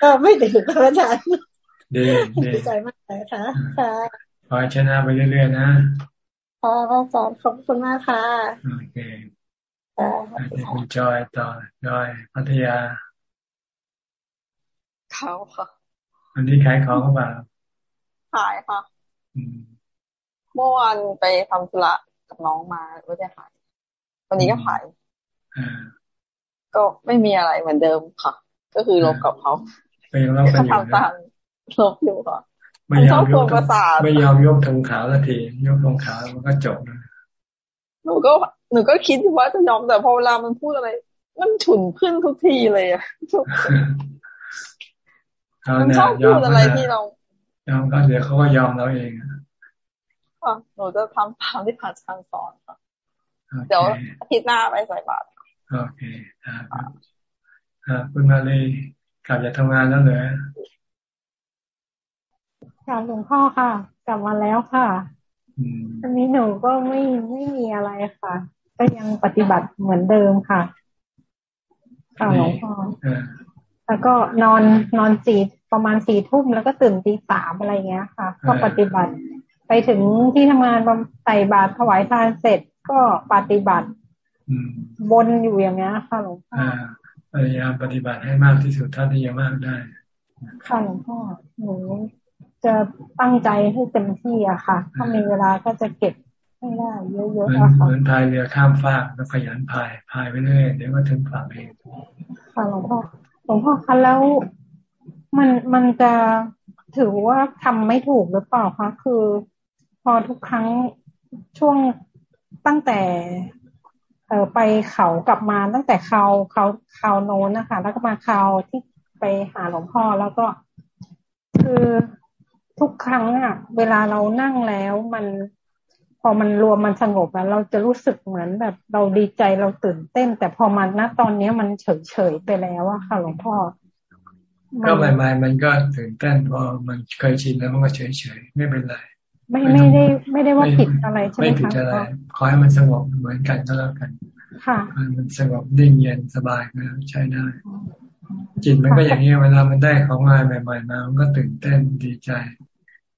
ก็ไม่ดื่มพระอาจารย์ดีดีใจมากเลยค่ะ ค่ะขอชนะไปเรื่อยๆนะค่ะอาจารย์ขอบคุณมากค่ะ โอเคอ่าคุณจอยต่อจอยพัทยา เขาค่ะวันนี้ขายของเขาเปล่าขายค่ะเมื่อวานไปทำธุระกับน้องมาก็จะขาย วันนี้ก็ขายก็ไม่มีอะไรเหมือนเดิมค่ะ ก็คือลบกับเขาไปยังเล่ากันอยู่นะลบอยู่ค่ะ ไม่ยอมยกไม่ยอมยกธงขาวละที ยกธงขาวมันก็จบนะหนูก็หนูก็คิดว่าจะยอมแต่พอเวลามันพูดอะไร มันฉุนขึ้นทุกทีเลยอะมันชอบพูดอะไรที่เรายอมก็เดี๋ยวเขาก็ยอมเราเองค่ะหนูจะทำตามที่ผ่านทางสอนค่ะเดี๋ยวอาทิตย์หน้าไปใส่บาตรโอเคครับคุณมาเลยกลับจากทำงานแล้วเหรอ ค่ะหลวงพ่อค่ะ กลับมาแล้วค่ะอันนี้หนูก็ไม่ไม่มีอะไรค่ะ ก็ยังปฏิบัติเหมือนเดิมค่ะค่ะหลวงพ่อแล้วก็นอนนอนสี่ประมาณสี่ทุ่มแล้วก็ตื่นตีสามอะไรเงี้ยค่ะ ก็ปฏิบัติ ไปถึงที่ทำงานใส่บาตรถวายทานเสร็จก็ปฏิบัติบนอยู่อย่างเงี้ยค่ะหลวงพ่อพยายามปฏิบัติให้มากที่สุดเท่าที่จะมากได้ ค่ะหลวงพ่อหนู จะตั้งใจให้เต็มที่อะค่ะ ถ้ามีเวลาก็จะเก็บให้ได้เยอะๆอะค่ะเหมือนพายเรือข้ามฟากแล้วขยันพายพายไปเรื่อยเดี๋ยวก็ถึงฝั่งเองค่ะหลวงพ่อหลวงพ่อคะแล้วมันมันจะถือว่าทำไม่ถูกหรือเปล่าคะคือ พอทุกครั้งช่วงตั้งแต่ เออไปเขากลับมาตั้งแต่เขาเขาเขาโน้นนะคะ แล้วก็มาเขาที่ไปหาหลวงพ่อแล้วก็ คือ ทุกครั้งอะเวลาเรานั่งแล้วมันพอมันรวมมันสงบแล้ว เราจะรู้สึกเหมือนแบบเราดีใจเราตื่นเต้น แต่พอมันณตอนนี้มันเฉยเฉยไปแล้วอะค่ะหลวงพ่อก็ใหม่ๆมันก็ตื่นเต้นพอมันเคยชินแล้วมันก็เฉยเฉยไม่เป็นไร ไม่ไม่ได้ ไม่ได้ว่าผิดอะไรใช่ไหมคะไม่ผิดอะไรขอให้มันสงบเหมือนกันก็แล้วกัน ค่ะ มันสงบดิ่งเย็นสบายก็ใช้ได้จิตมันก็อย่างนี้เวลามันได้ของอะไรใหม่ๆมามันก็ตื่นเต้นดีใจ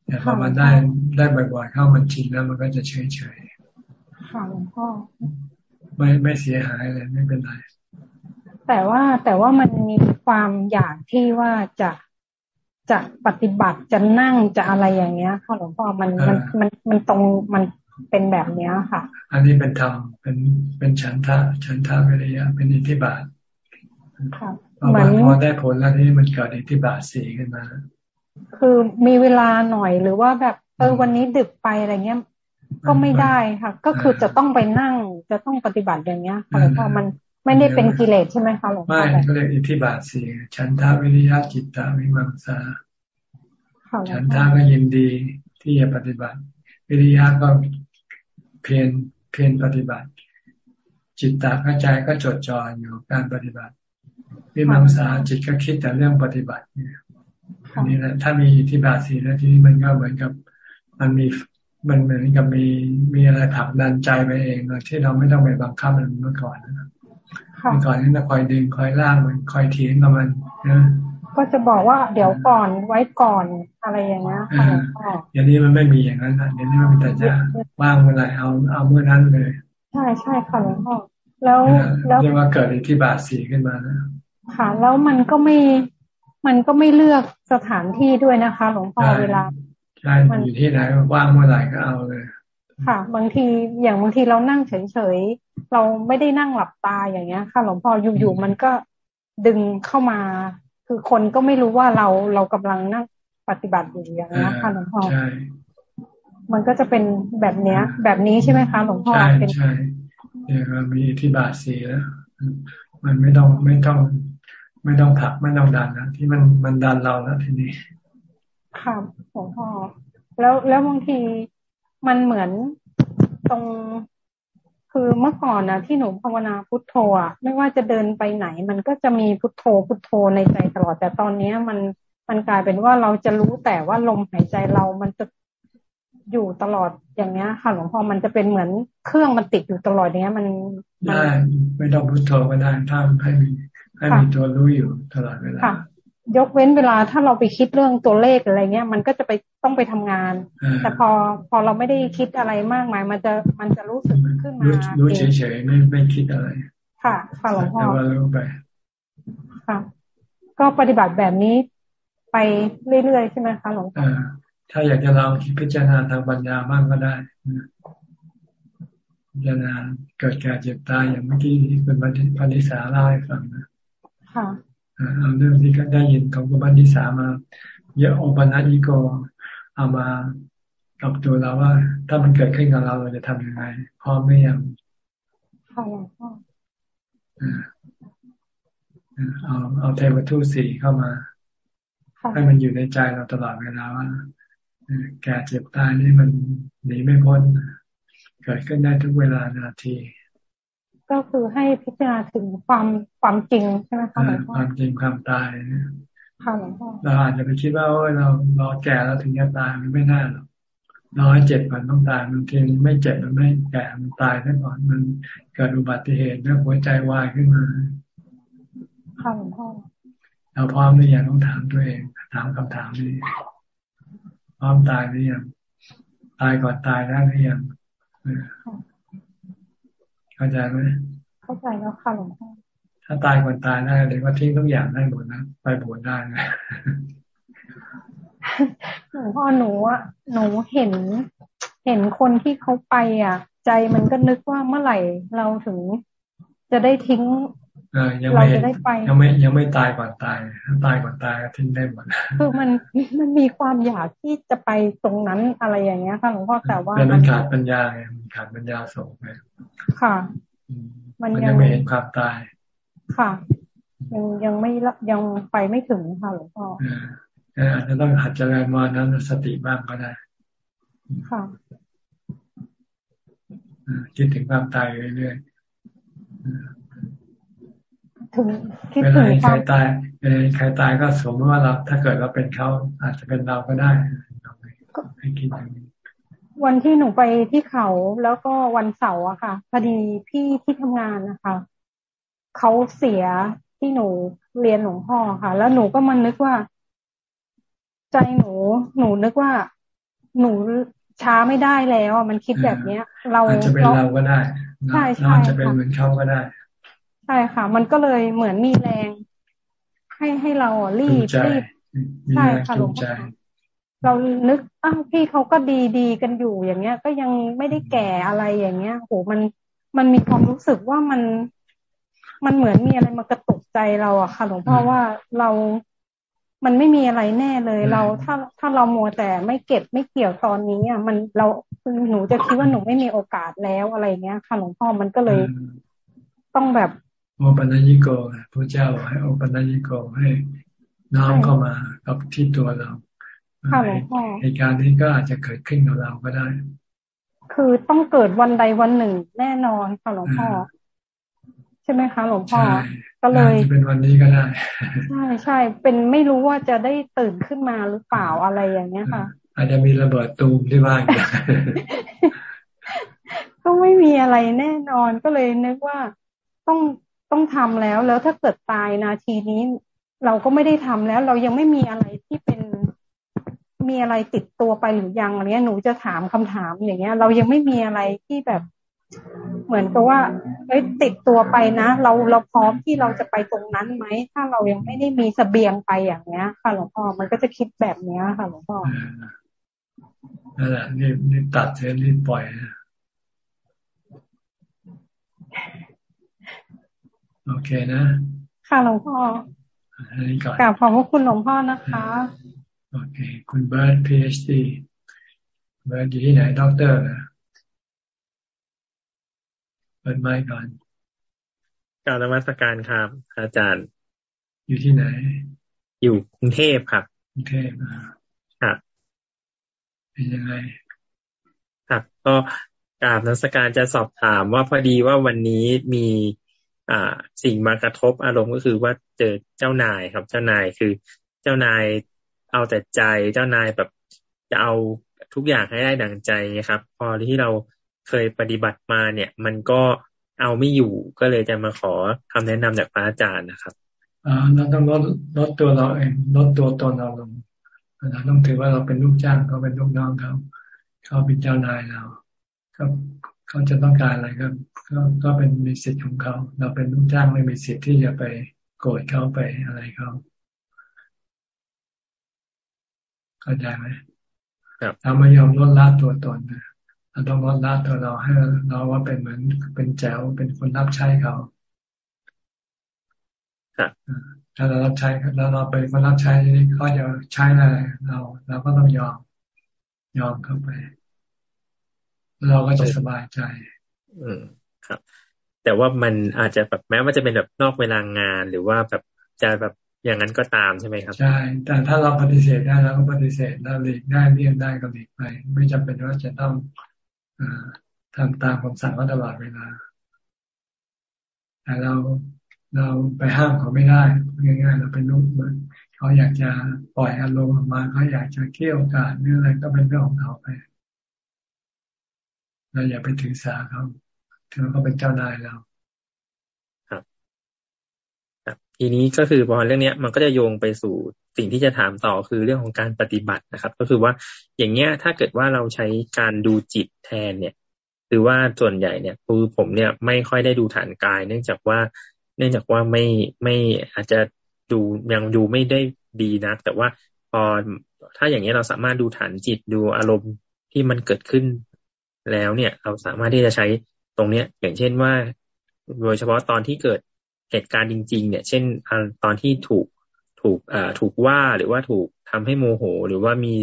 แต่พอมันได้ได้บ่อยๆเข้ามันชินแล้วมันก็จะเฉยเฉยค่ะหลวงพ่อไม่ไม่เสียหายเลยไม่เป็นไรแต่ว่าแต่ว่ามันมีความอยากที่ว่าจะจะปฏิบัติจะนั่งจะอะไรอย่างเงี้ยค่ะหลวงพ่อมันมันมันมันตรงมันเป็นแบบเนี้ยค่ะ อันนี้เป็นธรรมเป็นเป็นฉันทะฉันทะวิริยะเป็นอิทธิบาทเหมือนพอได้ผลแล้วนี่มันเกิดอิทธิบาทสีขึ้นมา คือมีเวลาหน่อยหรือว่าแบบเออวันนี้ดึกไปอะไรเงี้ยก็ไม่ได้ค่ะ ก็คือจะต้องไปนั่งจะต้องปฏิบัติอย่างเงี้ยค่ะหลวงพ่อมันไม่ได้เป็นกิเลสใช่ไหมคะหลวงพ่อไม่ก็เรียกอิทธิบาทสี่ฉันทาวิริยะจิตตาวิมังสาฉันทาก็ยินดีที่จะปฏิบัติ วิริยะก็เพียรเพียรปฏิบัติ จิตตากระจายก็จดจ่ออยู่การปฏิบัติวิมังสาจิตก็คิดแต่เรื่องปฏิบัติเนี่ย อันนี้แหละถ้ามีอิทธิบาทสี่แล้วที่นี้มันก็เหมือนกับมันมีมันเหมือนกับมีมีอะไรผลักดันใจไปเองโดยที่เราไม่ต้องไปบังคับมันเมื่อก่อนนะเมื่อก่อนนี่เราคอยดึงคอยล่างมันคอยเถียงกับมันนะก็จะบอกว่าเดี๋ยวก่อนไว้ก่อนอะไรอย่างเงี้ยค่ะอย่างนี้มันไม่มีอย่างนั้นนะอย่างนี้มันมีแต่จะว่างเมื่อไหร่เอาเอาเมื่อนั้นเลย ใช่ใช่ค่ะหลวงพ่อแล้วแล้วเรียกว่าเกิดอิทธิบาทสีขึ้นมานะค่ะ แล้วมันก็ไม่ มันก็ไม่เลือกสถานที่ด้วยนะคะหลวงพ่อเวลาใช่อยู่ที่ไหนว่างเมื่อไหร่ก็เอาเลย ค่ะ บางทีอย่างบางทีเรานั่งเฉยๆเราไม่ได้นั่งหลับตาอย่างเงี้ย ค่ะหลวงพ่ออยู่ๆมันก็ดึงเข้ามา คือคนก็ไม่รู้ว่าเราเรากำลังนั่งปฏิบัติอยู่อย่างเงี้ยค่ะหลวงพ่อใช่มันก็จะเป็นแบบเนี้ย แบบนี้ใช่ไหมคะหลวงพ่อใช่ใช่เนี่ยมีที่บาสีแล้วมันไม่ต้องไม่ต้อง ไม่ต้องผักไม่ต้องดันนะที่มันมันดันเราแล้วทีนี้ค่ะหลวงพ่อแล้วแล้วบางทีมันเหมือนตรงคือเมื่อก่อนนะที่หนูภาวนาพุทโธอะไม่ว่าจะเดินไปไหน มันก็จะมีพุทโธพุทโธในใจตลอด แต่ตอนเนี้ยมันมันกลายเป็นว่าเราจะรู้แต่ว่าลมหายใจเรามันจะอยู่ตลอดอย่างเงี้ยค่ะหลวงพ่อมันจะเป็นเหมือนเครื่องมันติดอยู่ตลอดเนี้ยมันได้ไม่ต้องพุทโธก็ได้ถ้าให้มี ให้มีตัวรู้อยู่ตลอดเวลายกเว้นเวลาถ้าเราไปคิดเรื่องตัวเลขอะไรเงี้ย มันก็จะไปต้องไปทำงาน แต่พอพอเราไม่ได้คิดอะไรมากมาย มันจะมันจะรู้สึกขึ้นมารู้เฉยๆไม่ไม่คิดอะไร ค่ะค่ะหลวงพ่อแต่ว่ารู้ไปค่ะ ก็ปฏิบัติแบบนี้ไปเรื่อยๆใช่ไหมคะหลวงพ่อถ้าอยากจะลองคิดพิจารณาทางปัญญาบ้างก็ได้พิจารณาเกิดแก่เจ็บตายอย่างเมื่อกี้ที่เป็นพันธิสาเล่าให้ฟังนะค่ะ เอาเรื่องที่ได้ยินของคุณบันทิสามา เยอะโอปัญญิโกเอามากับตัวเราว่า ถ้ามันเกิดขึ้นกับเราเราจะทำยังไงพร้อมไม่ยังเอาเอาเทวทูตสี่เข้ามา ให้มันอยู่ในใจเราตลอดเวลาว่าแก่เจ็บตายนี่มันหนีไม่พ้น เกิดขึ้นได้ทุกเวลานาที ก็คือให้พิจารณาถึงความความจริงใช่ไหมคะหลวงพ่อความจริงความตายค่ะหลวงพ่อเราอาจจะไปคิดว่าโอ้ยเราเราแก่แล้วถึงจะตายมันไม่น่าหรอกเราให้เจ็บมันต้องตายบางทีไม่เจ็บมันไม่แก่มันตายแน่นอนมันเกิดอุบัติเหตุแล้วหัวใจวายขึ้นมาค่ะหลวงพ่อเราพร้อมหรือยังต้องถามตัวเอง ถามคำถามนี้พร้อมตายหรือยังตายก่อนตายได้หรือยัง เข้าใจไหมเข้าใจแล้วค่ะหลวงพ่อถ้าตายคนตายได้เลยว่าทิ้งทุกอย่างได้หมดนะไปบวชได้นะหลวงพ่อหนูอะหนูเห็น เห็นคนที่เขาไปอะ ใจมันก็นึกว่าเมื่อไหร่เราถึงจะได้ทิ้ง เราจะได้ไปยังไม่ยังไม่ตายก่อนตายถ้าตายก่อนตายก็ทิ้งได้หมดคือมันมันมีความอยากที่จะไปตรงนั้นอะไรอย่างเงี้ยค่ะหลวงพ่อแต่ว่ามันขาดปัญญาไงมันขาดปัญญาส่งไปค่ะ มันยังไม่เห็นความตาย ค่ะ ยังยังไม่ยังไปไม่ถึงค่ะหลวงพ่ออาจจะต้องหัดเจริญมานั้นสติบ้างก็ได้ ค่ะคิดถึงความตายเรื่อยๆ ถึงคิดถึงความตายใครตายก็สมมติว่าเราถ้าเกิดเราเป็นเขาอาจจะเป็นเราก็ได้ให้คิดอย่างนี้วันที่หนูไปที่เขาแล้วก็วันเสาร์อะค่ะ พอดีพี่ที่ทำงานนะคะเขาเสียที่หนูเรียนหลวงพ่อค่ะ แล้วหนูก็มันนึกว่า ใจหนู หนูนึกว่า หนูช้าไม่ได้แล้วมันคิดแบบเนี้ย เราอาจจะเป็นเราก็ได้ใช่ใช่จะเป็นเหมือนเขาก็ได้ ใช่ค่ะ มันก็เลยเหมือนมีแรง ให้ให้เรารีบรีบใช่ค่ะหลวงพ่อเรานึกอ้าวพี่เขาก็ดีดีกันอยู่อย่างเงี้ย ก็ยังไม่ได้แก่อะไรอย่างเงี้ยโหมันมันมีความรู้สึกว่ามันมันเหมือนมีอะไรมากระตุกใจเราอะค่ะหลวงพ่อว่าเรา มันไม่มีอะไรแน่เลย เราถ้าถ้าเรามัวแต่ไม่เก็บไม่เกี่ยวตอนนี้อะมันเราหนูจะคิดว่าหนูไม่มีโอกาสแล้วอะไรเงี้ย ค่ะหลวงพ่อมันก็เลยต้องแบบ โอปัญญิโกพระเจ้าให้โอปัญญิโกให้น้อมเข้ามากับที่ตัวเราเหตุการณ์นี้ก็อาจจะเกิดขึ้นกับเราก็ได้ คือต้องเกิดวันใดวันหนึ่งแน่นอนค่ะหลวงพ่อใช่ไหมคะหลวงพ่อก็เลยเป็นวันนี้ก็ได้ใช่ใช่เป็นไม่รู้ว่าจะได้ตื่นขึ้นมาหรือเปล่าอะไรอย่างเงี้ยค่ะ อาจจะมีระเบิดตูมที่บ้านก็ไม่มีอะไรแน่นอนก็เลยนึกว่าต้อง ต้องทำแล้วแล้วถ้าเกิดตายนาทีนี้ เราก็ไม่ได้ทำแล้ว เรายังไม่มีอะไรที่เป็นมีอะไรติดตัวไปหรือยังอะไรเงี้ยหนูจะถามคำถามอย่างเงี้ย เรายังไม่มีอะไรที่แบบเหมือนกับว่าเอ้ยติดตัวไปนะเราเราพร้อมที่เราจะไปตรงนั้นไหมถ้าเรายังไม่ได้มีสเสบียงไปอย่างเงี้ย ค่ะหลวงพ่อมันก็จะคิดแบบเนี้ยค่ะหลวงพ่อนั่นแหละนี่นี่ตัดเส้นนี่ปล่อย โอเคนะ ค่ะหลวงพ่ออันนี้ก่อนกราบขอบพระคุณหลวงพ่อนะคะ โอเค คุณเบิร์ด PhD เบิร์ดอยู่ที่ไหนด็อกเตอร์นะเปิดไมค์ก่อนกราบนมัสการครับ อาจารย์ อยู่ที่ไหน อยู่กรุงเทพครับกรุงเทพครับเป็นยังไงครับก็กราบนมัสการจะสอบถามว่าพอดีว่าวันนี้มี อ่า สิ่งมากระทบอารมณ์ก็คือว่าเจอเจ้านายครับ เจ้านายคือเจ้านายเอาแต่ใจเจ้านายแบบจะเอาทุกอย่างให้ได้ดังใจนะครับ พอที่เราเคยปฏิบัติมาเนี่ย มันก็เอาไม่อยู่ก็เลยจะมาขอคำแนะนำจากพระอาจารย์นะครับอ่าเราต้องลดลดตัวเราเองลดตัวตนเราลงเราต้องถือว่าเราเป็นลูกจ้างเขาเป็นลูกน้องเขาเขาเป็นเจ้านายเราเขา เขาจะต้องการอะไรก็ก็ก็เป็นมีสิทธิ์ของเขา เราเป็นลูกจ้างไม่มีสิทธิ์ที่จะไปโกรธเขาไปอะไรเขาเข้าใจไหมครับเราไม่ยอมลดละตัวตนนะเราต้องลดละตัวเราให้เราว่าเป็นเหมือนเป็นแจวเป็นคนรับใช้เขาถ้าเรารับใช้แล้วเราเป็นคนรับใช้นี่เขาจะใช้อะไรเราเราก็ต้องยอมยอมเข้าไป เราก็จะสบายใจ อืมครับ แต่ว่ามันอาจจะแบบแม้ว่าจะเป็นแบบนอกเวลางานหรือว่าแบบจะแบบอย่างนั้นก็ตามใช่ไหมครับ ใช่ แต่ถ้าเราปฏิเสธได้เราก็ปฏิเสธเราหลีกได้เลี่ยงได้ก็หลีกไป ไม่จำเป็นว่าจะต้องอทำตามคำสั่งเขาตลอดเวลา แต่เราเราไปห้ามเขาไม่ได้ง่ายๆเราเป็นลูกเหมือนเขาอยากจะปล่อยอารมณ์ออกมาเขาอยากจะเกี่ยวกาดเรื่องอะไรก็เป็นเรื่องของเขาไป เราอย่าไปถือสาเขาถือเขาเป็นเจ้านายเราครับทีนี้ก็คือพอเรื่องเนี้ย มันก็จะโยงไปสู่สิ่งที่จะถามต่อคือเรื่องของการปฏิบัตินะครับ ก็คือว่าอย่างเงี้ยถ้าเกิดว่าเราใช้การดูจิตแทนเนี่ยคือว่าส่วนใหญ่เนี่ยคือผมเนี่ยไม่ค่อยได้ดูฐานกาย เนื่องจากว่า เนื่องจากว่าไม่ไม่อาจจะดูยังดูไม่ได้ดีนัก แต่ว่าพอถ้าอย่างนี้เราสามารถดูฐานจิตดูอารมณ์ที่มันเกิดขึ้น แล้วเนี่ย เราสามารถที่จะใช้ตรงเนี้ย อย่างเช่นว่า โดยเฉพาะตอนที่เกิดเหตุการณ์จริง ๆ เนี่ย เช่นตอนที่ถูกถูกอ่าถูกว่าหรือว่าถูกทำให้โมโห หรือว่ามี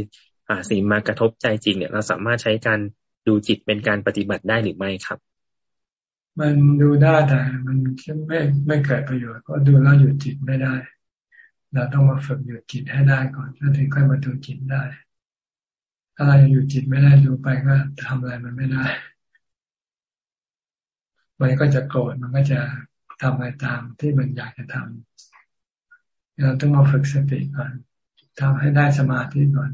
อ่าสิ่งมากระทบใจจริง เนี่ย เราสามารถใช้การดูจิตเป็นการปฏิบัติได้หรือไม่ครับ มันดูได้แต่มันไม่ไม่เกิดประโยชน์เพราะดูแล้วหยุดจิตไม่ได้ เราต้องมาฝึกหยุดจิตให้ได้ก่อนแล้วถึงค่อยมาดูจิตได้ ถ้าเรายังหยุดจิตไม่ได้ดูไปก็ทำอะไรมันไม่ได้มันก็จะโกรธมันก็จะทำอะไรตามที่มันอยากจะทำเราต้องมาฝึกสติก่อนทำให้ได้สมาธิก่อน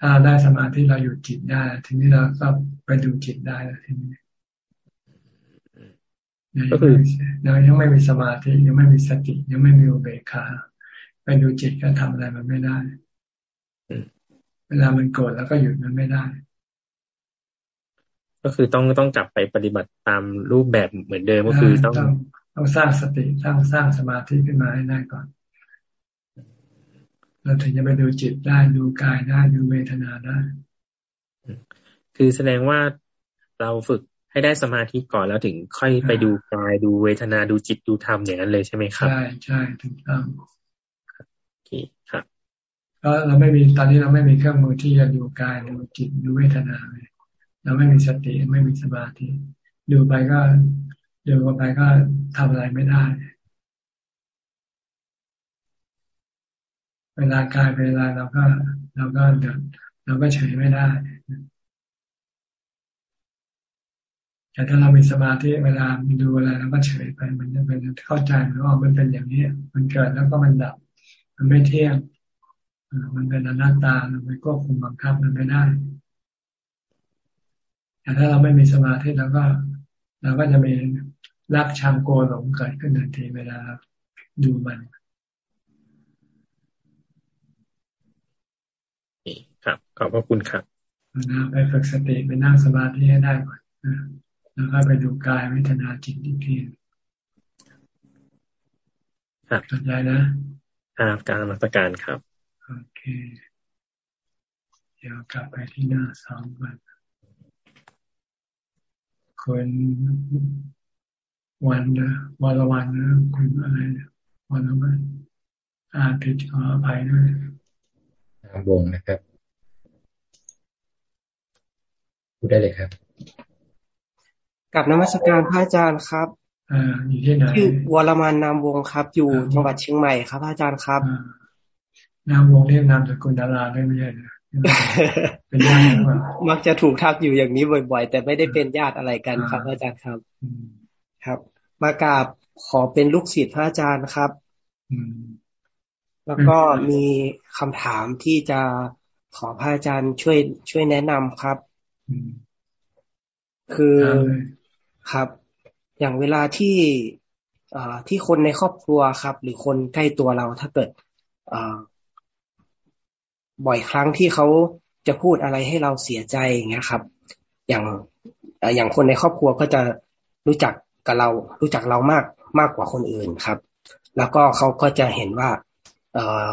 ถ้าได้สมาธิเราอยู่จิตได้ ทีนี้เราก็ไปดูจิตได้แล้วทีนี้ก็คือเรายังไม่มีสมาธิยังไม่มีสติ ยังไม่มีอุเบกขาไปดูจิตก็ทำอะไรมันไม่ได้ เวลามันโกรธแล้วก็หยุดมันไม่ได้ ก็คือต้องต้องกลับไปปฏิบัติตามรูปแบบเหมือนเดิมก็คือต้องต้องสร้างสติสร้างสร้างสมาธิขึ้นมาให้ได้ก่อน เราถึงจะไปดูจิตได้ดูกายได้ดูเวทนาได้ คือแสดงว่าเราฝึกให้ได้สมาธิก่อนแล้วถึงค่อยไปดูกายดูเวทนาดูจิตดูธรรมอย่างนั้นเลยใช่ไหมครับ ใช่ใช่ถูกต้องโอเคครับ ก็เราไม่มีตอนนี้เราไม่มีเครื่องมือที่จะดูกายดูจิตดูเวทนาเลยเราไม่มีสติไม่มีสมาธิดูไปก็อยู่กันไปก็ทำอะไรไม่ได้ เวลากายเวลาเราก็เราก็เดือดเราก็เฉยไม่ได้แต่ถ้าเรามีสมาธิเวลาดูอะไรเราก็เฉยไปมันจะเป็นเข้าใจว่ามันเป็นอย่างนี้ มันเกิดแล้วก็มันดับ มันไม่เที่ยง มันเป็นอนัตตาเราไม่ควบคุมบังคับมันไม่ได้แต่ถ้าเราไม่มีสมาธิเราก็เราก็จะมีรักชังโกหลงเกิดขึ้นทันทีเวลาดูมันครับ ขอบพระคุณครับนะไปฝึกสติไปนั่งสมาธิให้ได้ก่อนแล้วก็ไปดูกายวิทนาจิตอีกทีครับสนใจนะครับการมาตรการครับ โอเค เดี๋ยวกลับไปที่หน้าสองกันคนวันนะวันละวันนะคุณอะไรวันละวันอ่านผิดขออภัยด้วยนามวงนะครับพูดได้เลยครับ กับนมัสการพระอาจารย์ครับอ่าอยู่ที่ไหนชื่อวรมันนามวงครับ อยู่จังหวัดเชียงใหม่ครับพระอาจารย์ครับ นามวงเรียกนามสกุลดาราได้ไม่ใช่เป็นญาติมักจะถูกทักอยู่อย่างนี้บ่อย ๆ แต่ไม่ได้เป็นญาติอะไรกันครับพระอาจารย์ครับครับ มากราบขอเป็นลูกศิษย์พระอาจารย์ครับแล้วก็มีคำถามที่จะขอพระอาจารย์ช่วย ช่วยแนะนำครับคือครับ อย่างเวลาที่ที่คนในครอบครัวครับ หรือคนใกล้ตัวเราถ้าเกิด บ่อยครั้งที่เขาจะพูดอะไรให้เราเสียใจอย่างเงี้ยครับ อย่างอย่างคนในครอบครัวก็จะรู้จักกับเรา รู้จักเรามากมากกว่าคนอื่นครับ แล้วก็เขาก็จะเห็นว่า เอ่อ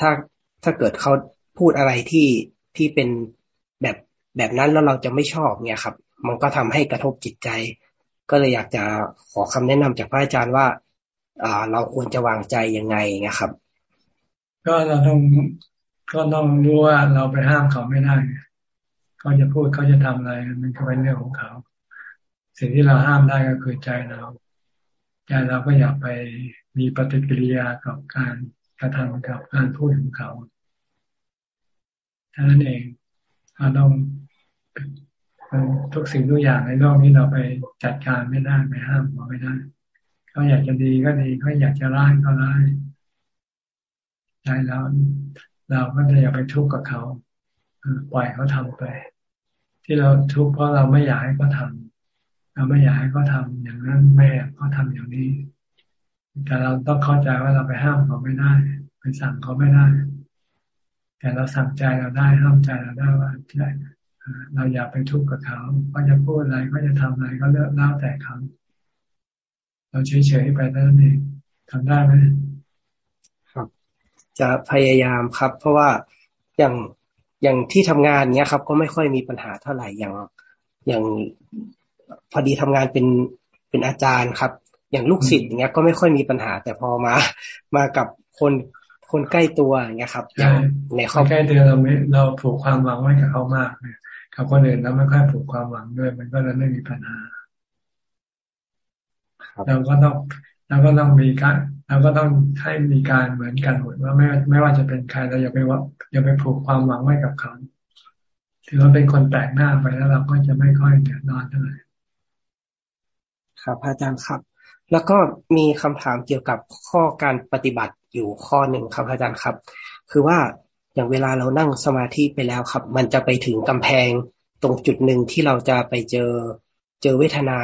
ถ้าถ้าเกิดเขาพูดอะไรที่ที่เป็นแบบแบบนั้นแล้วเราจะไม่ชอบเนี่ยครับ มันก็ทำให้กระทบจิตใจ ก็เลยอยากจะขอคำแนะนำจากพระอาจารย์ว่าอ่าเราควรจะวางใจยังไงนะครับ ก็เราต้องก็ต้องรู้ว่าเราไปห้ามเขาไม่ได้เขาจะพูดเขาจะทำอะไร มันก็เป็นเรื่องของเขา สิ่งที่เราห้ามได้ก็คือใจเราใจเราก็อยากไปมีปฏิกิริยากับการกระทำกับการพูดของเขาท่านั้นเองเราต้องทุกสิ่งทุกอย่างในโลกนี้เราไปจัดการไม่ได้ไปห้ามเขาไม่ได้เขาอยากจะดีก็ดีเขาอยากจะร้ายก็ร้าย ใจเราเราก็จะอย่าไปทุกข์กับเขาปล่อยเขาทำไป ที่เราทุกข์เพราะเราไม่อยากให้เขาทาเราไม่อยากให้เขาทาอย่างนั้นแม่เขาทาอย่างนี้ แต่เราต้องเข้าใจว่าเราไปห้ามเขาไม่ได้ ไปสั่งเขาไม่ได้ แต่เราสั่งใจเราได้ห้ามใจเราได้ว่าเราอย่าไปทุกข์กับเขาเขาจะพูดอะไรเขาจะทำอะไรก็เลือกเล่าแต่เขาเราเฉยๆไปนั่นเองทำได้ไหม จะพยายามครับ เพราะว่าอย่างอย่างที่ทำงานเนี้ยครับ ก็ไม่ค่อยมีปัญหาเท่าไหร่อย่างอย่างพอดีทำงานเป็นเป็นอาจารย์ครับ อย่างลูกศิษย์อย่างเงี้ยก็ไม่ค่อยมีปัญหา แต่พอมามากับคนคนใกล้ตัวอย่างเงี้ยครับอย่างในครอบใกล้ตัวเราไม่เราผูกความหวังไว้กับเขามากเนี่ยกับคนอื่นเราไม่ค่อยผูกความหวังด้วย มันก็เลยไม่มีปัญหาเราก็ต้องเราก็ต้องมีการ เราก็ต้องให้มีการเหมือนกันหมดว่าไม่ไม่ว่าจะเป็นใครเราอย่าไปว่าอย่าไปผูกความหวังไว้กับเขาถือว่าเป็นคนแปลกหน้าไปแล้วเราก็จะไม่ค่อยเดือดร้อนเท่าไหร่ครับอาจารย์ครับ แล้วก็มีคำถามเกี่ยวกับข้อการปฏิบัติอยู่ข้อหนึ่งครับอาจารย์ครับ คือว่าอย่างเวลาเรานั่งสมาธิไปแล้วครับ มันจะไปถึงกำแพงตรงจุดหนึ่งที่เราจะไปเจอเจอเวทนา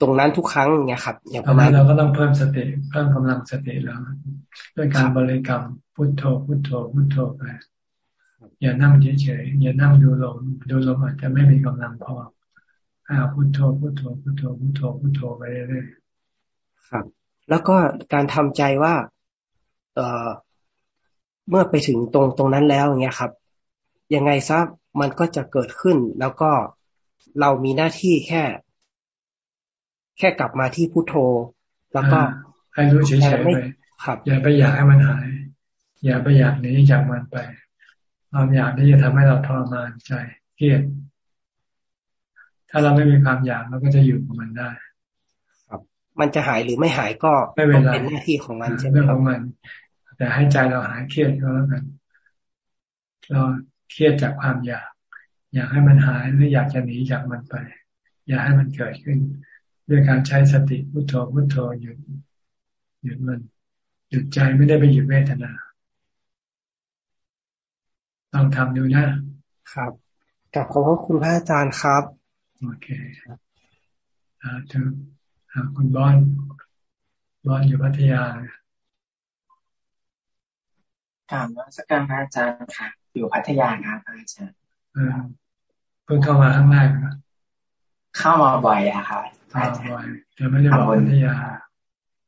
ตรงนั้นทุกครั้งเนี่ยครับ อย่างประมาณเราก็ต้องเพิ่มสติเพิ่มกำลังสติแล้วด้วยการบริกรรมพุทโธพุทโธพุทโธไปอย่านั่งเฉยๆอย่านั่งดูลมดูลมอาจจะไม่มีกำลังพอให้เอาพุทโธพุทโธพุทโธพุทโธพุทโธไปเรื่อยๆครับ แล้วก็การทำใจว่า เอ่อเมื่อไปถึงตรงตรงนั้นแล้วอย่างเงี้ยครับ ยังไงซะมันก็จะเกิดขึ้นแล้วก็เรามีหน้าที่แค่ แค่กลับมาที่พุโทโธ แล้วก็ให้รู้เฉยๆไปครับอย่าไปอยากให้มันหาย อย่าไปอยากหนีจากมันไปความอยากนี้จะทำให้เราทรมานใจเครียดถ้าเราไม่มีความอยากเราก็จะอยู่กับมันได้ ครับ มันจะหายหรือไม่หายก็ไม่เป็นไรเป็นหน้าที่ของมันใช่ไหมเรื่องของมัน แต่ให้ใจเราหายเครียดก็แล้วกัน เราเครียดจากความอยาก อยากให้มันหายหรืออยากจะหนีจากมันไป อยากให้มันเกิดขึ้น ด้วยการใช้สติพุโทโธพุโทโธหยุดหยุดมัน หยุดใจไม่ได้ไปหยุดเวทนาลองทำดูนะครับกับขอบพระคุณพระอาจารย์ครับ โอเคอ่าถึงคุณบอนบอนอยู่พัทยาถามว่าสักการอาจารย์ค่ะ อยู่พัทยาครับอาจารย์เพิ่งเข้ามาข้างแรกนะเข้ามาบ่อยอะค รับบ่อยจะไม่ได้บอกพัทยา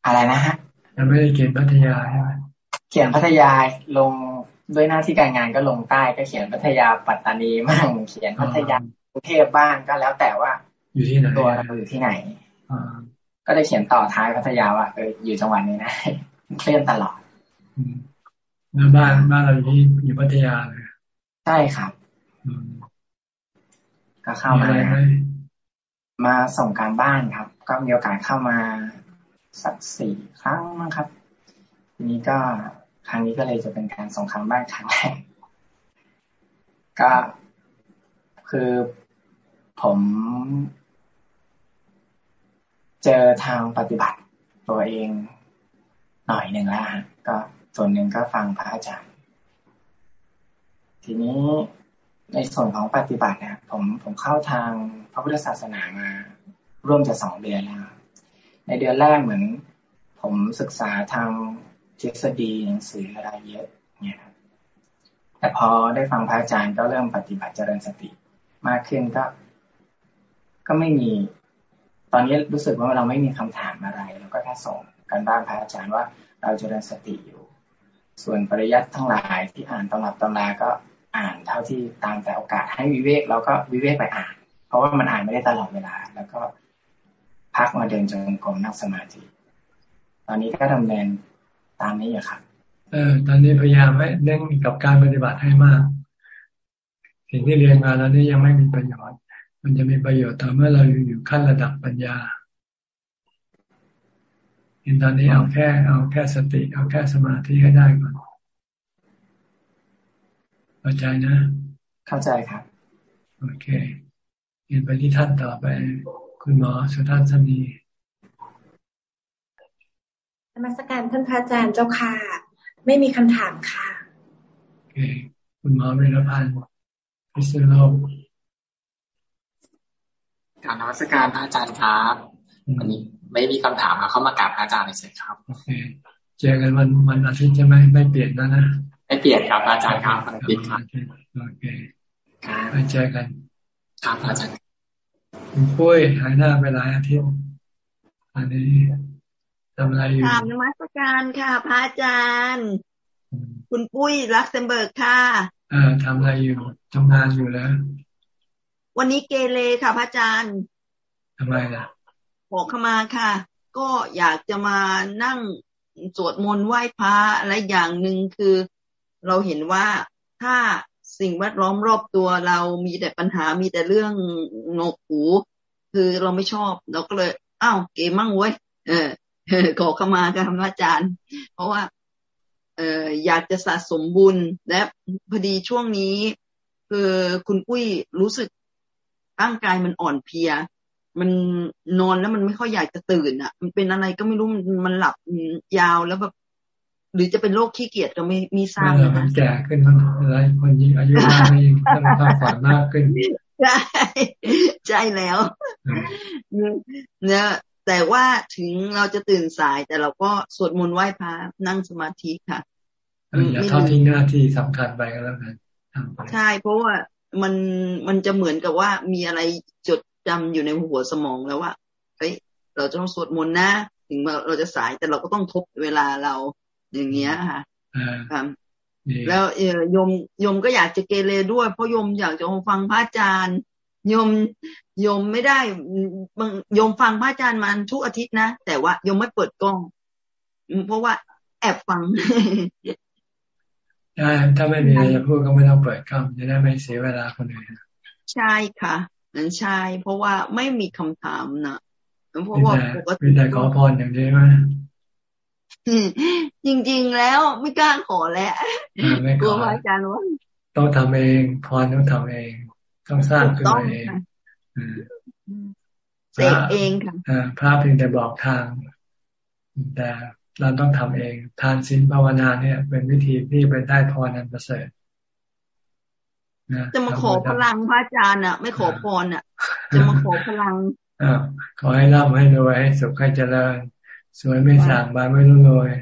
อะไรนะฮะยังไม่ได้เขียนพัทยาใช่ไหมเขียนพัทยาลงด้วยหน้าที่การงานก็ลงใต้ก็เขียนพัทยาปัตตานีบ้างเขียนพัทยากรุงเทพบ้างก็แล้วแต่ว่า อยู่ที่ไหนตัวเราอยู่ที่ไหนก็ได้เขียนต่อท้ายพัทยาว่าเอออยู่จังหวัดนี้นะเคลื่อนตลอดแล้วบ้านบ้านเราอยู่ที่อยู่พัทยาเลยใช่ครับก็เข้ามา มาส่งการบ้านครับ ก็มีโอกาสเข้ามาสักสี่ครั้งมั้งครับทีนี้ก็ครั้งนี้ก็เลยจะเป็นการส่งครั้งบ้านครั้งแรกก็คือผม เจอทางปฏิบัติตัวเองหน่อยหนึ่งแล้วก็ส่วนหนึ่งก็ฟังพระอาจารย์ ทีนี้ ในส่วนของปฏิบัติเนี่ยผมผมเข้าทางพระพุทธศาสนามาร่วมจะสองเดือนแล้ว ในเดือนแรกเหมือน ผมศึกษาทางทฤษฎีหนังสืออะไรเยอะเนี่ยครับแต่พอได้ฟังพระอาจารย์ก็เริ่มปฏิบัติเจริญสติมากขึ้นก็ ก็ไม่มี ตอนนี้รู้สึกว่าเราไม่มีคำถามอะไรเราก็แค่ส่งกันบ้านพระอาจารย์ว่า เราเจริญสติอยู่ ส่วนปริยัติทั้งหลายที่อ่านตำรับตำราก็ อ่านเท่าที่ตามแต่โอกาสให้วิเวกเราก็วิเวกไปอ่าน เพราะว่ามันอ่านไม่ได้ตลอดเวลา แล้วก็พักมาเดินจงกรมนั่งสมาธิ ตอนนี้ก็ดำเนินตามนี้อยู่ครับเออตอนนี้พยายามให้เน้นกับการปฏิบัติให้มาก สิ่งที่เรียนมาแล้วนี่ยังไม่มีประโยชน์ มันจะมีประโยชน์ต่อเมื่อเราอยู่ขั้นระดับปัญญาเห็นตอนนี้เอาแค่ เอาแค่สติ เอาแค่สมาธิให้ได้ก่อน เข้าใจนะ เข้าใจครับ โอเคเห็นไปที่ท่านต่อไป คุณหมอสุทัศนีนมัสการท่านพระอาจารย์เจ้าค่ะ ไม่มีคำถามค่ะ โอเค คุณหมอเวรพันธ์พิศนุโลกกาบนมัสการพระอาจารย์ครับวันนี้ไม่มีคำถามเข้ามากราบพระอาจารย์เฉยครับโอเคเจอกันวันวันอาทิตย์ใช่ไหมไม่เปลี่ยนนะนะ ไม่เปลี่ยนครับอาจารย์ครับวันอาทิตย์ครับโอเคไปเจอกันครับอาจารย์คุณปุ้ยหายหน้าไปหลายอาทิตย์อันนี้ทำอะไรอยู่ถามนมัสการค่ะ พระอาจารย์ คุณปุ้ยลักเซมเบิร์กค่ะอ่าทำอะไรอยู่ทำงานอยู่แล้ว วันนี้เกเรค่ะ พระอาจารย์ทำไมล่ะขอขมาค่ะ ก็อยากจะมานั่งสวดมนต์ไหว้พระอะไรอย่างหนึ่งคือ เราเห็นว่าถ้าสิ่งแวดล้อมรอบตัวเรามีแต่ปัญหามีแต่เรื่องงกหู คือเราไม่ชอบ เราก็เลยอ้าวเกมั่งเว้ยเออขอเข้ามาค่ะพระอาจารย์ เพราะว่า เอออยากจะสะสมบุญและพอดีช่วงนี้ คือคุณปุ้ยรู้สึกร่างกายมันอ่อนเพลีย มันนอนแล้วมันไม่ค่อยอยากจะตื่นอะ มันเป็นอะไรก็ไม่รู้มันหลับยาวแล้วแบบ หรือจะเป็นโรคขี้เกียจก็ไม่มีทราบมันแก่ขึ้นมันอะไรคนยิ่งอายุมากยิ่งต้องทำฝันมากขึ้นใช่ใช่แล้วเนี่ยแต่ว่าถึงเราจะตื่นสายแต่เราก็สวดมนต์ไหว้พระนั่งสมาธิค่ะอย่าทอดทิ้งหน้าที่สำคัญไปก็แล้วกันใช่เพราะว่ามันมันจะเหมือนกับว่ามีอะไรจดจำอยู่ในหัวสมองแล้วว่าเฮ้ยเราจะต้องสวดมนต์นะ ถึงเราจะสายแต่เราก็ต้องทบเวลาเรา อย่างเงี้ยค่ะครับแล้วเออยมยมก็อยากจะเกเรด้วย เพราะยมอยากจะฟังพระอาจารย์ยมยมไม่ได้ยมฟังพระอาจารย์มันทุกอาทิตย์นะ แต่ว่ายมไม่เปิดกล้อง เพราะว่าแอบฟังใช่ถ้าไม่มีอะไรจะพูดก็ไม่ต้องเปิดกล้องจะได้ไม่เสียเวลาคนอื่นใช่ค่ะนั้นใช่เพราะว่าไม่มีคำถามนะเพราะว่าปกติแต่ขอพรอย่างเดียวไหม จริง ๆ แล้วไม่กล้าขอแล้วกลัวอาจารย์ว่าต้องทำเองพรต้องทำเอง ต้องสร้างขึ้นมาเองเสกเองค่ะพระเพียงแต่บอกทาง แต่เราต้องทำเอง ทานศีลภาวนาเนี่ย เป็นวิธีที่ไปได้พรนันประเสริฐจะมาขอพลังพระอาจารย์อะ ไม่ขอพรอะ จะมาขอพลังอขอให้ร่ำให้รวยให้สุขให้เจริญ สวยไม่สางบานไม่รู้รวย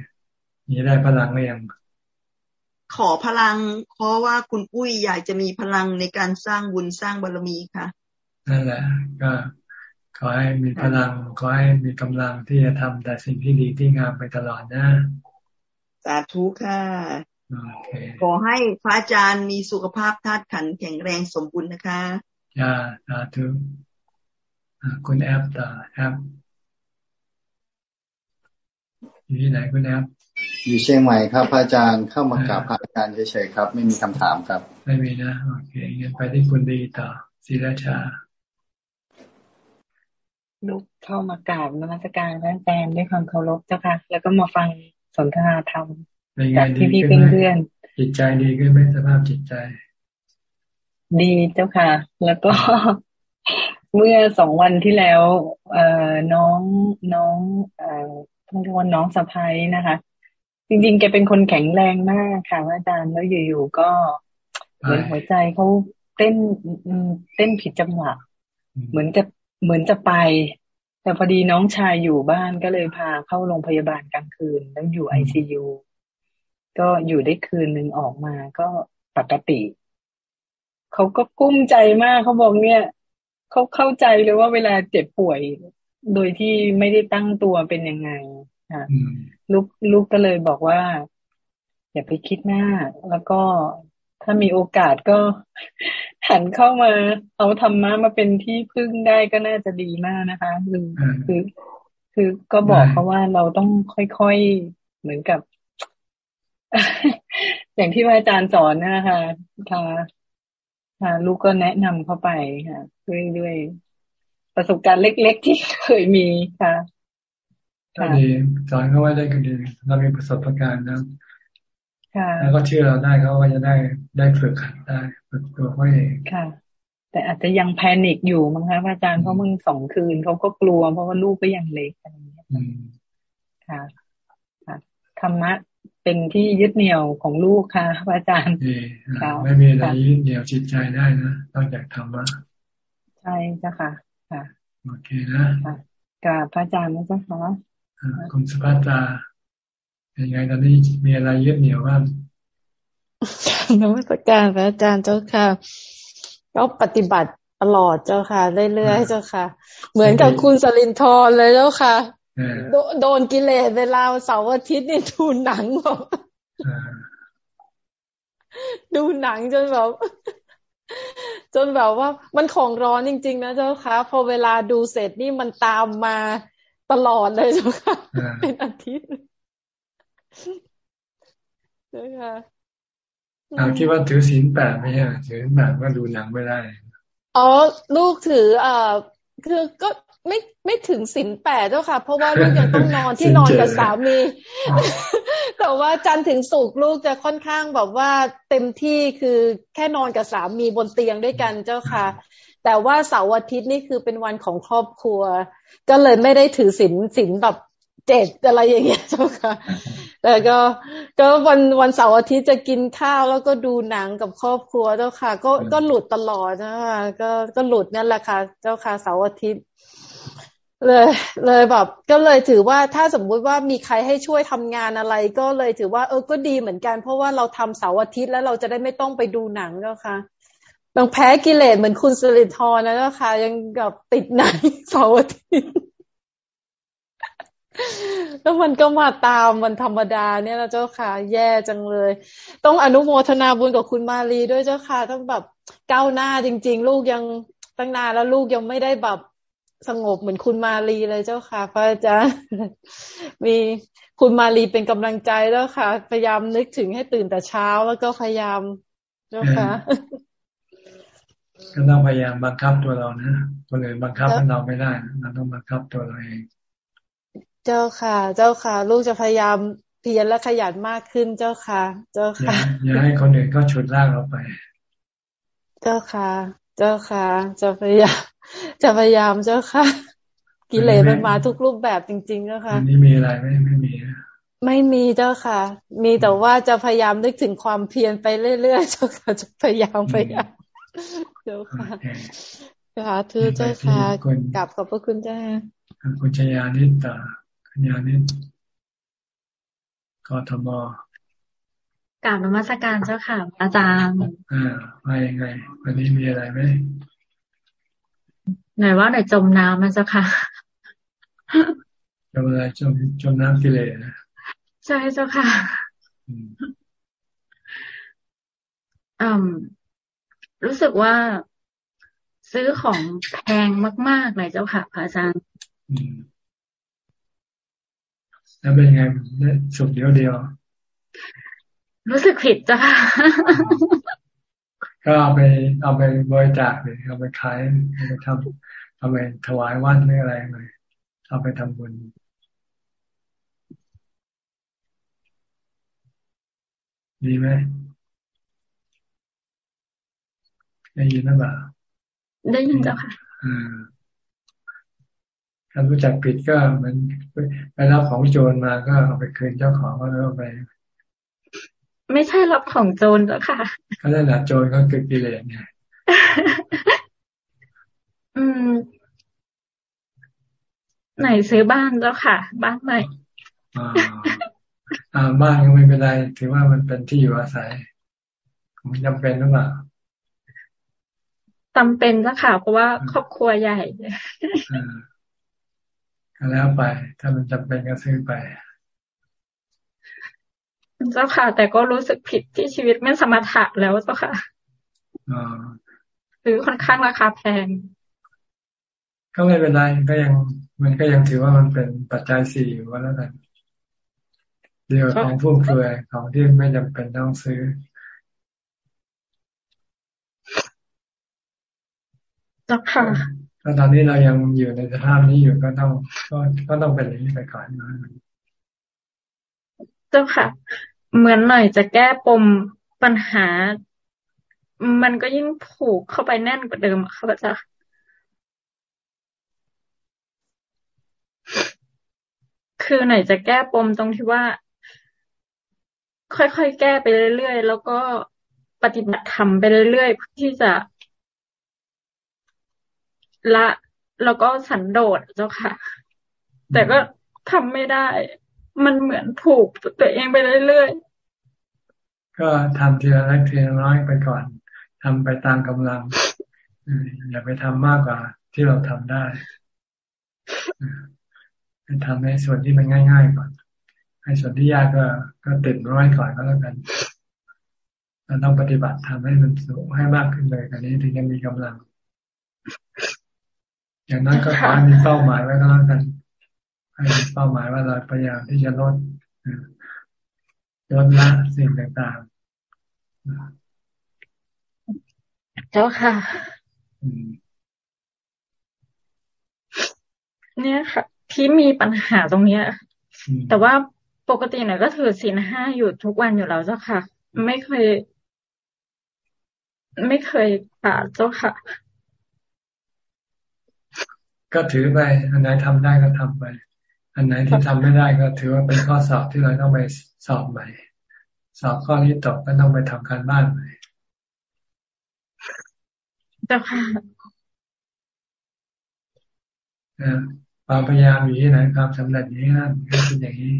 นี่ได้พลังหรือยัง ขอพลัง เพราะว่าคุณปุ้ยอยากจะมีพลังในการสร้างบุญสร้างบารมีค่ะนั่นแหละ ก็ขอให้มีพลัง ขอให้มีกำลังที่จะทำแต่สิ่งที่ดีที่งามไปตลอดนะสาธุค่ะขอให้พระอาจารย์มีสุขภาพธาตุขันแข็งแรงสมบูรณ์นะคะจ้าสาธุคุณแอปต่อแอป อยู่ที่ไหนคุณแอปอยู่เชียงใหม่ครับพระอาจารย์เข้ามากราบพระอาจารย์เฉยๆครับ ไม่มีคำถามครับ ไม่มีนะโอเคงั้นไปที่คุณดีต่อศิราชาลูกเข้ามากราบนมัสการพระอาจารย์ด้วยความเคารพเจ้าค่ะ แล้วก็มาฟังสนทนาธรรมจากที่พี่เพื่อนจิตใจดีขึ้นไหมสภาพจิตใจ ดีเจ้าค่ะ แล้วก็เมื่อสองวันที่แล้ว เอ่อน้องน้องเอ่ อต้องเรียกว่าน้องสะพ้ายนะคะ จริงๆ แกเป็นคนแข็งแรงมากค่ะอาจารย์แล้วอยู่ๆก็เหมือนหัวใจเขาเต้นเต้นผิดจังหวะเหมือนจะเหมือนจะไป แต่พอดีน้องชายอยู่บ้านก็เลยพาเข้าโรงพยาบาลกลางคืน แล้วอยู่ไอซียูก็อยู่ได้คืนหนึ่งออกมาก็ปกติเขาก็กุ้มใจมากเขาบอกเนี่ยเขาเข้าใจเลยว่าเวลาเจ็บป่วย โดยที่ไม่ได้ตั้งตัวเป็นยังไงค่ะลูกลูกก็เลยบอกว่า อย่าไปคิดหน้าแล้วก็ถ้ามีโอกาสก็หันเข้ามา เอาธรรมะมาเป็นที่พึ่งได้ก็น่าจะดีมากนะคะคือคือคือก็บอกเขาว่าเราต้องค่อยๆเหมือนกับ อย่างที่อาจารย์สอนนะคะค่ะค่ะลูกก็แนะนำเข้าไปค่ะด้วยด้วย ประสบการณ์เล็ก ๆ ที่เคยมีค่ะก็ดีสอนเขาไว้ได้ก็ดีเรามีประสบการณ์นะแล้วก็เชื่อเราได้เขาก็จะได้ได้ฝึกขัดได้ฝึกตัวเขาเองค่ะ แต่อาจจะยังแพนิคอยู่มั้งคะอาจารย์เพราะมึงสองคืนเขาก็กลัวเพราะว่าลูกก็ยังเล็กอะไรอย่างเงี้ยค่ะค่ะธรรมะเป็นที่ยึดเหนี่ยวของลูกค่ะพระอาจารย์ไม่มีอะไรยึดเหนี่ยวจิตใจได้นะนอกจากธรรมะใช่จ้ะค่ะค่ะ โอเคนะกับพระอาจารย์นะเจ้าค่ะคุณสุภัตราเป็นไงตอนนี้มีอะไรยึดเหนี่ยวบ้างนมัสการพระอาจารย์เจ้าค่ะก็ปฏิบัติตลอดเจ้าค่ะเรื่อยๆเจ้าค่ะ เหมือนกับคุณสลินทรเลยเจ้าค่ะโดนกิเลสเวลาเสาร์อาทิตย์นี่ดูหนังแบบดูหนังจนแบบ จนแบบว่ามันของร้อนจริง ๆ นะเจ้าค่ะพอเวลาดูเสร็จนี่มันตามมาตลอดเลยเจ้าค่ะ เป็นอาทิตย์เจ้าค่ะเราคิดว่าถือศีลแปดไม่ใช่ถือแปดว่าดูหนังไม่ได้ อ๋อ ลูกถือ เอ่อ คือก็ ไม่ไม่ถึงสินแปดเจ้าค่ะ เพราะว่าลูกยังต้องนอนที่นอนกับสามี แต่ว่าจันถึงสุกลูกจะค่อนข้างแบบว่าเต็มที่คือแค่นอนกับสามีบนเตียงด้วยกันเจ้าค่ะ แต่ว่าเสาร์อาทิตย์นี่คือเป็นวันของครอบครัว ก็เลยไม่ได้ถือสินสินแบบเจ็ดอะไรอย่างเงี้ยเจ้าค่ะแต่ก็ก็วันวันเสาร์อาทิตย์จะกินข้าวแล้วก็ดูหนังกับครอบครัวเจ้าค่ะ ก็ก็หลุดตลอดนะคะก็ก็หลุดนั่นแหละค่ะ เจ้าค่ะเสาร์อาทิตย์ เลยเลยแบบ ก็เลยถือว่าถ้าสมมุติว่ามีใครให้ช่วยทำงานอะไร ก็เลยถือว่า เออก็ดีเหมือนกัน เพราะว่าเราทำเสาร์อาทิตย์แล้วเราจะได้ไม่ต้องไปดูหนังแล้วค่ะบางแพ้กิเลสเหมือนคุณสิริธรนะเจ้าค่ะ ยังกับติดหนังเสาร์อาทิตย์แล้วมันก็มาตามมันธรรมดาเนี่ยนะเจ้าค่ะ แย่จังเลย ต้องอนุโมทนาบุญกับคุณมาลีด้วยเจ้าค่ะต้องแบบก้าวหน้าจริง ๆ ลูกยังตั้งนานแล้วลูกยังไม่ได้แบบ สงบเหมือนคุณมาลีเลยเจ้าค่ะ พระอาจารย์มีคุณมาลีเป็นกำลังใจแล้วค่ะ พยายามนึกถึงให้ตื่นแต่เช้าแล้วก็พยายามเจ้าค่ะก็ต้องพยายามบังคับตัวเรานะคนอื่นบังคับเราไม่ได้เราต้องบังคับตัวเราเอง เจ้าค่ะ เจ้าค่ะ ลูกจะพยายามเพียรและขยันมากขึ้นเจ้าค่ะ เจ้าค่ะอย่าให้คนอื่นก็ฉุดลากเราไป เจ้าค่ะ เจ้าค่ะ จะพยายาม จะพยายามเจ้าค่ะ กิเลสมันมาทุกรูปแบบจริงๆเจ้าค่ะอันนี้มีอะไรไม่ไม่มีไม่มีเจ้าค่ะ มีแต่ว่าจะพยายามนึกถึงความเพียรไปเรื่อยๆเจ้าค่ะ จะพยายามพยายามเจ้าค่ะค่ะทือเจ้าค่ะกลับขอบพระคุณเจ้าคุณชยานิตาคุณยานิตกทมกราบนมัสการเจ้าค่ะ อาจารย์อ่ามายังไง วันนี้มีอะไรไหม หน่อยว่าหน่อยจมน้ำมันเจ้าค่ะจมอะไรจมจมน้ำกิเลสนะใช่เจ้าค่ะอืมรู้สึกว่าซื้อของแพงมาก ๆ เลยเจ้าค่ะพระอาจารย์แล้วเป็นยังไงสุดเดียวเดียว รู้สึกผิดจ้ะก็เอาไปเอาไปบริจาคเลยเอาไปขายเอาไปทำ เอาไปถวายวัดไม่อะไรเลยเอาไปทำบุญดีไหมได้ยินหรือเปล่าได้ยินเจ้าค่ะถ้ารู้จักผิดก็เหมือนไปรับของโจรมาก็เอาไปคืนเจ้าของก็แล้วไป ไม่ใช่รับของโจรแล้วค่ะก็ได้แหละโจรก็คือกิเลสไง อืม ไหนซื้อบ้านแล้วค่ะ บ้านใหม่อ่าบ้านก็ไม่เป็นไร ถือว่ามันเป็นที่อยู่อาศัยมันจำเป็นหรือเปล่าจำเป็นจ้ะค่ะ เพราะว่าครอบครัวใหญ่ก็แล้วไป ถ้ามันจำเป็นก็ซื้อไปเจ้าค่ะ แต่ก็รู้สึกผิดที่ชีวิตไม่สมถะแล้วเจ้าค่ะซื้อค่อนข้างราคาแพง ก็ไม่เป็นไรก็ยัง มันก็ยังถือว่ามันเป็นปัจจัยสี่อยู่ว่าแล้วกันเดียวของฟุ่มเฟือยของที่ไม่จำเป็นต้องซื้อจ้าค่ะถ้าตอนนี้เรายังอยู่ในสภาพนี้อยู่ก็ต้องก็ก็ต้องเป็นอย่างนี้ไปก่อนนะเจ้าค่ะ เหมือนหน่อยจะแก้ปมปัญหา มันก็ยิ่งผูกเข้าไปแน่นกว่าเดิมค่ะพระเจ้า คือไหนจะแก้ปมตรงที่ว่า ค่อยๆแก้ไปเรื่อยๆ แล้วก็ปฏิบัติธรรมไปเรื่อยๆเพื่อที่จะละแล้วก็สันโดษเจ้าค่ะ แต่ก็ทำไม่ได้ มันเหมือนผูกตัวเองไปเรื่อยๆ ก็ทำทีละเล็กทีละน้อยไปก่อนทำไปตามกำลังอย่าไปทำมากกว่าที่เราทำได้ ทำให้ส่วนที่มันง่าย ๆ ก่อนให้ส่วนที่ยากก็ก็ติดร้อยก่อนก็แล้วกันเราต้องปฏิบัติทำให้มันสูงให้มากขึ้นเลยกันนี้ถึงจะมีกำลัง อย่างนั้นก็ขอให้มีเป้าหมายไว้ก็แล้วกันให้มีเป้าหมายว่าเราพยายามที่จะลดลดละสิ่งต่างๆ เจ้าค่ะเนี่ยค่ะ ที่มีปัญหาตรงเนี้ย แต่ว่าปกติเนี่ยก็ถือศีลห้าอยู่ทุกวันอยู่แล้วเจ้าค่ะ ไม่เคย ไม่เคยขาดเจ้าค่ะ ก็ถือไป อันไหนทำได้ก็ทำไป อันไหนที่ทำไม่ได้ก็ถือว่าเป็นข้อสอบที่เราต้องไปสอบใหม่ สอบข้อนี้ตกก็ต้องไปทำการบ้านใหม่เจ้าค่ะ ความพยายามอยู่ที่ไหนความสำเร็จนี้นั่นก็เป็นอย่างนี้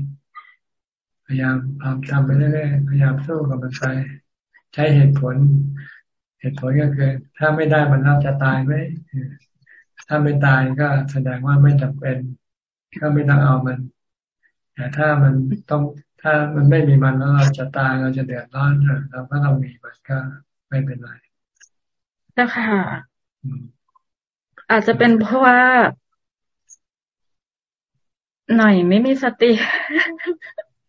พยายามทำทำไปเรื่อยๆพยายามสู้กับมันไปใช้เหตุผล เหตุผลก็คือถ้าไม่ได้มันเราจะตายไหมถ้าไม่ตายก็แสดงว่าไม่จำเป็นก็ไม่ต้องเอามันแต่ถ้ามันต้องถ้ามันไม่มีมันแล้วเราจะตายเราจะเดือดร้อนเราก็ต้องมีมันก็ไม่เป็นไรเจ้าค่ะอาจจะเป็นเพราะว่า หน่อยไม่มีสติ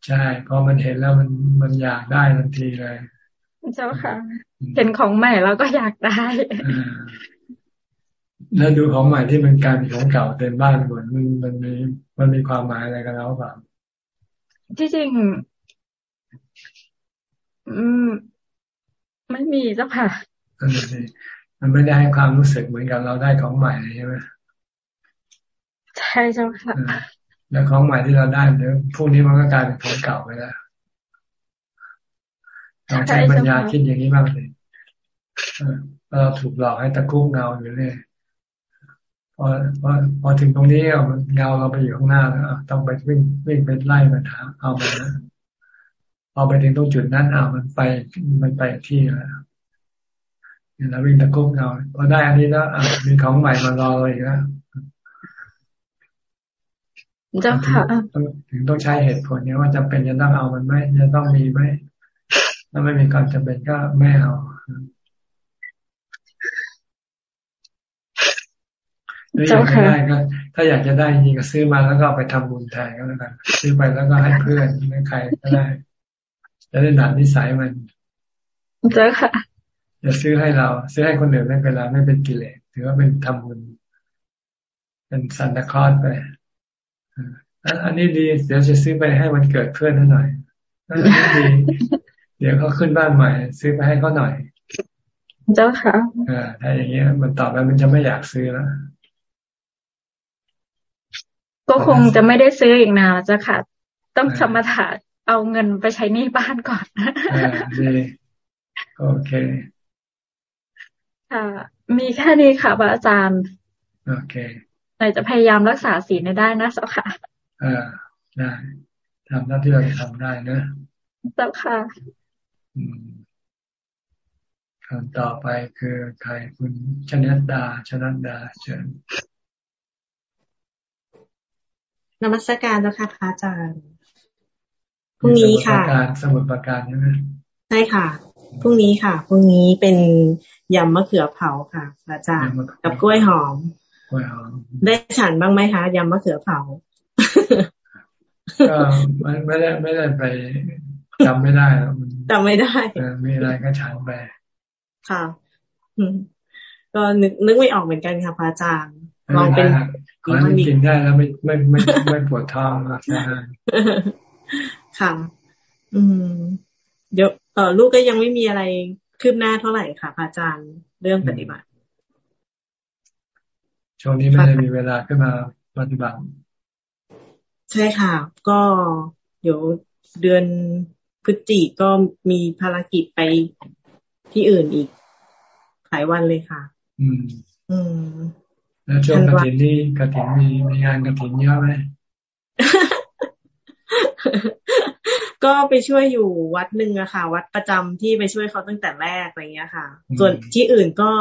ใช่พอมันเห็นแล้วมันมันอยากได้ทันทีเลย เจ้าค่ะ เห็นของใหม่แล้วก็อยากได้ แล้วดูของใหม่ที่มันกลายเป็นของเก่าเต็มบ้านหมดมันมันมีมันมีความหมายอะไรกันแล้วเปล่าที่จริง อืม ไม่มีเจ้าค่ะมันไม่ได้ให้ความรู้สึกเหมือนกับเราได้ของใหม่ใช่ไหมใช่เจ้าค่ะ แล้วของใหม่ที่เราได้เดี๋ยวพวกนี้มันก็กลายเป็นของเก่าไปแล้วเราใช้ปัญญาคิดอย่างนี้บ้างเลยเราถูกหลอกให้ตะคุ่มเงาอยู่เลยพอพอพอถึงตรงนี้เอาเงาเราไปอยู่ข้างหน้าแล้วต้องไปวิ่งวิ่งไปไล่มันหาเอามันนะพอไปถึงตรงจุดนั้นเอามันไปมันไปที่แล้วเราวิ่งตะคุ่มเงาพอได้อันนี้แล้วมีของใหม่มารอเราอีกแล้ว เจ้าค่ะถึงต้องใช้เหตุผลเนี้ยว่าจะเป็นจะต้องเอามันไหมจะต้องมีไหมถ้าไม่มีความจำเป็นก็ไม่เอาหรืออยากจะได้ก็ถ้าอยากจะได้จริงก็ซื้อมาแล้วก็ไปทำบุญแทนก็แล้วกันซื้อไปแล้วก็ให้เพื่อนให้ใครก็ได้จะได้หนานิสัยมันเจ้าค่ะอย่าซื้อให้เรา ซื้อให้คนอื่นไม่เป็นไรไม่เป็นกิเลสถือว่าเป็นทำบุญเป็นสันตคลอดไป อันนี้ดี เดี๋ยวจะซื้อไปให้มันเกิดเพื่อนหน่อยอันนี้ดี เดี๋ยวเขาขึ้นบ้านใหม่ ซื้อไปให้เขาหน่อย เจ้าค่ะอ่าถ้าอย่างเงี้ย มันต่อไปมันจะไม่อยากซื้อแล้วก็คงจะไม่ได้ซื้ออีกนะเจ้าค่ะ ต้องสมถะเอาเงินไปใช้หนี้บ้านก่อนอ่าดีโอเคค่ะ มีแค่นี้ค่ะพระอาจารย์ โอเคไหนจะพยายามรักษาศีลได้นะเจ้าค่ะ อ่าได้ทำหน้าที่เราทำได้นะเจ้าค่ะคำต่อไปคือใครคุณชนัดดาชนัดดาเชิญนมัสการเจ้าค่ะพระอาจารย์พรุ่งนี้ค่ะสมุดประการใช่ไหมใช่ค่ะพรุ่งนี้ค่ะพรุ่งนี้เป็นยำมะเขือเผาค่ะอาจารย์กับกล้วยหอม ได้ฉันบ้างไหมคะยำมะเขือเผา ก็ไม่ไม่ได้ไม่ได้ไปจำไม่ได้จำไม่ได้มีอะไรก็ฉันไปค่ะก็นึกนึกไม่ออกเหมือนกันค่ะพระอาจารย์ลองเป็นขอให้กินได้แล้วไม่ไม่ไม่ไม่ปวดท้องนะค่ะ อืม เดี๋ยวเออลูกก็ยังไม่มีอะไรคืบหน้าเท่าไหร่ค่ะพระอาจารย์เรื่องปฏิบัติช่วงนี้ไม่ได้มีเวลาขึ้นมาปฏิบัติ ใช่ค่ะ ก็เดี๋ยวเดือนพฤศจิก็มีภารกิจไปที่อื่นอีกหลายวันเลยค่ะ อืม อืม แล้วช่วงกระถินนี่กระถินมีมีงานกระถินเยอะไหมก็ไปช่วยอยู่วัดหนึ่งอะค่ะ วัดประจำที่ไปช่วยเขาตั้งแต่แรกอะไรเงี้ยค่ะ ส่วนที่อื่นก็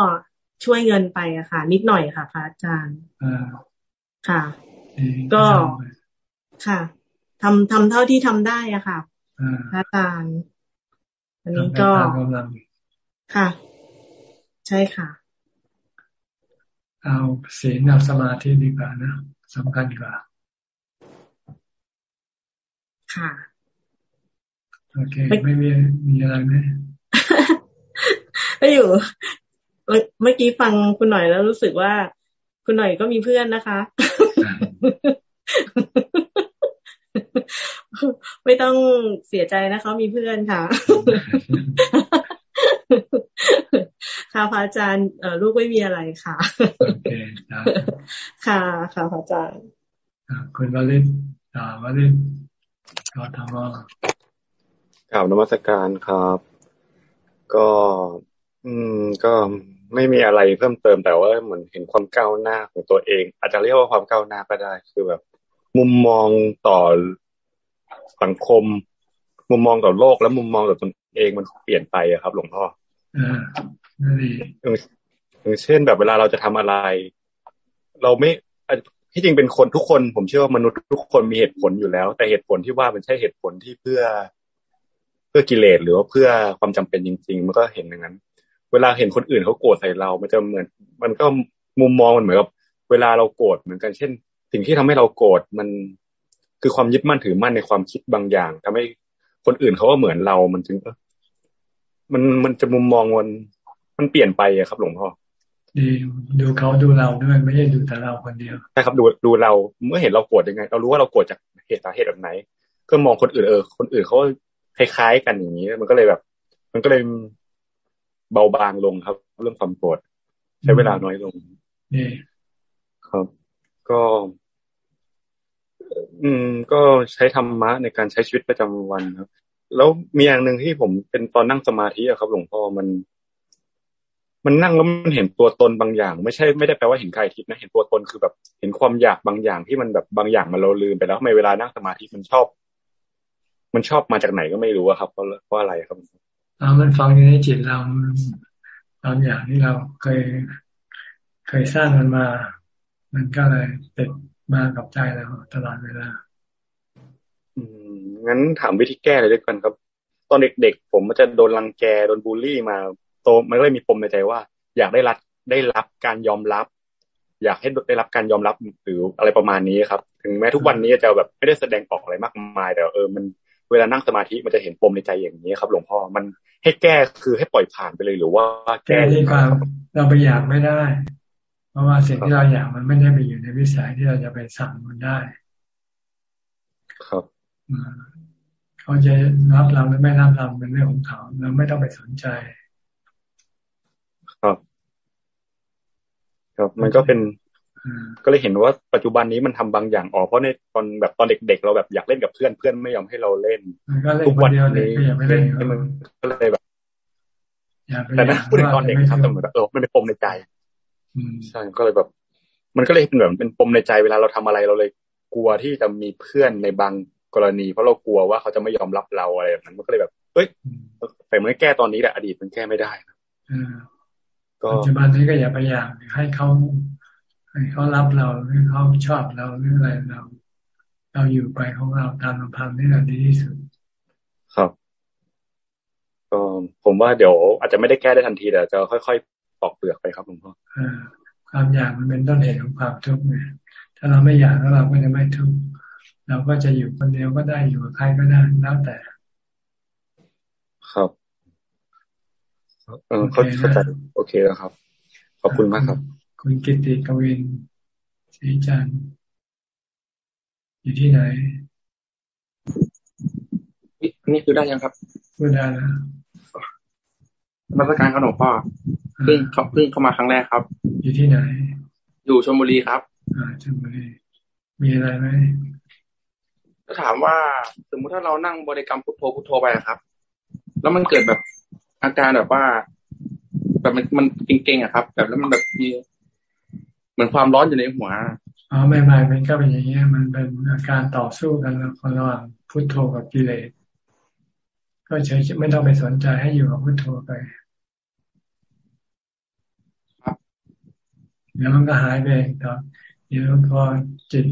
ช่วยเงินไปอะค่ะ นิดหน่อยค่ะพระอาจารย์ค่ะ ก็ ค่ะทำทำเท่าที่ทำได้อะค่ะพระอาจารย์อันนี้ก็ค่ะ ใช่ค่ะ เอาศีลเอาสมาธิดีกว่านะสำคัญกว่า ค่ะโอเค ไม่มีมีอะไรไหมก็อยู่ เมื่อกี้ฟังคุณหน่อยแล้วรู้สึกว่า คุณหน่อยก็มีเพื่อนนะคะ ไม่ต้องเสียใจนะคะมีเพื่อนค่ะค่ะพระอาจารย์ลูกไม่มีอะไรค่ะค่ะค่ะพระอาจารย์คุณวลินอ่าวลินก็ทำว่ากล่าวนมัสการครับ ก็ อืม ก็ไม่มีอะไรเพิ่มเติมแต่ว่าเหมือนเห็นความก้าวหน้าของตัวเอง อาจจะเรียกว่าความก้าวหน้าก็ได้ คือแบบ มุมมองต่อสังคม มุมมองต่อโลกและมุมมองต่อตนเองมันเปลี่ยนไปอะครับ หลวงพ่ออ่าอย่างเช่นแบบเวลาเราจะทำอะไร เราไม่ที่จริงเป็นคนทุกคน ผมเชื่อว่ามนุษย์ทุกคนมีเหตุผลอยู่แล้ว แต่เหตุผลที่ว่ามันใช่เหตุผลที่เพื่อเพื่อกิเลสหรือว่าเพื่อความจำเป็นจริง ๆ มันก็เห็นอย่างนั้น เวลาเห็นคนอื่นเขาโกรธใส่เรา มันจะเหมือน มันก็มุมมองมันเหมือนกับเวลาเราโกรธเหมือนกันเช่น สิ่งที่ทำให้เราโกรธมันคือความยึดมั่นถือมั่นในความคิดบางอย่างทำให้คนอื่นเขาก็เหมือนเรา มันจึงมันมันจะมุมมองมันมันเปลี่ยนไปอะครับ หลวงพ่อดีดูเขาดูเราด้วยไม่ใช่ดูแต่เราคนเดียวใช่ครับดูดูเราเมื่อเห็นเราโกรธยังไง เรารู้ว่าเราโกรธจากเหตุสาเหตุแบบไหน ก็มองคนอื่นเออ คนอื่นเขาคล้ายๆกันอย่างนี้ มันก็เลยแบบ มันก็เลยเบาบางลงครับ เรื่องความโกรธใช้เวลาน้อยลงนี่ครับ ก็ อืม ก็ใช้ธรรมะในการใช้ชีวิตประจำวันครับ แล้วมีอย่างหนึ่งที่ผมเป็นตอนนั่งสมาธิอะครับ หลวงพ่อมัน มันนั่งแล้วมันเห็นตัวตนบางอย่าง ไม่ใช่ไม่ได้แปลว่าเห็นใครทิพย์นะเห็นตัวตนคือแบบ เห็นความอยากบางอย่างที่มันแบบบางอย่างมันเราลืมไปแล้วทำไมเวลานั่งสมาธิมันชอบ มันชอบมาจากไหนก็ไม่รู้อะครับเพราะเพราะอะไรครับอ่ามันฟังอยู่ในจิตเราบางอย่างที่เราเคย เคยสร้างมันมา มันก็เลยติด มากับใจเราตลอดเวลา อืม งั้นถามวิธีแก้เลยด้วยกันครับ ตอนเด็กๆผมมันจะโดนรังแกโดนบูลลี่มา โตมันก็เลยมีปมในใจว่า อยากได้รับได้รับการยอมรับ อยากให้ได้รับการยอมรับหรืออะไรประมาณนี้ครับ ถึงแม้ทุกวันนี้จะแบบไม่ได้แสดงออกอะไรมากมาย แต่เออมันเวลานั่งสมาธิมันจะเห็นปมในใจอย่างนี้ครับ หลวงพ่อมันให้แก้คือให้ปล่อยผ่านไปเลยหรือว่า แก้ที่ความเราไปอยากไม่ได้ เพราะว่าสิ่งที่เราอยากมันไม่ได้ไปอยู่ในวิสัยที่เราจะไปสั่งมันได้ ครับเขาจะรับเราหรือไม่รับเราเป็นเรื่องของเขาเราไม่ต้องไปสนใจ ครับ ครับมันก็เป็นก็เลยเห็นว่าปัจจุบันนี้มันทำบางอย่างออกเพราะในตอนแบบตอนเด็ก ๆ เราแบบอยากเล่นกับเพื่อนเพื่อนไม่ยอมให้เราเล่นทุกวันนี้ไม่เล่นมันก็เลยแบบแต่นะพูดถึงตอนเด็กครับแต่เหมือนเออมันเป็นปมในใจ ใช่ก็เลยแบบ มันก็เลยเป็นเหมือนเป็นปมในใจเวลาเราทำอะไรเราเลย กลัวที่จะมีเพื่อนในบางกรณี เพราะเรากลัวว่าเขาจะไม่ยอมรับเราอะไรแบบนั้นมันก็เลยแบบ เอ้ยแต่เมื่อแก้ตอนนี้แหละอดีตมันแก้ไม่ได้ปัจจุบันนี้ก็อย่าไปอยากให้เขาให้เขารับเราหรือเขาชอบเราหรืออะไรเรา เราอยู่ไปของเราตามลำพังนี่แหละดีที่สุดครับก็ผมว่าเดี๋ยวอาจจะไม่ได้แก้ได้ทันทีแต่จะค่อยๆ ปอกเปลือกไปครับหลวงพ่อความอยากมันเป็นต้นเหตุของความทุกข์ไงถ้าเราไม่อยากแล้วเราก็จะไม่ทุกข์เราก็จะอยู่คนเดียวก็ได้อยู่กับใครก็ได้แล้วแต่ ครับเออเข้าใจโอเคแล้วครับ ขอบคุณมากครับ คุณกิติกวินสีจันอยู่ที่ไหน นี่คือได้ยังครับพูดได้แล้ว มาตรการขนมพ่อเพิ่งเขาเพิ่งเข้ามาครั้งแรกครับ อยู่ที่ไหน อยู่ชลบุรีครับ อ่าชลบุรีมีอะไรไหมก็ถามว่าสมมุติถ้าเรานั่งบริกรรมพุทโธพุทโธไปครับ แล้วมันเกิดแบบอาการแบบว่า แบบมันมันเก่งๆอะครับ แบบแล้วมันแบบมีเหมือนความร้อนอยู่ในหัวอ๋อไม่ไม่มันก็เป็นอย่างเงี้ย มันเป็นอาการต่อสู้กันระหว่างพุทโธกับกิเลสก็เฉยไม่ต้องไปสนใจให้อยู่กับพุทโธไป เดี๋ยวมันก็หายไปเองต่อเดี๋ยวพอจิต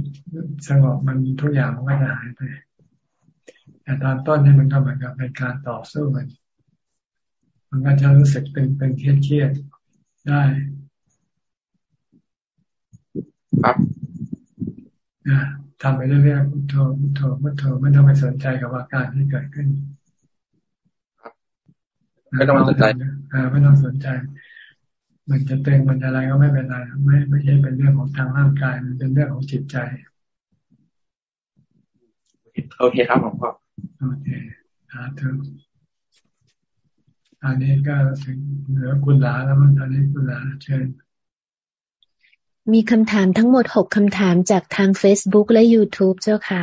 สงบมันทุกอย่างมันก็จะหายไป แต่ตอนต้นนี่มันก็เหมือนกับเป็นการต่อสู้กันมันก็จะรู้สึกเป็นเป็นเครียดเครียดได้ครับนะทำไปเรื่อยๆพุทโธพุทโธพุทโธไม่ต้องไปสนใจกับอาการที่เกิดขึ้นไม่ต้องสนใจอ่าไม่ต้องสนใจ มันจะเต็งมันอะไรก็ไม่เป็นไรไม่ไม่ใช่เป็นเรื่องของทางร่างกาย มันเป็นเรื่องของจิตใจโอเคครับผมพ่อโอเคสาธุอันนี้ก็ถึงเหลือคุณหลาแล้วมันตอนนี้คุณหลาเชิญมีคำถามทั้งหมดหกคำถามจากทาง Facebook และ YouTube เจ้าค่ะ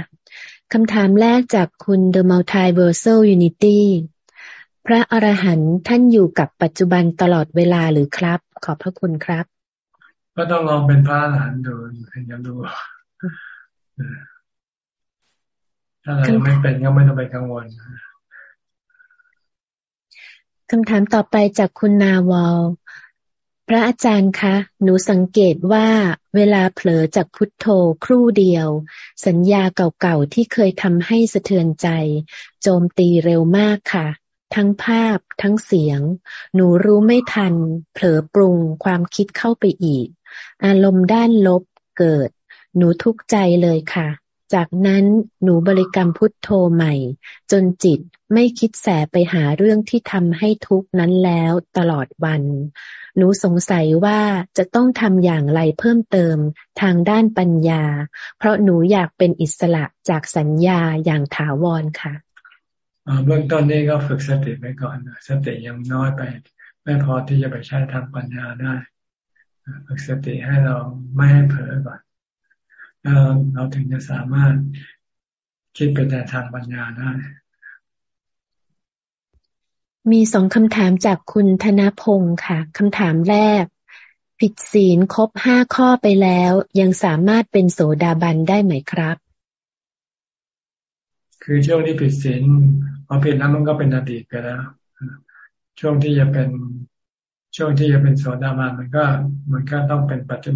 คำถามแรกจากคุณ The Multiversal Unity พระอรหันต์ท่านอยู่กับปัจจุบันตลอดเวลาหรือครับ ขอบพระคุณครับ ก็ต้องลองเป็นพระอรหันต์ดูถึงจะรู้ถ้าเราไม่เป็นก็ไม่ต้องไปกังวลคำถามต่อไปจากคุณนาวอลพระอาจารย์คะ หนูสังเกตว่าเวลาเผลอจากพุทโธครู่เดียว สัญญาเก่าๆที่เคยทำให้สะเทือนใจ โจมตีเร็วมากค่ะ ทั้งภาพ ทั้งเสียง หนูรู้ไม่ทัน เผลอปรุงความคิดเข้าไปอีก อารมณ์ด้านลบเกิด หนูทุกข์ใจเลยค่ะ จากนั้นหนูบริกรรมพุทโธใหม่ จนจิตไม่คิดแสไปหาเรื่องที่ทำให้ทุกนั้นแล้วตลอดวัน หนูสงสัยว่าจะต้องทำอย่างไรเพิ่มเติมทางด้านปัญญา เพราะหนูอยากเป็นอิสระจากสัญญาอย่างถาวรค่ะ เบื้องต้นนี้ก็ฝึกสติไปก่อนสติยังน้อยไป ไม่พอที่จะไปใช้ทางปัญญาได้ ฝึกสติให้เราไม่ให้เผลอก่อนแล้วเราถึงจะสามารถคิดไปแต่ทางปัญญาได้ มีสองคำถามจากคุณธนพงศ์ค่ะคำถามแรก ผิดศีลครบห้าข้อไปแล้ว ยังสามารถเป็นโสดาบันได้ไหมครับ คือช่วงที่ผิดศีลพอผิดแล้วมันก็เป็นอดีตไปแล้ว ช่วงที่จะเป็นช่วงที่จะเป็นโสดาบันมันก็มันก็ต้องเป็นปัจจุ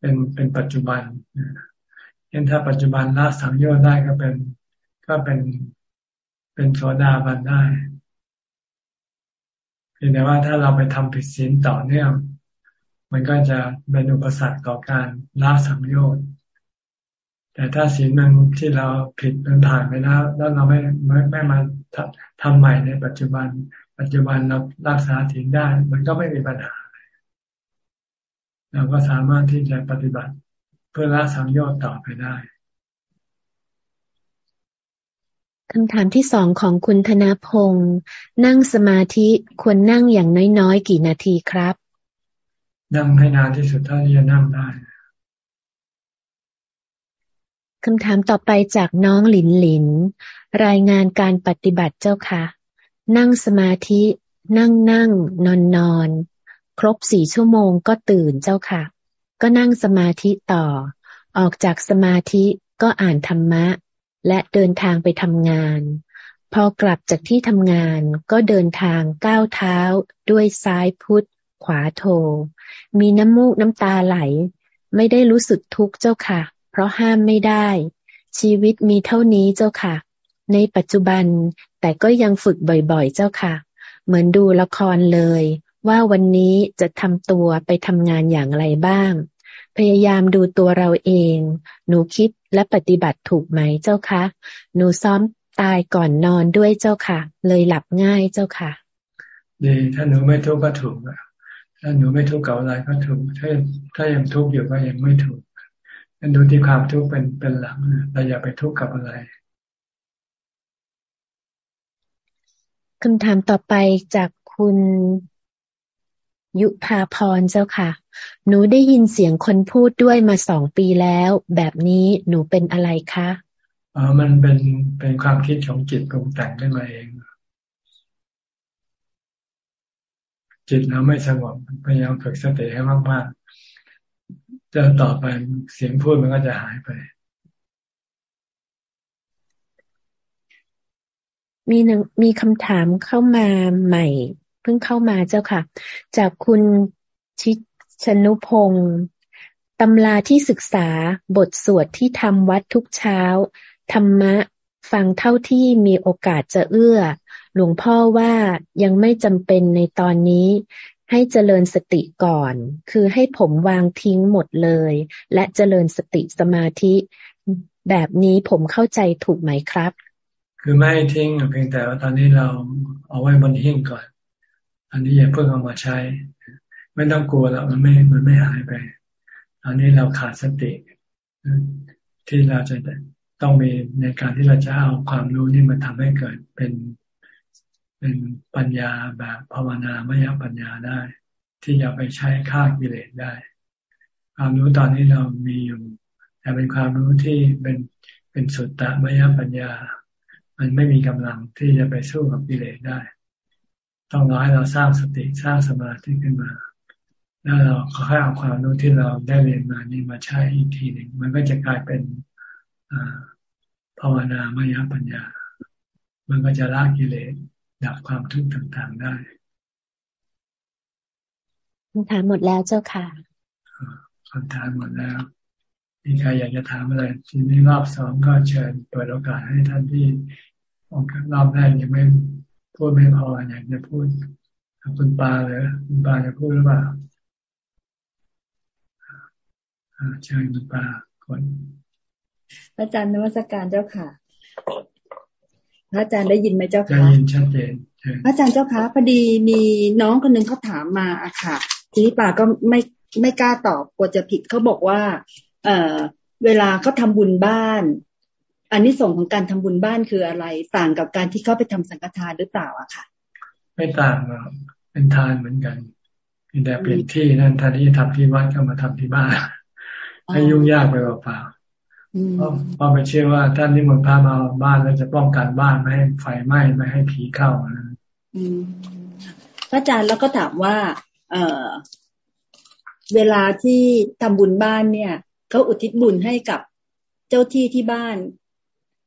เป็นเป็นปัจจุบันเช่นถ้าปัจจุบันละสังโยชน์ได้ก็เป็น ก็เป็นเป็นโสดาบันได้เพียงแต่ว่าถ้าเราไปทำผิดศีลต่อเนื่องมันก็จะเป็นอุปสรรคต่อการละสังโยชน์ แต่ถ้าศีลมันที่เราผิดมันผ่านไปแล้ว แล้วเราไม่ไม่ไม่มาทำใหม่ในปัจจุบัน ปัจจุบันเรารักษาศีลได้ มันก็ไม่มีปัญหาเราก็สามารถที่จะปฏิบัติเพื่อละสังโยชน์ต่อไปได้คำถามที่สองของคุณธนาพงศ์นั่งสมาธิควรนั่งอย่างน้อยๆ กี่นาทีครับ นั่งให้นานที่สุดเท่าที่จะนั่งได้ คำถามต่อไปจากน้องหลินหลิน รายงานการปฏิบัติเจ้าค่ะ นั่งสมาธิ นั่งนั่งนอนนอน ครบสี่ชั่วโมงก็ตื่นเจ้าค่ะ ก็นั่งสมาธิต่อ ออกจากสมาธิก็อ่านธรรมะ และเดินทางไปทำงาน พอกลับจากที่ทำงานก็เดินทางก้าวเท้า ด้วยซ้ายพุทธ ขวาโท มีน้ำมูกน้ำตาไหล ไม่ได้รู้สึกทุกข์เจ้าค่ะ เพราะห้ามไม่ได้ ชีวิตมีเท่านี้เจ้าค่ะ ในปัจจุบันแต่ก็ยังฝึกบ่อยๆเจ้าค่ะ เหมือนดูละครเลย ว่าวันนี้จะทำตัวไปทำงานอย่างไรบ้าง พยายามดูตัวเราเอง หนูคิดและปฏิบัติถูกไหมเจ้าคะหนูซ้อมตายก่อนนอนด้วยเจ้าค่ะ เลยหลับง่ายเจ้าค่ะดีถ้าหนูไม่ทุกข์ก็ถูกถ้าหนูไม่ทุกข์กับอะไรก็ถูกถ้าถ้ายังทุกข์อยู่ก็ยังไม่ถูก นั่นดูที่ความทุกข์เป็นเป็นหลักเราอย่าไปทุกข์กับอะไรคำถามต่อไปจากคุณยุพาพรเจ้าค่ะ หนูได้ยินเสียงคนพูดด้วยมาสองปีแล้ว แบบนี้หนูเป็นอะไรคะอ๋อมันเป็นเป็นความคิดของจิตปรุงแต่งขึ้นมาเอง จิตเราไม่สงบพยายามฝึกสติให้มากๆ จะต่อไปเสียงพูดมันก็จะหายไป มีหนึ่งมีคำถามเข้ามาใหม่ เพิ่งเข้ามาเจ้าค่ะ จากคุณชิชนุพงศ์ตำราที่ศึกษาบทสวดที่ทำวัดทุกเช้า ธรรมะฟังเท่าที่มีโอกาสจะเอื้อ หลวงพ่อว่ายังไม่จำเป็นในตอนนี้ ให้เจริญสติก่อน คือให้ผมวางทิ้งหมดเลย และเจริญสติสมาธิ แบบนี้ผมเข้าใจถูกไหมครับ คือไม่ทิ้งเพียงแต่ว่าตอนนี้เราเอาไว้บนหิ้งก่อน อันนี้อย่าเพิ่งเอามาใช้ ไม่ต้องกลัวแล้วมันไม่มันไม่หายไปอันนี้เราขาดสติ ที่เราจะต้องมีในการที่เราจะเอาความรู้นี่มาทำให้เกิดเป็น เป็นปัญญาแบบภาวนามยปัญญาได้ ที่จะไปใช้ฆ่ากิเลสได้ ความรู้ตอนนี้เรามีอยู่ แต่เป็นความรู้ที่เป็นเป็นสุตตะมยปัญญา มันไม่มีกำลังที่จะไปสู้กับกิเลสได้ ต้องรอให้เราสร้างสติสร้างสมาธิขึ้นมา แล้วเราค่อยเอาความรู้ที่เราได้เรียนมานี่มาใช้อีกทีหนึ่งมันก็จะกลายเป็นภาวนามยปัญญา มันก็จะละกิเลส ดับความทุกข์ต่างๆได้คำถามหมดแล้วเจ้าค่ะคำถามหมดแล้วมีใครอยากจะถามอะไร ทีนี้รอบสองก็เชิญเปิดโอกาสให้ท่านที่รอบแรกยังไม่พูดไม่พออยากจะพูดคุณปาเลยคุณปาจะพูดหรือเปล่าเชิญคุณปาคนอาจารย์นวัตการเจ้าค่ะ พระอาจารย์ได้ยินไหมเจ้าค่ะได้ยินชัดเจนพระอาจารย์เจ้าค่ะพอดีมีน้องคนหนึ่งเขาถามมาอะค่ะ ทีนี้ป่าก็ไม่ไม่กล้าตอบกลัวจะผิดเขาบอกว่า เอ่อเวลาเขาทาบุญบ้านอันนี้ส่งของการทำบุญบ้านคืออะไร ต่างกับการที่เขาไปทำสังฆทานหรือเปล่าอะค่ะ ไม่ต่างหรอกเป็นทานเหมือนกันแต่เปลี่ยนที่นั่นทานที่ทำที่วัดก็มาทำที่บ้านให้ยุ่งยากไปเปล่า เพราะเพราะไปเชื่อว่าท่านนิมนต์พามาบ้านแล้วจะป้องกันบ้านไม่ให้ไฟไหม้ไม่ให้ผีเข้านะพระอาจารย์แล้วก็ถามว่า เออเวลาที่ทำบุญบ้านเนี่ยเขาอุทิศบุญให้กับเจ้าที่ที่บ้าน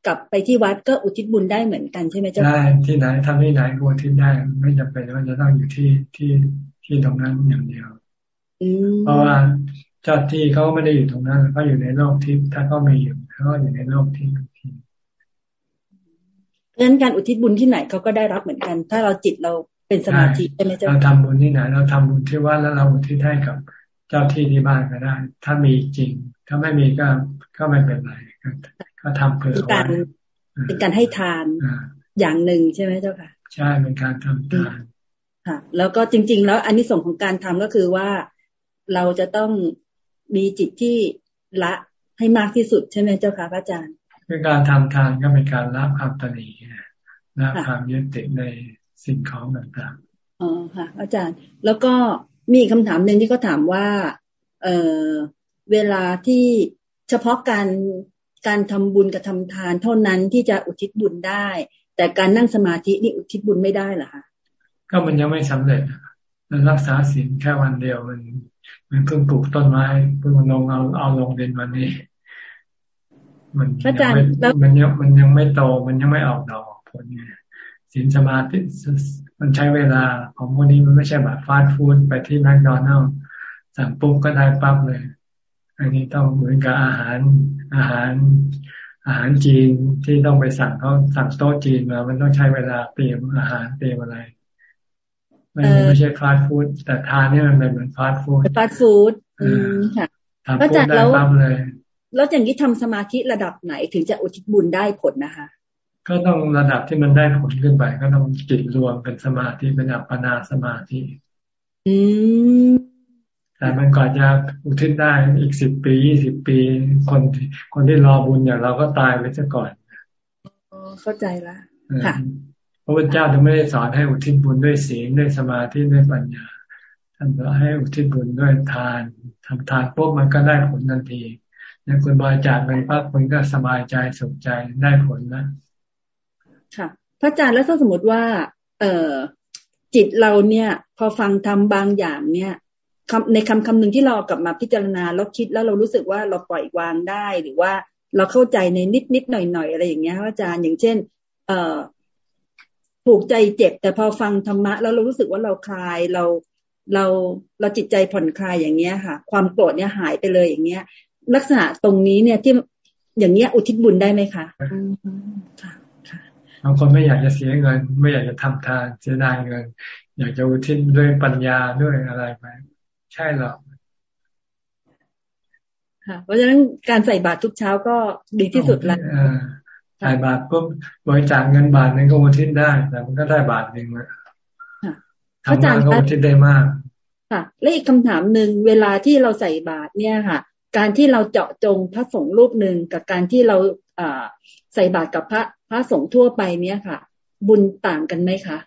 กลับไปที่วัดก็อุทิศบุญได้เหมือนกันใช่ไหมเจ้าได้ที่ไหนทำที่ไหนก็อุทิศได้ ไม่จำเป็นว่าจะต้องอยู่ที่ที่ที่ตรงนั้นอย่างเดียว เพราะว่าเจ้าที่เขาไม่ได้อยู่ตรงนั้นเขาอยู่ในโลกทิพย์ถ้าเขาไม่อยู่เขาอยู่ในโลกทิพย์ทีเพราะฉะนั้นการอุทิศบุญที่ไหนเขาก็ได้รับเหมือนกัน ถ้าเราจิตเราเป็นสมาธิใช่ไหมเจ้าเราทำบุญที่ไหน เราทำบุญที่วัดแล้วเราอุทิศให้กับเจ้าที่ที่บ้านก็ได้ ถ้ามีจริง ถ้าไม่มีก็ก็ไม่เป็นไรก็ทำเพื่อการเป็นการให้ทานอย่างหนึ่งใช่ไหมเจ้าค่ะ ใช่เป็นการทำทานค่ะ แล้วก็จริง ๆ แล้วอันนี้ส่งของการทำก็คือว่าเราจะต้อง มีจิตที่ละให้มากที่สุดใช่ไหมเจ้าค่ะพระอาจารย์ คือการทำทานก็เป็นการละความตนีละความยึดติดในสิ่งของต่างๆอ๋อค่ะ อาจารย์ แล้วก็มีคำถามหนึ่งที่เขาถามว่า เออเวลาที่เฉพาะการการทำบุญกับทำทานเท่านั้นที่จะอุทิศบุญได้ แต่การนั่งสมาธินี่อุทิศบุญไม่ได้เหรอคะก็มันยังไม่สำเร็จมันรักษาศีลแค่วันเดียวมัน มันเพิ่งปลูกต้นไม้เพิ่งลงเอาเอาลงดินวันนี้ มันยังไม่มันยังมันยังไม่โตมันยังไม่ออกดอกผลไงศีลสมาธิมันใช้เวลาของพวกนี้มันไม่ใช่แบบฟาสต์ฟู้ดไปที่แมคโดนัลล์สั่งปุ๊บก็ได้ปั๊บเลย อันนี้ต้องเหมือนกับอาหารอาหารอาหารจีนที่ต้องไปสั่งเขาสั่งโต๊ะจีนมา มันต้องใช้เวลาเตรียมอาหารเตรียมอะไร ไม่ไม่ใช่ฟาสต์ฟู้ดแต่ทานนี่มันเป็นเหมือนฟาสต์ฟู้ดฟาสต์ฟู้ดอืมค่ะก็จัดแล้วแล้วอย่างนี้ทำสมาธิระดับไหนถึงจะอุทิศบุญได้ผลนะคะ ก็ต้องระดับที่มันได้ผลขึ้นไป ก็ต้องจิตรวมเป็นสมาธิเป็นอัปปนาสมาธิ อืมแต่มันก่อนจะอุทิศได้อีกสิบปียี่สิบปี คนคนที่รอบุญอย่างเราก็ตายไปซะก่อนอ๋อเข้าใจละค่ะพ ระพุทธเจ้าถึงไม่ได้สอนให้อุทิศบุญด้วยศีลด้วยสมาธิด้วยปัญญา ท่านบอกให้อุทิศบุญด้วยทานทำทานปุ๊บมันก็ได้ผลทันทีเนี่ยคุณบริจาคเงินปั๊บคุณก็สบายใจสุขใจได้ผลนะค่ะพระอาจารย์แล้วถ้าสมมติว่า เอ่อจิตเราเนี่ย พอฟังทำบางอย่างเนี่ยคำในคำคำหนึ่งที่เรากลับมาพิจารณาแล้วคิดแล้วเรารู้สึกว่าเราปล่อยวางได้หรือว่าเราเข้าใจในนิดนิดหน่อยหน่อยอะไรอย่างเงี้ยพระอาจารย์อย่างเช่น เอ่อ ผูกใจเจ็บ แต่พอฟังธรรมะแล้วเรารู้สึกว่าเราคลายเราเราเราจิตใจผ่อนคลายอย่างเงี้ยค่ะ ความโกรธเนี่ยหายไปเลยอย่างเงี้ย ลักษณะตรงนี้เนี่ยที่อย่างเงี้ยอุทิศบุญได้ไหมคะบางคนไม่อยากจะเสียเงิน ไม่อยากจะทำทานเสียดายเงิน อยากจะอุทิศด้วยปัญญาด้วยอะไรไปใช่หรอกค่ะเพราะฉะนั้นการใส่บาตรทุกเช้าก็ดีที่สุดแล้ว จ่ายบาทปุ๊บบริจาคเงินบาทนึงก็อุทิศได้แต่มันก็ได้บาทหนึ่งละทำงานก็อุทิศได้มาก ค่ะ และอีกคำถามหนึ่งเวลาที่เราใส่บาตรเนี่ยค่ะ การที่เราเจาะจงพระสงฆ์รูปหนึ่งกับการที่เราอ่าใส่บาตรกับพระพระสงฆ์ทั่วไปเนี่ยค่ะ บุญต่างกันไหมคะ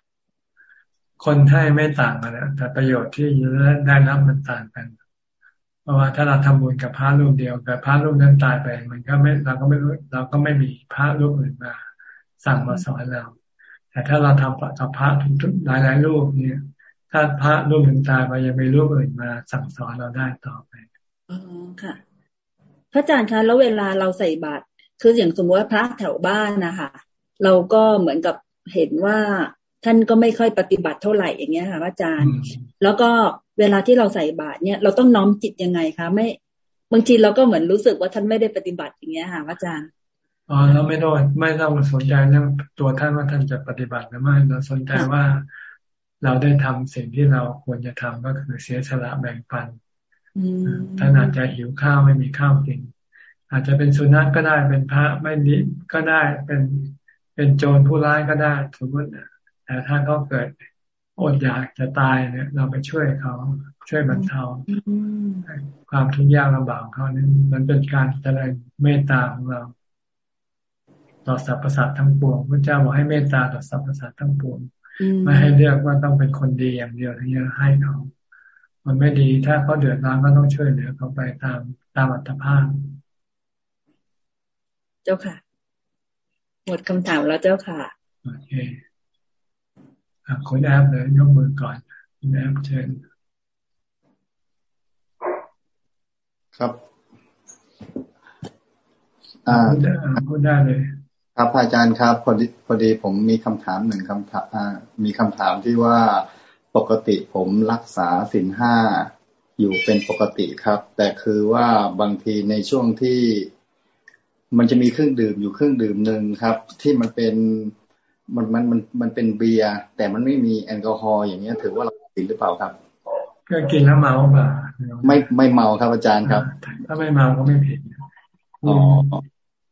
คนให้ไม่ต่างกันนะแต่ประโยชน์ที่ได้รับมันต่างกัน ราะว่าถ้าเราทำบุญกับพระรูปเดียวแต่พระรูปนั้นตายไป มันก็ไม่เราก็ไม่รู้เราก็ไม่มีพระรูปอื่นมา สั่งมาสอนเรา แต่ถ้าเราทำกับพระทุกๆหลายๆรูปเนี่ย ถ้าพระรูปหนึ่งตายไปยังมีรูปอื่นมา สั่งสอนเราได้ต่อไปอ๋อค่ะ พระอาจารย์คะแล้วเวลาเราใส่บาตรคืออย่างสมมติว่าพระแถวบ้านนะคะเราก็เหมือนกับเห็นว่าท่านก็ไม่ค่อยปฏิบัติเท่าไหร่อย่างเงี้ยค่ะอาจารย์ แล้วก็ เวลาที่เราใส่บาตรเนี่ยเราต้องน้อมจิตยังไงคะไม่บางทีเราก็เหมือนรู้สึกว่าท่านไม่ได้ปฏิบัติอย่างเงี้ยค่ะอาจารย์อ๋อเราไม่ต้องไม่ต้องสนใจเรื่องตัวท่านว่าท่านจะปฏิบัติหรือไม่เราสนใจว่าเราได้ทำสิ่งที่เราควรจะทำก็คือเสียสละแบ่งปันท่านอาจจะหิวข้าวไม่มีข้าวกิน อาจจะเป็นสุนัขก็ได้เป็นพระไม่ดีก็ได้เป็นเป็นโจรผู้ร้ายก็ได้สมมติแต่ถ้าเขาเกิด อดอยากจะตายเนี่ย เราไปช่วยเขาช่วยบรรเทาความทุกข์ยากลำบากของเขานี่มันเป็นการแสดงเมตตาของเรา ต่อสรรพสัตว์ทั้งปวงพระเจ้าบอกให้เมตตาต่อสรรพสัตว์ทั้งปวงไม่ให้เลือกว่าต้องเป็นคนดีอย่างเดียวถึงจะให้เขา มันไม่ดีถ้าเขาเดือดร้อนก็ต้องช่วยเหลือเขาไปตามตามอัตภาพ เจ้าค่ะ หมดคำถามแล้วเจ้าค่ะ โอเค คุณแอปเลยยกมือก่อนคุณแอปเชิญครับอ่าพูดได้เลย ครับอาจารย์ครับพอดีพอดีผมมีคำถามหนึ่งคำถามมีคำถามที่ว่าปกติผมรักษาสินห้าอยู่เป็นปกติครับ แต่คือว่าบางทีในช่วงที่มันจะมีเครื่องดื่มอยู่เครื่องดื่มหนึ่งครับ ที่มันเป็น มันมันมันมันเป็นเบียร์แต่มันไม่มีแอลกอฮอล์อย่างเงี้ย ถือว่าเราผิดหรือเปล่าครับก็กินแล้วเมาเปล่าไม่ไม่เมาครับอาจารย์ครับ ถ้าไม่เมาก็ไม่ผิดอ๋อ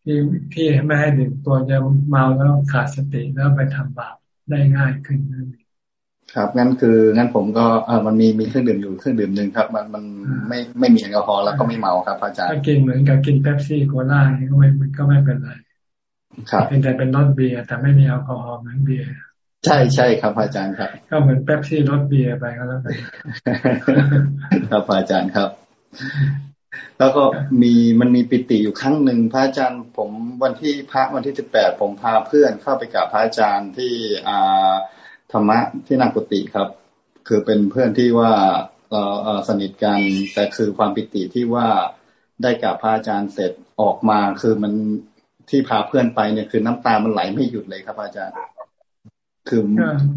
ที่ที่ไม่ให้ดื่มกลัวจะเมาแล้วขาดสติแล้วไปทำบาปได้ง่ายขึ้นนั่นครับงั้นคืองั้นผมก็เออมันมีมีเครื่องดื่มอยู่เครื่องดื่มหนึ่งครับ มันมันไม่ไม่มีแอลกอฮอล์แล้วก็ไม่เมาครับอาจารย์ถ้ากินเหมือนกับกินเป๊ปซี่โคลาก็ไม่ก็ไม่เป็นไร ครับเป็นแต่เป็นรสเบียร์แต่ไม่มีแอลกอฮอล์เหมือนเบียร์ใช่ใช่ครับอาจารย์ครับ ก็เหมือนเป๊ปซี่รสเบียร์ไปก็แล้วกันครับอาจารย์ครับ แล้วก็มีมันมีปิติอยู่ครั้งหนึ่งพระอาจารย์ผมวันที่พระวันที่สิบแปดผมพาเพื่อนเข้าไปกับพระอาจารย์ที่อ่าธรรมะที่นากุติครับ คือเป็นเพื่อนที่ว่าเราสนิทกันแต่คือความปิติที่ว่าได้กับพระอาจารย์เสร็จออกมาคือมัน ที่พาเพื่อนไปเนี่ยคือน้ำตามันไหลไม่หยุดเลยครับ อาจารย์ คือ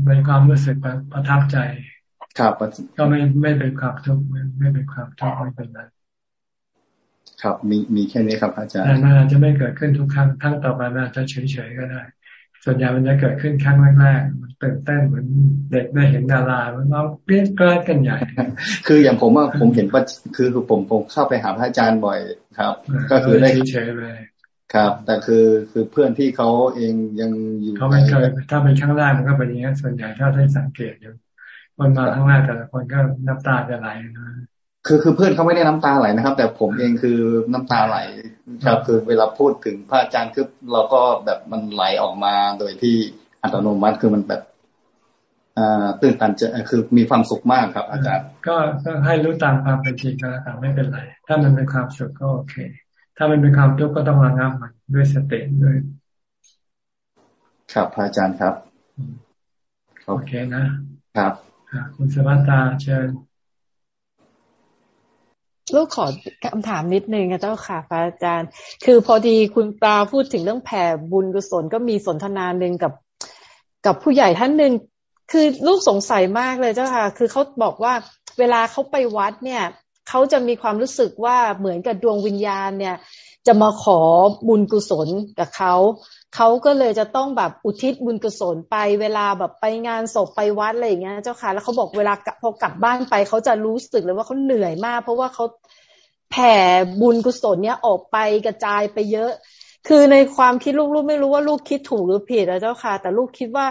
เป็นความรู้สึกประทับใจ ครับก็ไม่ไม่เป็นความทุกข์ไม่เป็นความทุกข์ไม่เป็นไรครับ มีมีแค่นี้ครับอาจารย์แต่มันอาจจะไม่เกิดขึ้นทุกครั้งทั้งต่อมาอาจจะเฉยๆก็ได้ ส่วนใหญ่มันจะเกิดขึ้นครั้งแรกๆมันตื่นเต้นเหมือนเด็กได้เห็นดารามันร้องเปรี้ยกราดกันใหญ่ คืออย่างผมว่าผมเห็นว่าคือผมผมเข้าไปหาพระอาจารย์บ่อยครับ ก็คือได้เฉยๆเลย ครับ แต่คือคือเพื่อนที่เขาเองยังอยู่เขาไม่เคยถ้าเป็นครั้งแรกมันก็เป็นอย่างนี้ส่วนใหญ่ถ้าได้สังเกตอยู่คนมาครั้งแรกแต่ละคนก็น้ำตาจะไหลนะคือคือเพื่อนเขาไม่ได้น้ำตาไหลนะครับ แต่ผมเองคือน้ำตาไหลครับ คือเวลาพูดถึงพระอาจารย์คือเราก็แบบมันไหลออกมาโดยที่อัตโนมัติคือมันแบบอ่าตื่นตันจะคือมีความสุขมากครับ อาจารย์ ก็ให้รู้ตามความเป็นจริงก็แล้วกันไม่เป็นไร ถ้ามันเป็นความสุขก็โอเค ถ้ามันเป็นความทุกข์ก็ต้องระงับมันด้วยสติด้วย ครับพระอาจารย์ครับ โอเคนะ ครับคุณสวัสตาเชิญลูกขอคำถามนิดนึงนะเจ้าค่ะพระอาจารย์ คือพอดีคุณปลาพูดถึงเรื่องแผ่บุญกุศลก็มีสนทนาหนึ่งกับ กับผู้ใหญ่ท่านหนึ่งคือลูกสงสัยมากเลยเจ้าค่ะ คือเขาบอกว่าเวลาเขาไปวัดเนี่ย เขาจะมีความรู้สึกว่าเหมือนกับดวงวิญญาณเนี่ย จะมาขอบุญกุศลกับเขาเขาก็เลยจะต้องแบบอุทิศบุญกุศลไปเวลาแบบไปงานศพไปวัดอะไรอย่างเงี้ยเจ้าค่ะ แล้วเขาบอกเวลาพอกลับบ้านไปเขาจะรู้สึกเลยว่าเขาเหนื่อยมาก เพราะว่าเขาแผ่บุญกุศลเนี้ยออกไปกระจายไปเยอะ คือในความคิดลูกๆไม่รู้ว่าลูกคิดถูกหรือผิดนะเจ้าค่ะ แต่ลูกคิดว่า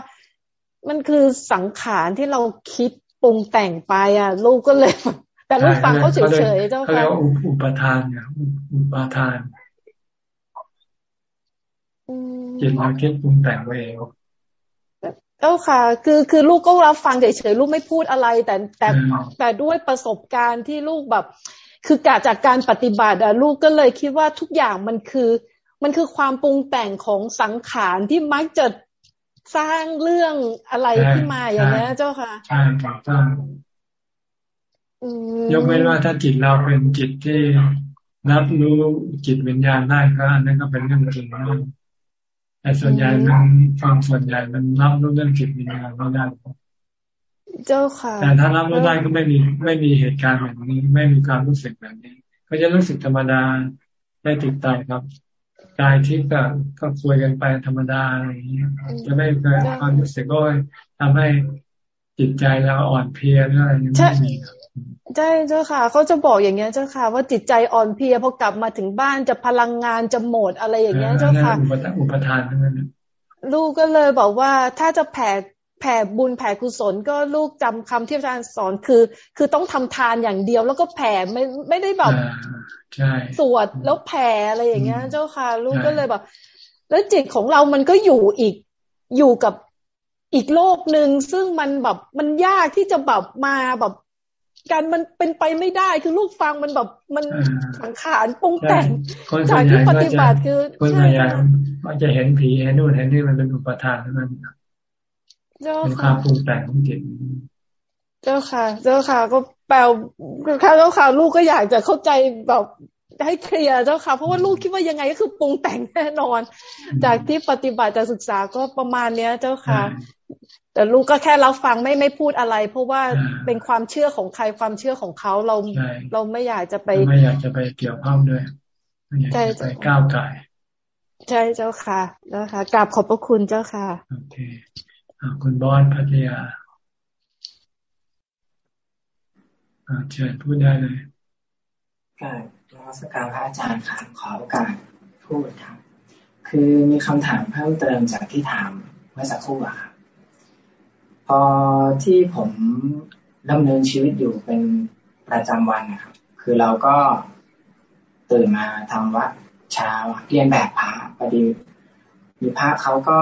มันคือสังขารที่เราคิดปรุงแต่งไปอะ ลูกก็เลย แต่ลูกฟังเขาเฉยๆเจ้าค่ะเขาเรียกอุปทานเนี่ยอุปทานจิตเราคิดปรุงแต่งเองเจ้าค่ะ คือคือลูกก็รับฟังเฉยๆลูกไม่พูดอะไร แต่แต่แต่ด้วยประสบการณ์ที่ลูกแบบ คือกาจากการปฏิบัติอะลูกก็เลยคิดว่าทุกอย่างมันคือ มันคือความปรุงแต่งของสังขารที่มักจะสร้างเรื่องอะไรขึ้นมาอย่างนี้เจ้าค่ะใช่ถูกต้อง ยกเว้นว่าถ้าจิตเราเป็นจิตที่รับรู้จิตวิญญาณได้ก็อันนั้นก็เป็นเรื่องจริงนะแต่ส่วนใหญ่มันความส่วนใหญ่มันรับรู้เรื่องจิตวิญญาณไม่ได้เจ้าค่ะ แต่ถ้ารับรู้ได้ก็ไม่มีไม่มีเหตุการณ์แบบนี้ ไม่มีความรู้สึกแบบนี้ ก็จะรู้สึกธรรมดาไม่ติดใจครับกายที่ก็ก็คุยกันไปธรรมดาอะไรอย่างเงี้ยจะไม่เกิดความรู้สึกว่าทำให้จิตใจเราอ่อนเพลียหรืออะไรไม่มีครับ ใช่เจ้าค่ะเขาจะบอกอย่างเงี้ยเจ้าค่ะ ว่าจิตใจอ่อนเพลียพอกลับมาถึงบ้านจะพลังงานจะหมดอะไรอย่างเงี้ยเจ้าค่ะอุปทานทั้งนั้นลูกก็เลยบอกว่าถ้าจะแผ่แผ่บุญแผ่กุศลก็ลูกจำคำที่อาจารย์สอนคือ คือต้องทำทานอย่างเดียว แล้วก็แผ่ไม่ไม่ได้แบบสวดแล้วแผ่อะไรอย่างเงี้ย เจ้าค่ะ ลูกก็เลยแบบแล้วจิตของเรามันก็อยู่อีกอยู่กับอีกโลกหนึ่งซึ่งมันแบบมันยากที่จะแบบมาแบบ การมันเป็นไปไม่ได้คือลูกฟังมันแบบมันสังขารปรุงแต่งจากที่ปฏิบัติคือคนส่วนใหญ่ก็จะเห็นผีเห็นนู่นเห็นนี่มันเป็นอุปทานนั่นเป็นความปรุงแต่งของจิตเจ้าค่ะ เจ้าค่ะ ก็แปลค่ะเจ้าค่ะ ลูกก็อยากจะเข้าใจแบบให้เคลียร์เจ้าค่ะ เพราะว่าลูกคิดว่ายังไงก็คือปรุงแต่งแน่นอน จากที่ปฏิบัติจากศึกษาก็ประมาณเนี้ย เจ้าค่ะ แต่ลูกก็แค่รับฟังไม่ไม่พูดอะไร เพราะว่าเป็นความเชื่อของใครความเชื่อของเขาเราเราไม่อยากจะไปไม่อยากจะไปเกี่ยวข้องด้วยไม่อยากจะไปก้าวไก่ใช่เจ้าค่ะเจ้าค่ะกราบขอบพระคุณเจ้าค่ะโอเคคุณบอนพัทยาเชิญพูดได้เลยการนมัสการพระอาจารย์ครับขอโอกาสพูดครับ คือมีคำถามเพิ่มเติมจากที่ถามเมื่อสักครู่อะครับ พอที่ผมดำเนินชีวิตอยู่เป็นประจำวันนะครับ คือเราก็ตื่นมาทำวัดเช้าเรียนแบบพระพอดีมีพระเขาก็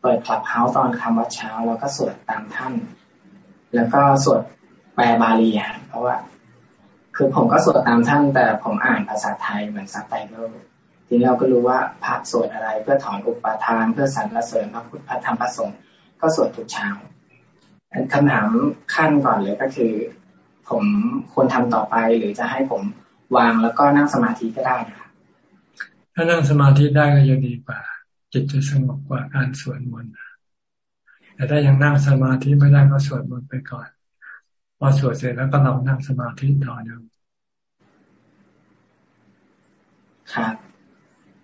เปิดคลับเฮาส์ตอนคำวัดเช้า แล้วก็สวดตามท่าน แล้วก็สวดแปลบาลีฮะเพราะว่า คือผมก็สวดตามท่าน แต่ผมอ่านภาษาไทยเหมือนซับไตเติลทีนี้เราก็รู้ว่าพระสวดอะไรเพื่อถอนอุปาทาน เพื่อสรรเสริญพระพุทธธรรมพระสงฆ์ ก็สวดทุกเช้าคำถามขั้นก่อนเลยก็คือ ผมควรทำต่อไป หรือจะให้ผมวางแล้วก็นั่งสมาธิก็ได้นะครับถ้านั่งสมาธิได้ก็จะดีกว่า จิตจะสงบกว่าการสวดมนต์แต่ถ้ายังนั่งสมาธิไม่ได้ก็สวดมนต์ไปก่อนพอสวดเสร็จแล้วก็ลองนั่งสมาธิต่อเดิมครับ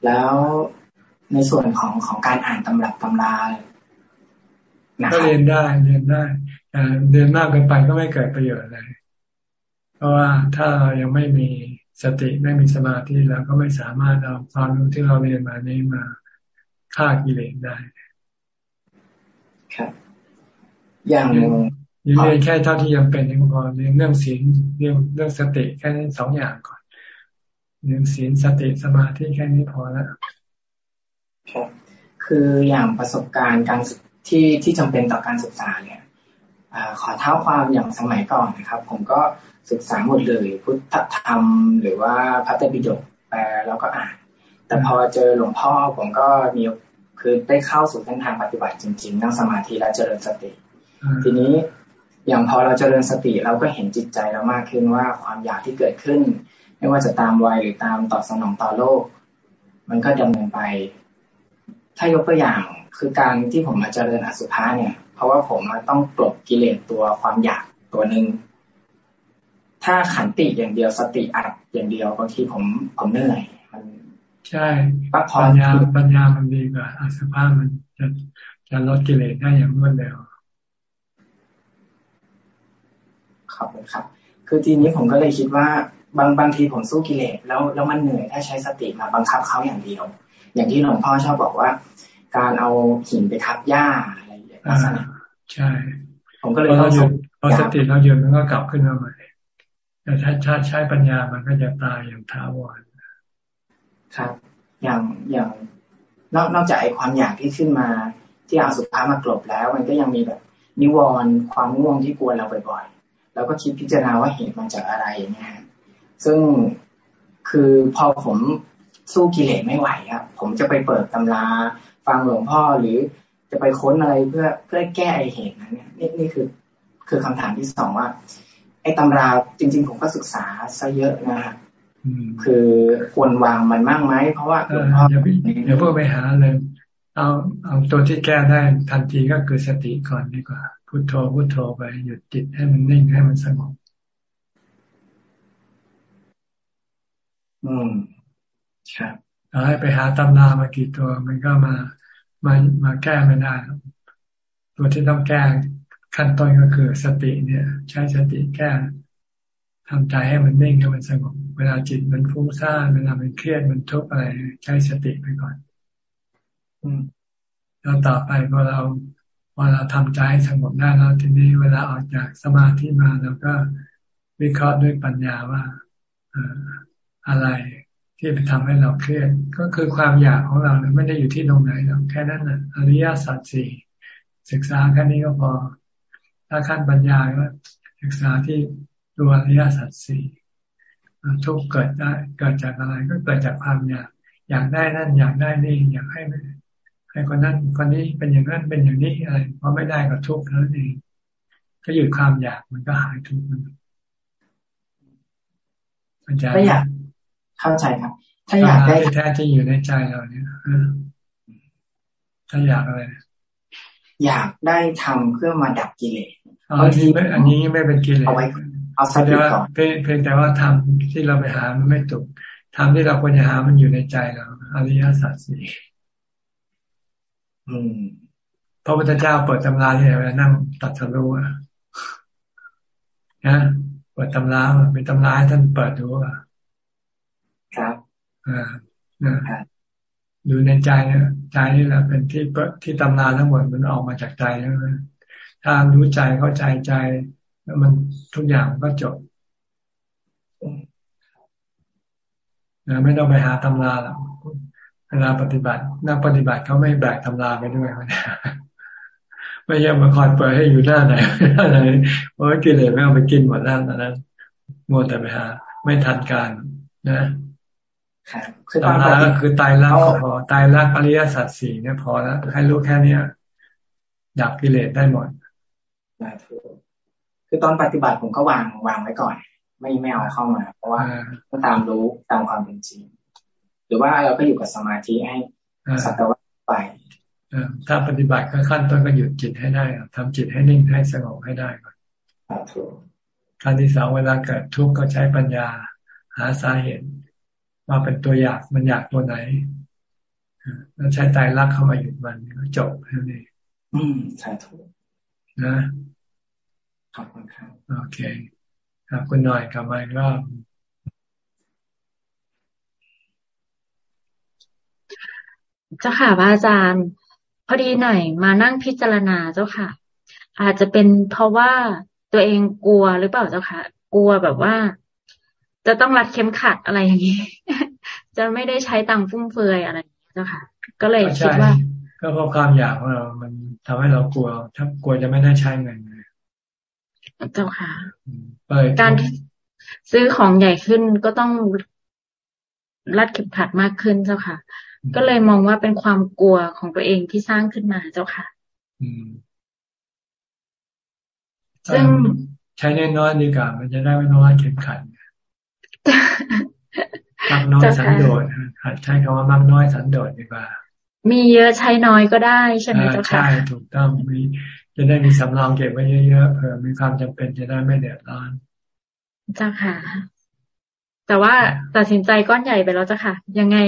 แล้วในส่วนของของการอ่านตำรับตำรา ก็เรียนได้เรียนได้แต่เรียนมากเกินไปก็ไม่เกิดประโยชน์อะไรเพราะว่าถ้าเรายังไม่มีสติไม่มีสมาธิแล้วก็ไม่สามารถเอาความรู้ที่เราเรียนมานี้มาฆ่ากิเลสได้ ครับ อย่างเรียนแค่เท่าที่ยังเป็นยังพอเรียนเรื่องศีลเรื่องเรื่องสติแค่นี้สองอย่างก่อนเรื่องศีลสติสมาธิแค่นี้พอแล้วครับคืออย่างประสบการณ์การ ที่ที่จำเป็นต่อการศึกษาเนี่ยอขอเท้าความอย่างสมัยก่อนนะครับ ผมก็ศึกษาหมดเลย พุทธธรรม หรือว่าพระไตรปิฎกแปลแล้วก็อ่าน แต่พอเจอหลวงพ่อผมก็มีคือได้เข้าสู่เส้นทางปฏิบัติจริงๆนั่งสมาธิและเจริญสติ ทีนี้อย่างพอเราเจริญสติเราก็เห็นจิตใจเรามากขึ้นว่าความอยากที่เกิดขึ้น ไม่ว่าจะตามวัยหรือตามตอบสนองต่อโลก มันก็ดำเนินไป ถ้ายกตัวอย่าง คือการที่ผมมาเจริญอสุภะเนี่ย เพราะว่าผมต้องกลบกิเลสตัวความอยากตัวหนึ่งถ้าขันติอย่างเดียวสติอัดอย่างเดียวบางทีผมผมเหนื่อยมันใช่ปัญญาปัญญามันดีกว่าอสุภะมันจะจะลดกิเลสได้อย่างรวดเร็วขอบคุณครับ คือทีนี้ผมก็เลยคิดว่าบางบางทีผมสู้กิเลสแล้วแล้วมันเหนื่อยถ้าใช้สติมาบังคับเขาอย่างเดียว อย่างที่หลวงพ่อชอบบอกว่า การเอาหินไปทับหญ้าอะไรอย่างเงี้ยลักษณะใช่ผมก็เลยต้องหยุดพอสติเราหยุดมันก็กลับขึ้นมาใหม่แต่ถ้าชาใช้ปัญญามันก็จะตายอย่างท้าวรครับ อย่างอย่างนอกนอกจากไอ้ความอยากที่ขึ้นมาที่เอาสุภาพมากลบแล้ว มันก็ยังมีแบบนิวรณ์ความง่วงที่กวนเราบ่อยแล้วก็คิดพิจารณาว่าเหตุมาจากอะไรอย่างเงี้ยซึ่งคือพอผมสู้กิเลสไม่ไหวครับ ผมจะไปเปิดตำรา ฟังหลวงพ่อหรือจะไปค้นอะไรเพื่อเพื่อแก้ไอเหตุนั้นเนี่ยนี่นี่คือคือคำถามที่สองว่า ไอ้ตำราจริง ๆ ผมก็ศึกษาซะเยอะนะครับคือควรวางมันมากไหมเพราะว่าหลวงพ่ออย่าอย่าเพิ่งไปหาเลยเอาเอาตัวที่แก้ได้ทันทีก็คือสติก่อนดีกว่าพุโทโธพุโทโธไปหยุดจิตให้มันนิ่งให้มันสงบอืมครับ เราให้ไปหาตำนามากี่ตัวมันก็มามามาแก้ไม่ได้ ตัวที่ต้องแก้ขั้นต้นก็คือสติเนี่ย ใช้สติแก้ทำใจให้มันนิ่งให้มันสงบเวลาจิตมันฟุ้งซ่านเวลามันเครียดมันทุกข์อะไร ใช้สติไปก่อน อืมแล้วต่อไปพอเราพอเราทำใจให้สงบได้แล้วทีนี้เวลาออกจากสมาธิมาเราก็วิเคราะห์ด้วยปัญญาว่าอะไร ที่ไปทำให้เราเครียดก็คือความอยากของเราเนี่ยไม่ได้อยู่ที่ตรงไหนหรอกแค่นั้นน่ะอริยสัจสี่ศึกษาแค่นี้ก็พอ ถ้าขั้นปัญญาก็ศึกษาที่ตัวอริยสัจสี่ทุกเกิดได้เกิดจากอะไรก็เกิดจากความอยากอยากได้นั่นอยากได้นี่อยากให้ให้คนนั้นคนนี้เป็นอย่างนั้นเป็นอย่างนี้อะไรพอไม่ได้ก็ทุกข์นั่นเองก็หยุดความอยากมันก็หายทุกข์มันอาจารย์ถ้าอยาก เข้าใจครับ ถ้าอยากได้แท้ที่อยู่ในใจเราเนี่ยถ้าอยากอะไรอยากได้ทำเพื่อมาดับกิเลสบางทีไม่อันนี้ไม่เป็นกิเลสเอาไว้เอาสักก่อนเพียงแต่ว่าทำที่เราไปหามันไม่ถูกทำที่เราควรจะหามันอยู่ในใจเราอริยสัจสี่พระพุทธเจ้าเปิดตำราที่ไหนเวลานั่งตัดสรู้อะนะเปิดตำราเป็นตำราให้ท่านเปิดดูอะ ครับอ่าดูในใจเนี่ยใจนี่แหละเป็นที่ที่ตำราทั้งหมดมันออกมาจากใจนะถ้ารู้ใจเข้าใจใจ แล้วมันทุกอย่างก็จบนะไม่ต้องไปหาตำราหรอกเวลาปฏิบัตินักปฏิบัติเขาไม่แบกตำราไปด้วยไม่ยังมาคอยเปิดให้อยู่หน้าไหนหน้าไหนเพราะกิเลสไม่เอาไปกินหมดแล้วนั้นมัวแต่ไปหา ไม่ทันการนะ ตำราก็คือตายรักพอตายรักอริยสัจสี่เนี่ยพอแล้วให้รู้แค่เนี้ยดับกิเลสได้หมดคือตอนปฏิบัติผมก็วางวางไว้ก่อน ไม่ไม่เอาเข้ามา เพราะว่าก็ตามรู้ตามความเป็นจริง หรือว่าเราก็อยู่กับสมาธิให้สัตว์ไปถ้าปฏิบัติขั้นต้นก็หยุดจิตให้ได้ทำจิตให้นิ่งให้สงบให้ได้ก่อนขั้นที่สองเวลาเกิดทุกข์ก็ใช้ปัญญา หาสาเหตุ มาเป็นตัวอยากมันอยากตัวไหนแล้วใช้ใจรักเข้ามาหยุดมันก็จบแค่นี้อืมใช่ถูกนะขอบคุณครับโอเคครับคุณหน่อยกลับมาอีกรอบเจ้าค่ะพระอาจารย์ พอดีหน่อยมานั่งพิจารณาเจ้าค่ะ อาจจะเป็นเพราะว่าตัวเองกลัวหรือเปล่าเจ้าค่ะ กลัวแบบว่า จะต้องรัดเข็มขัดอะไรอย่างนี้ จะไม่ได้ใช้ตังฟุ่มเฟือยอะไรเจ้าค่ะ ก็เลยคิดว่า ก็เพราะความอยากของเรา มันทำให้เรากลัวถ้ากลัวจะไม่ได้ใช้เงินเจ้าค่ะการซื้อของใหญ่ขึ้นก็ต้องรัดเข็มขัดมากขึ้นเจ้าค่ะ ก็เลยมองว่าเป็นความกลัวของตัวเองที่สร้างขึ้นมาเจ้าค่ะซึ่งใช้น้อยๆดีกว่ามันจะได้ไม่ต้องรัดเข็มขัด มักน้อยสันโดษหัดใช้คำว่ามักน้อยสันโดษดีกว่า มีเยอะใช้น้อยก็ได้ใช่ไหมเจ้าค่ะใช่ถูกต้องมีจะได้มีสำรองเก็บไว้เยอะๆเผื่อมีความจำเป็นจะได้ไม่เดือดร้อนเจ้าค่ะ แต่ว่าตัดสินใจก้อนใหญ่ไปแล้วเจ้าค่ะ ยังไง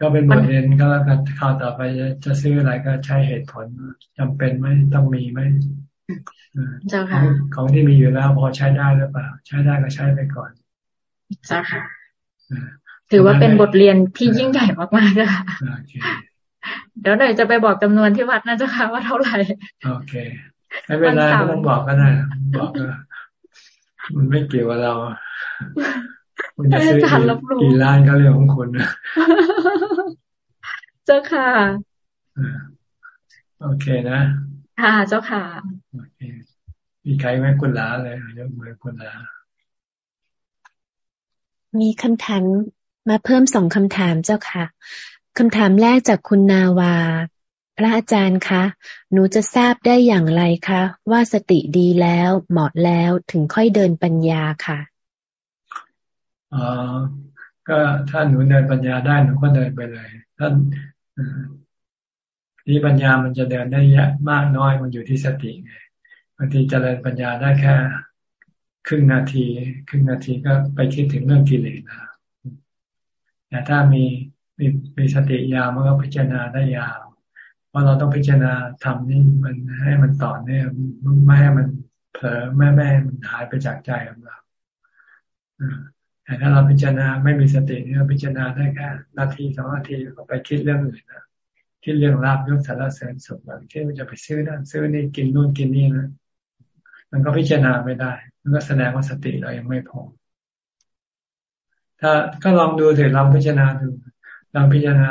ก็เป็นบทเรียนก็แล้วกันข่าวต่อไปจะซื้ออะไรก็ใช้เหตุผลจำเป็นไหมต้องมีไหมเจ้าค่ะ ของที่มีอยู่แล้วพอใช้ได้หรือเปล่า ใช้ได้ก็ใช้ไปก่อน เจ้าค่ะถือว่าเป็นบทเรียนที่ยิ่งใหญ่มากๆเลยค่ะเดี๋ยวหน่อยจะไปบอกจำนวนที่วัดนะเจ้าค่ะว่าเท่าไหร่ โอเคไม่เป็นไรไม่ต้องบอกก็ได้บอกก็มันไม่เกี่ยวกับเราคุณจะซื้อกี่ล้านก็เรื่องของคุณนะเจ้าค่ะโอเคนะ ค่ะเจ้าค่ะโอเคมีใครไหมคุณลาเลยยกมือคุณลา มีคำถามมาเพิ่มสองคำถามเจ้าค่ะคำถามแรกจากคุณนาวา พระอาจารย์คะ หนูจะทราบได้อย่างไรคะ ว่าสติดีแล้วเหมาะแล้วถึงค่อยเดินปัญญาค่ะอ๋อก็ถ้าหนูเดินปัญญาได้หนูก็เดินไปเลยท่านนี่ปัญญามันจะเดินได้ยะมากน้อยมันอยู่ที่สติไงบางทีเจริญปัญญาได้แค่ ครึ่งนาที ครึ่งนาทีก็ไปคิดถึงเรื่องกิเลสนะแต่ถ้ามีมีมีสติยาวมันก็พิจารณาได้ยาวเพราะเราต้องพิจารณาทำนี่มันให้มันต่อเนื่องไม่ให้มันเผลอไม่แม่มันหายไปจากใจของเราแต่ถ้าเราพิจารณาไม่มีสติเนี่ยพิจารณาได้แค่นาทีสองนาทีก็ไปคิดเรื่องอื่นนะคิดเรื่องลาบยศสารเสริญสุขแบบที่มันจะไปซื้อนั่นซื้อนี่กินนู่นกินนี่นะ มันก็พิจารณาไม่ได้ มันก็แสดงว่าสติเรายังไม่พอ ถ้าก็ลองดูเถอะลองพิจารณาดูลองพิจารณา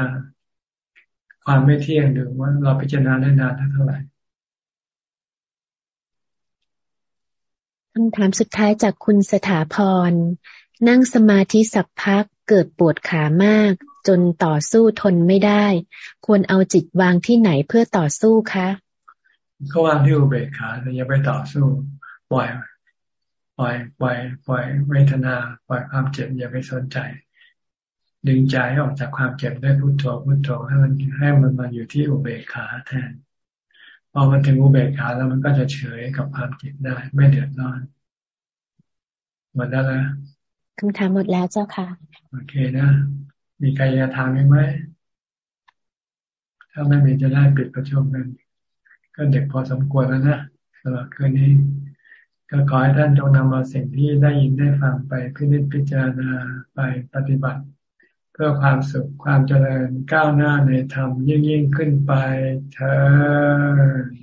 ความไม่เที่ยงดูว่าเราพิจารณาได้นานเท่าไหร่คำถามสุดท้ายจากคุณสถาพร นั่งสมาธิสักพักเกิดปวดขามาก จนต่อสู้ทนไม่ได้ ควรเอาจิตวางที่ไหนเพื่อต่อสู้คะ ก็วางที่อุเบกขาแต่อย่าไปต่อสู้ปล่อยปล่อยปล่อยปล่อยเวทนา ปล่อยความเจ็บอย่าไปสนใจ ดึงใจออกจากความเจ็บได้พุโทโธพุโทโธให้มันให้มันมาอยู่ที่อุเบกขาแทนพอมันถึงอุเบกขาแล้วมันก็จะเฉยกับความเจ็บได้ ไม่เดือดร้อนหมดแล้วนะคำถามหมดแล้วเจ้าค่ะ โอเคนะ มีใครจะถามไหมถ้าไม่มีจะได้ปิดประชุมกัน ก็เด็กพอสมควรแล้วนะสำหรับคืนนี้ ก็ขอให้ท่านจงนำเอาสิ่งที่ได้ยินได้ฟังไปพิจิตพิจารณาไปปฏิบัติ เพื่อความสุขความเจริญก้าวหน้าในธรรมยิ่งยิ่งขึ้นไปเธอ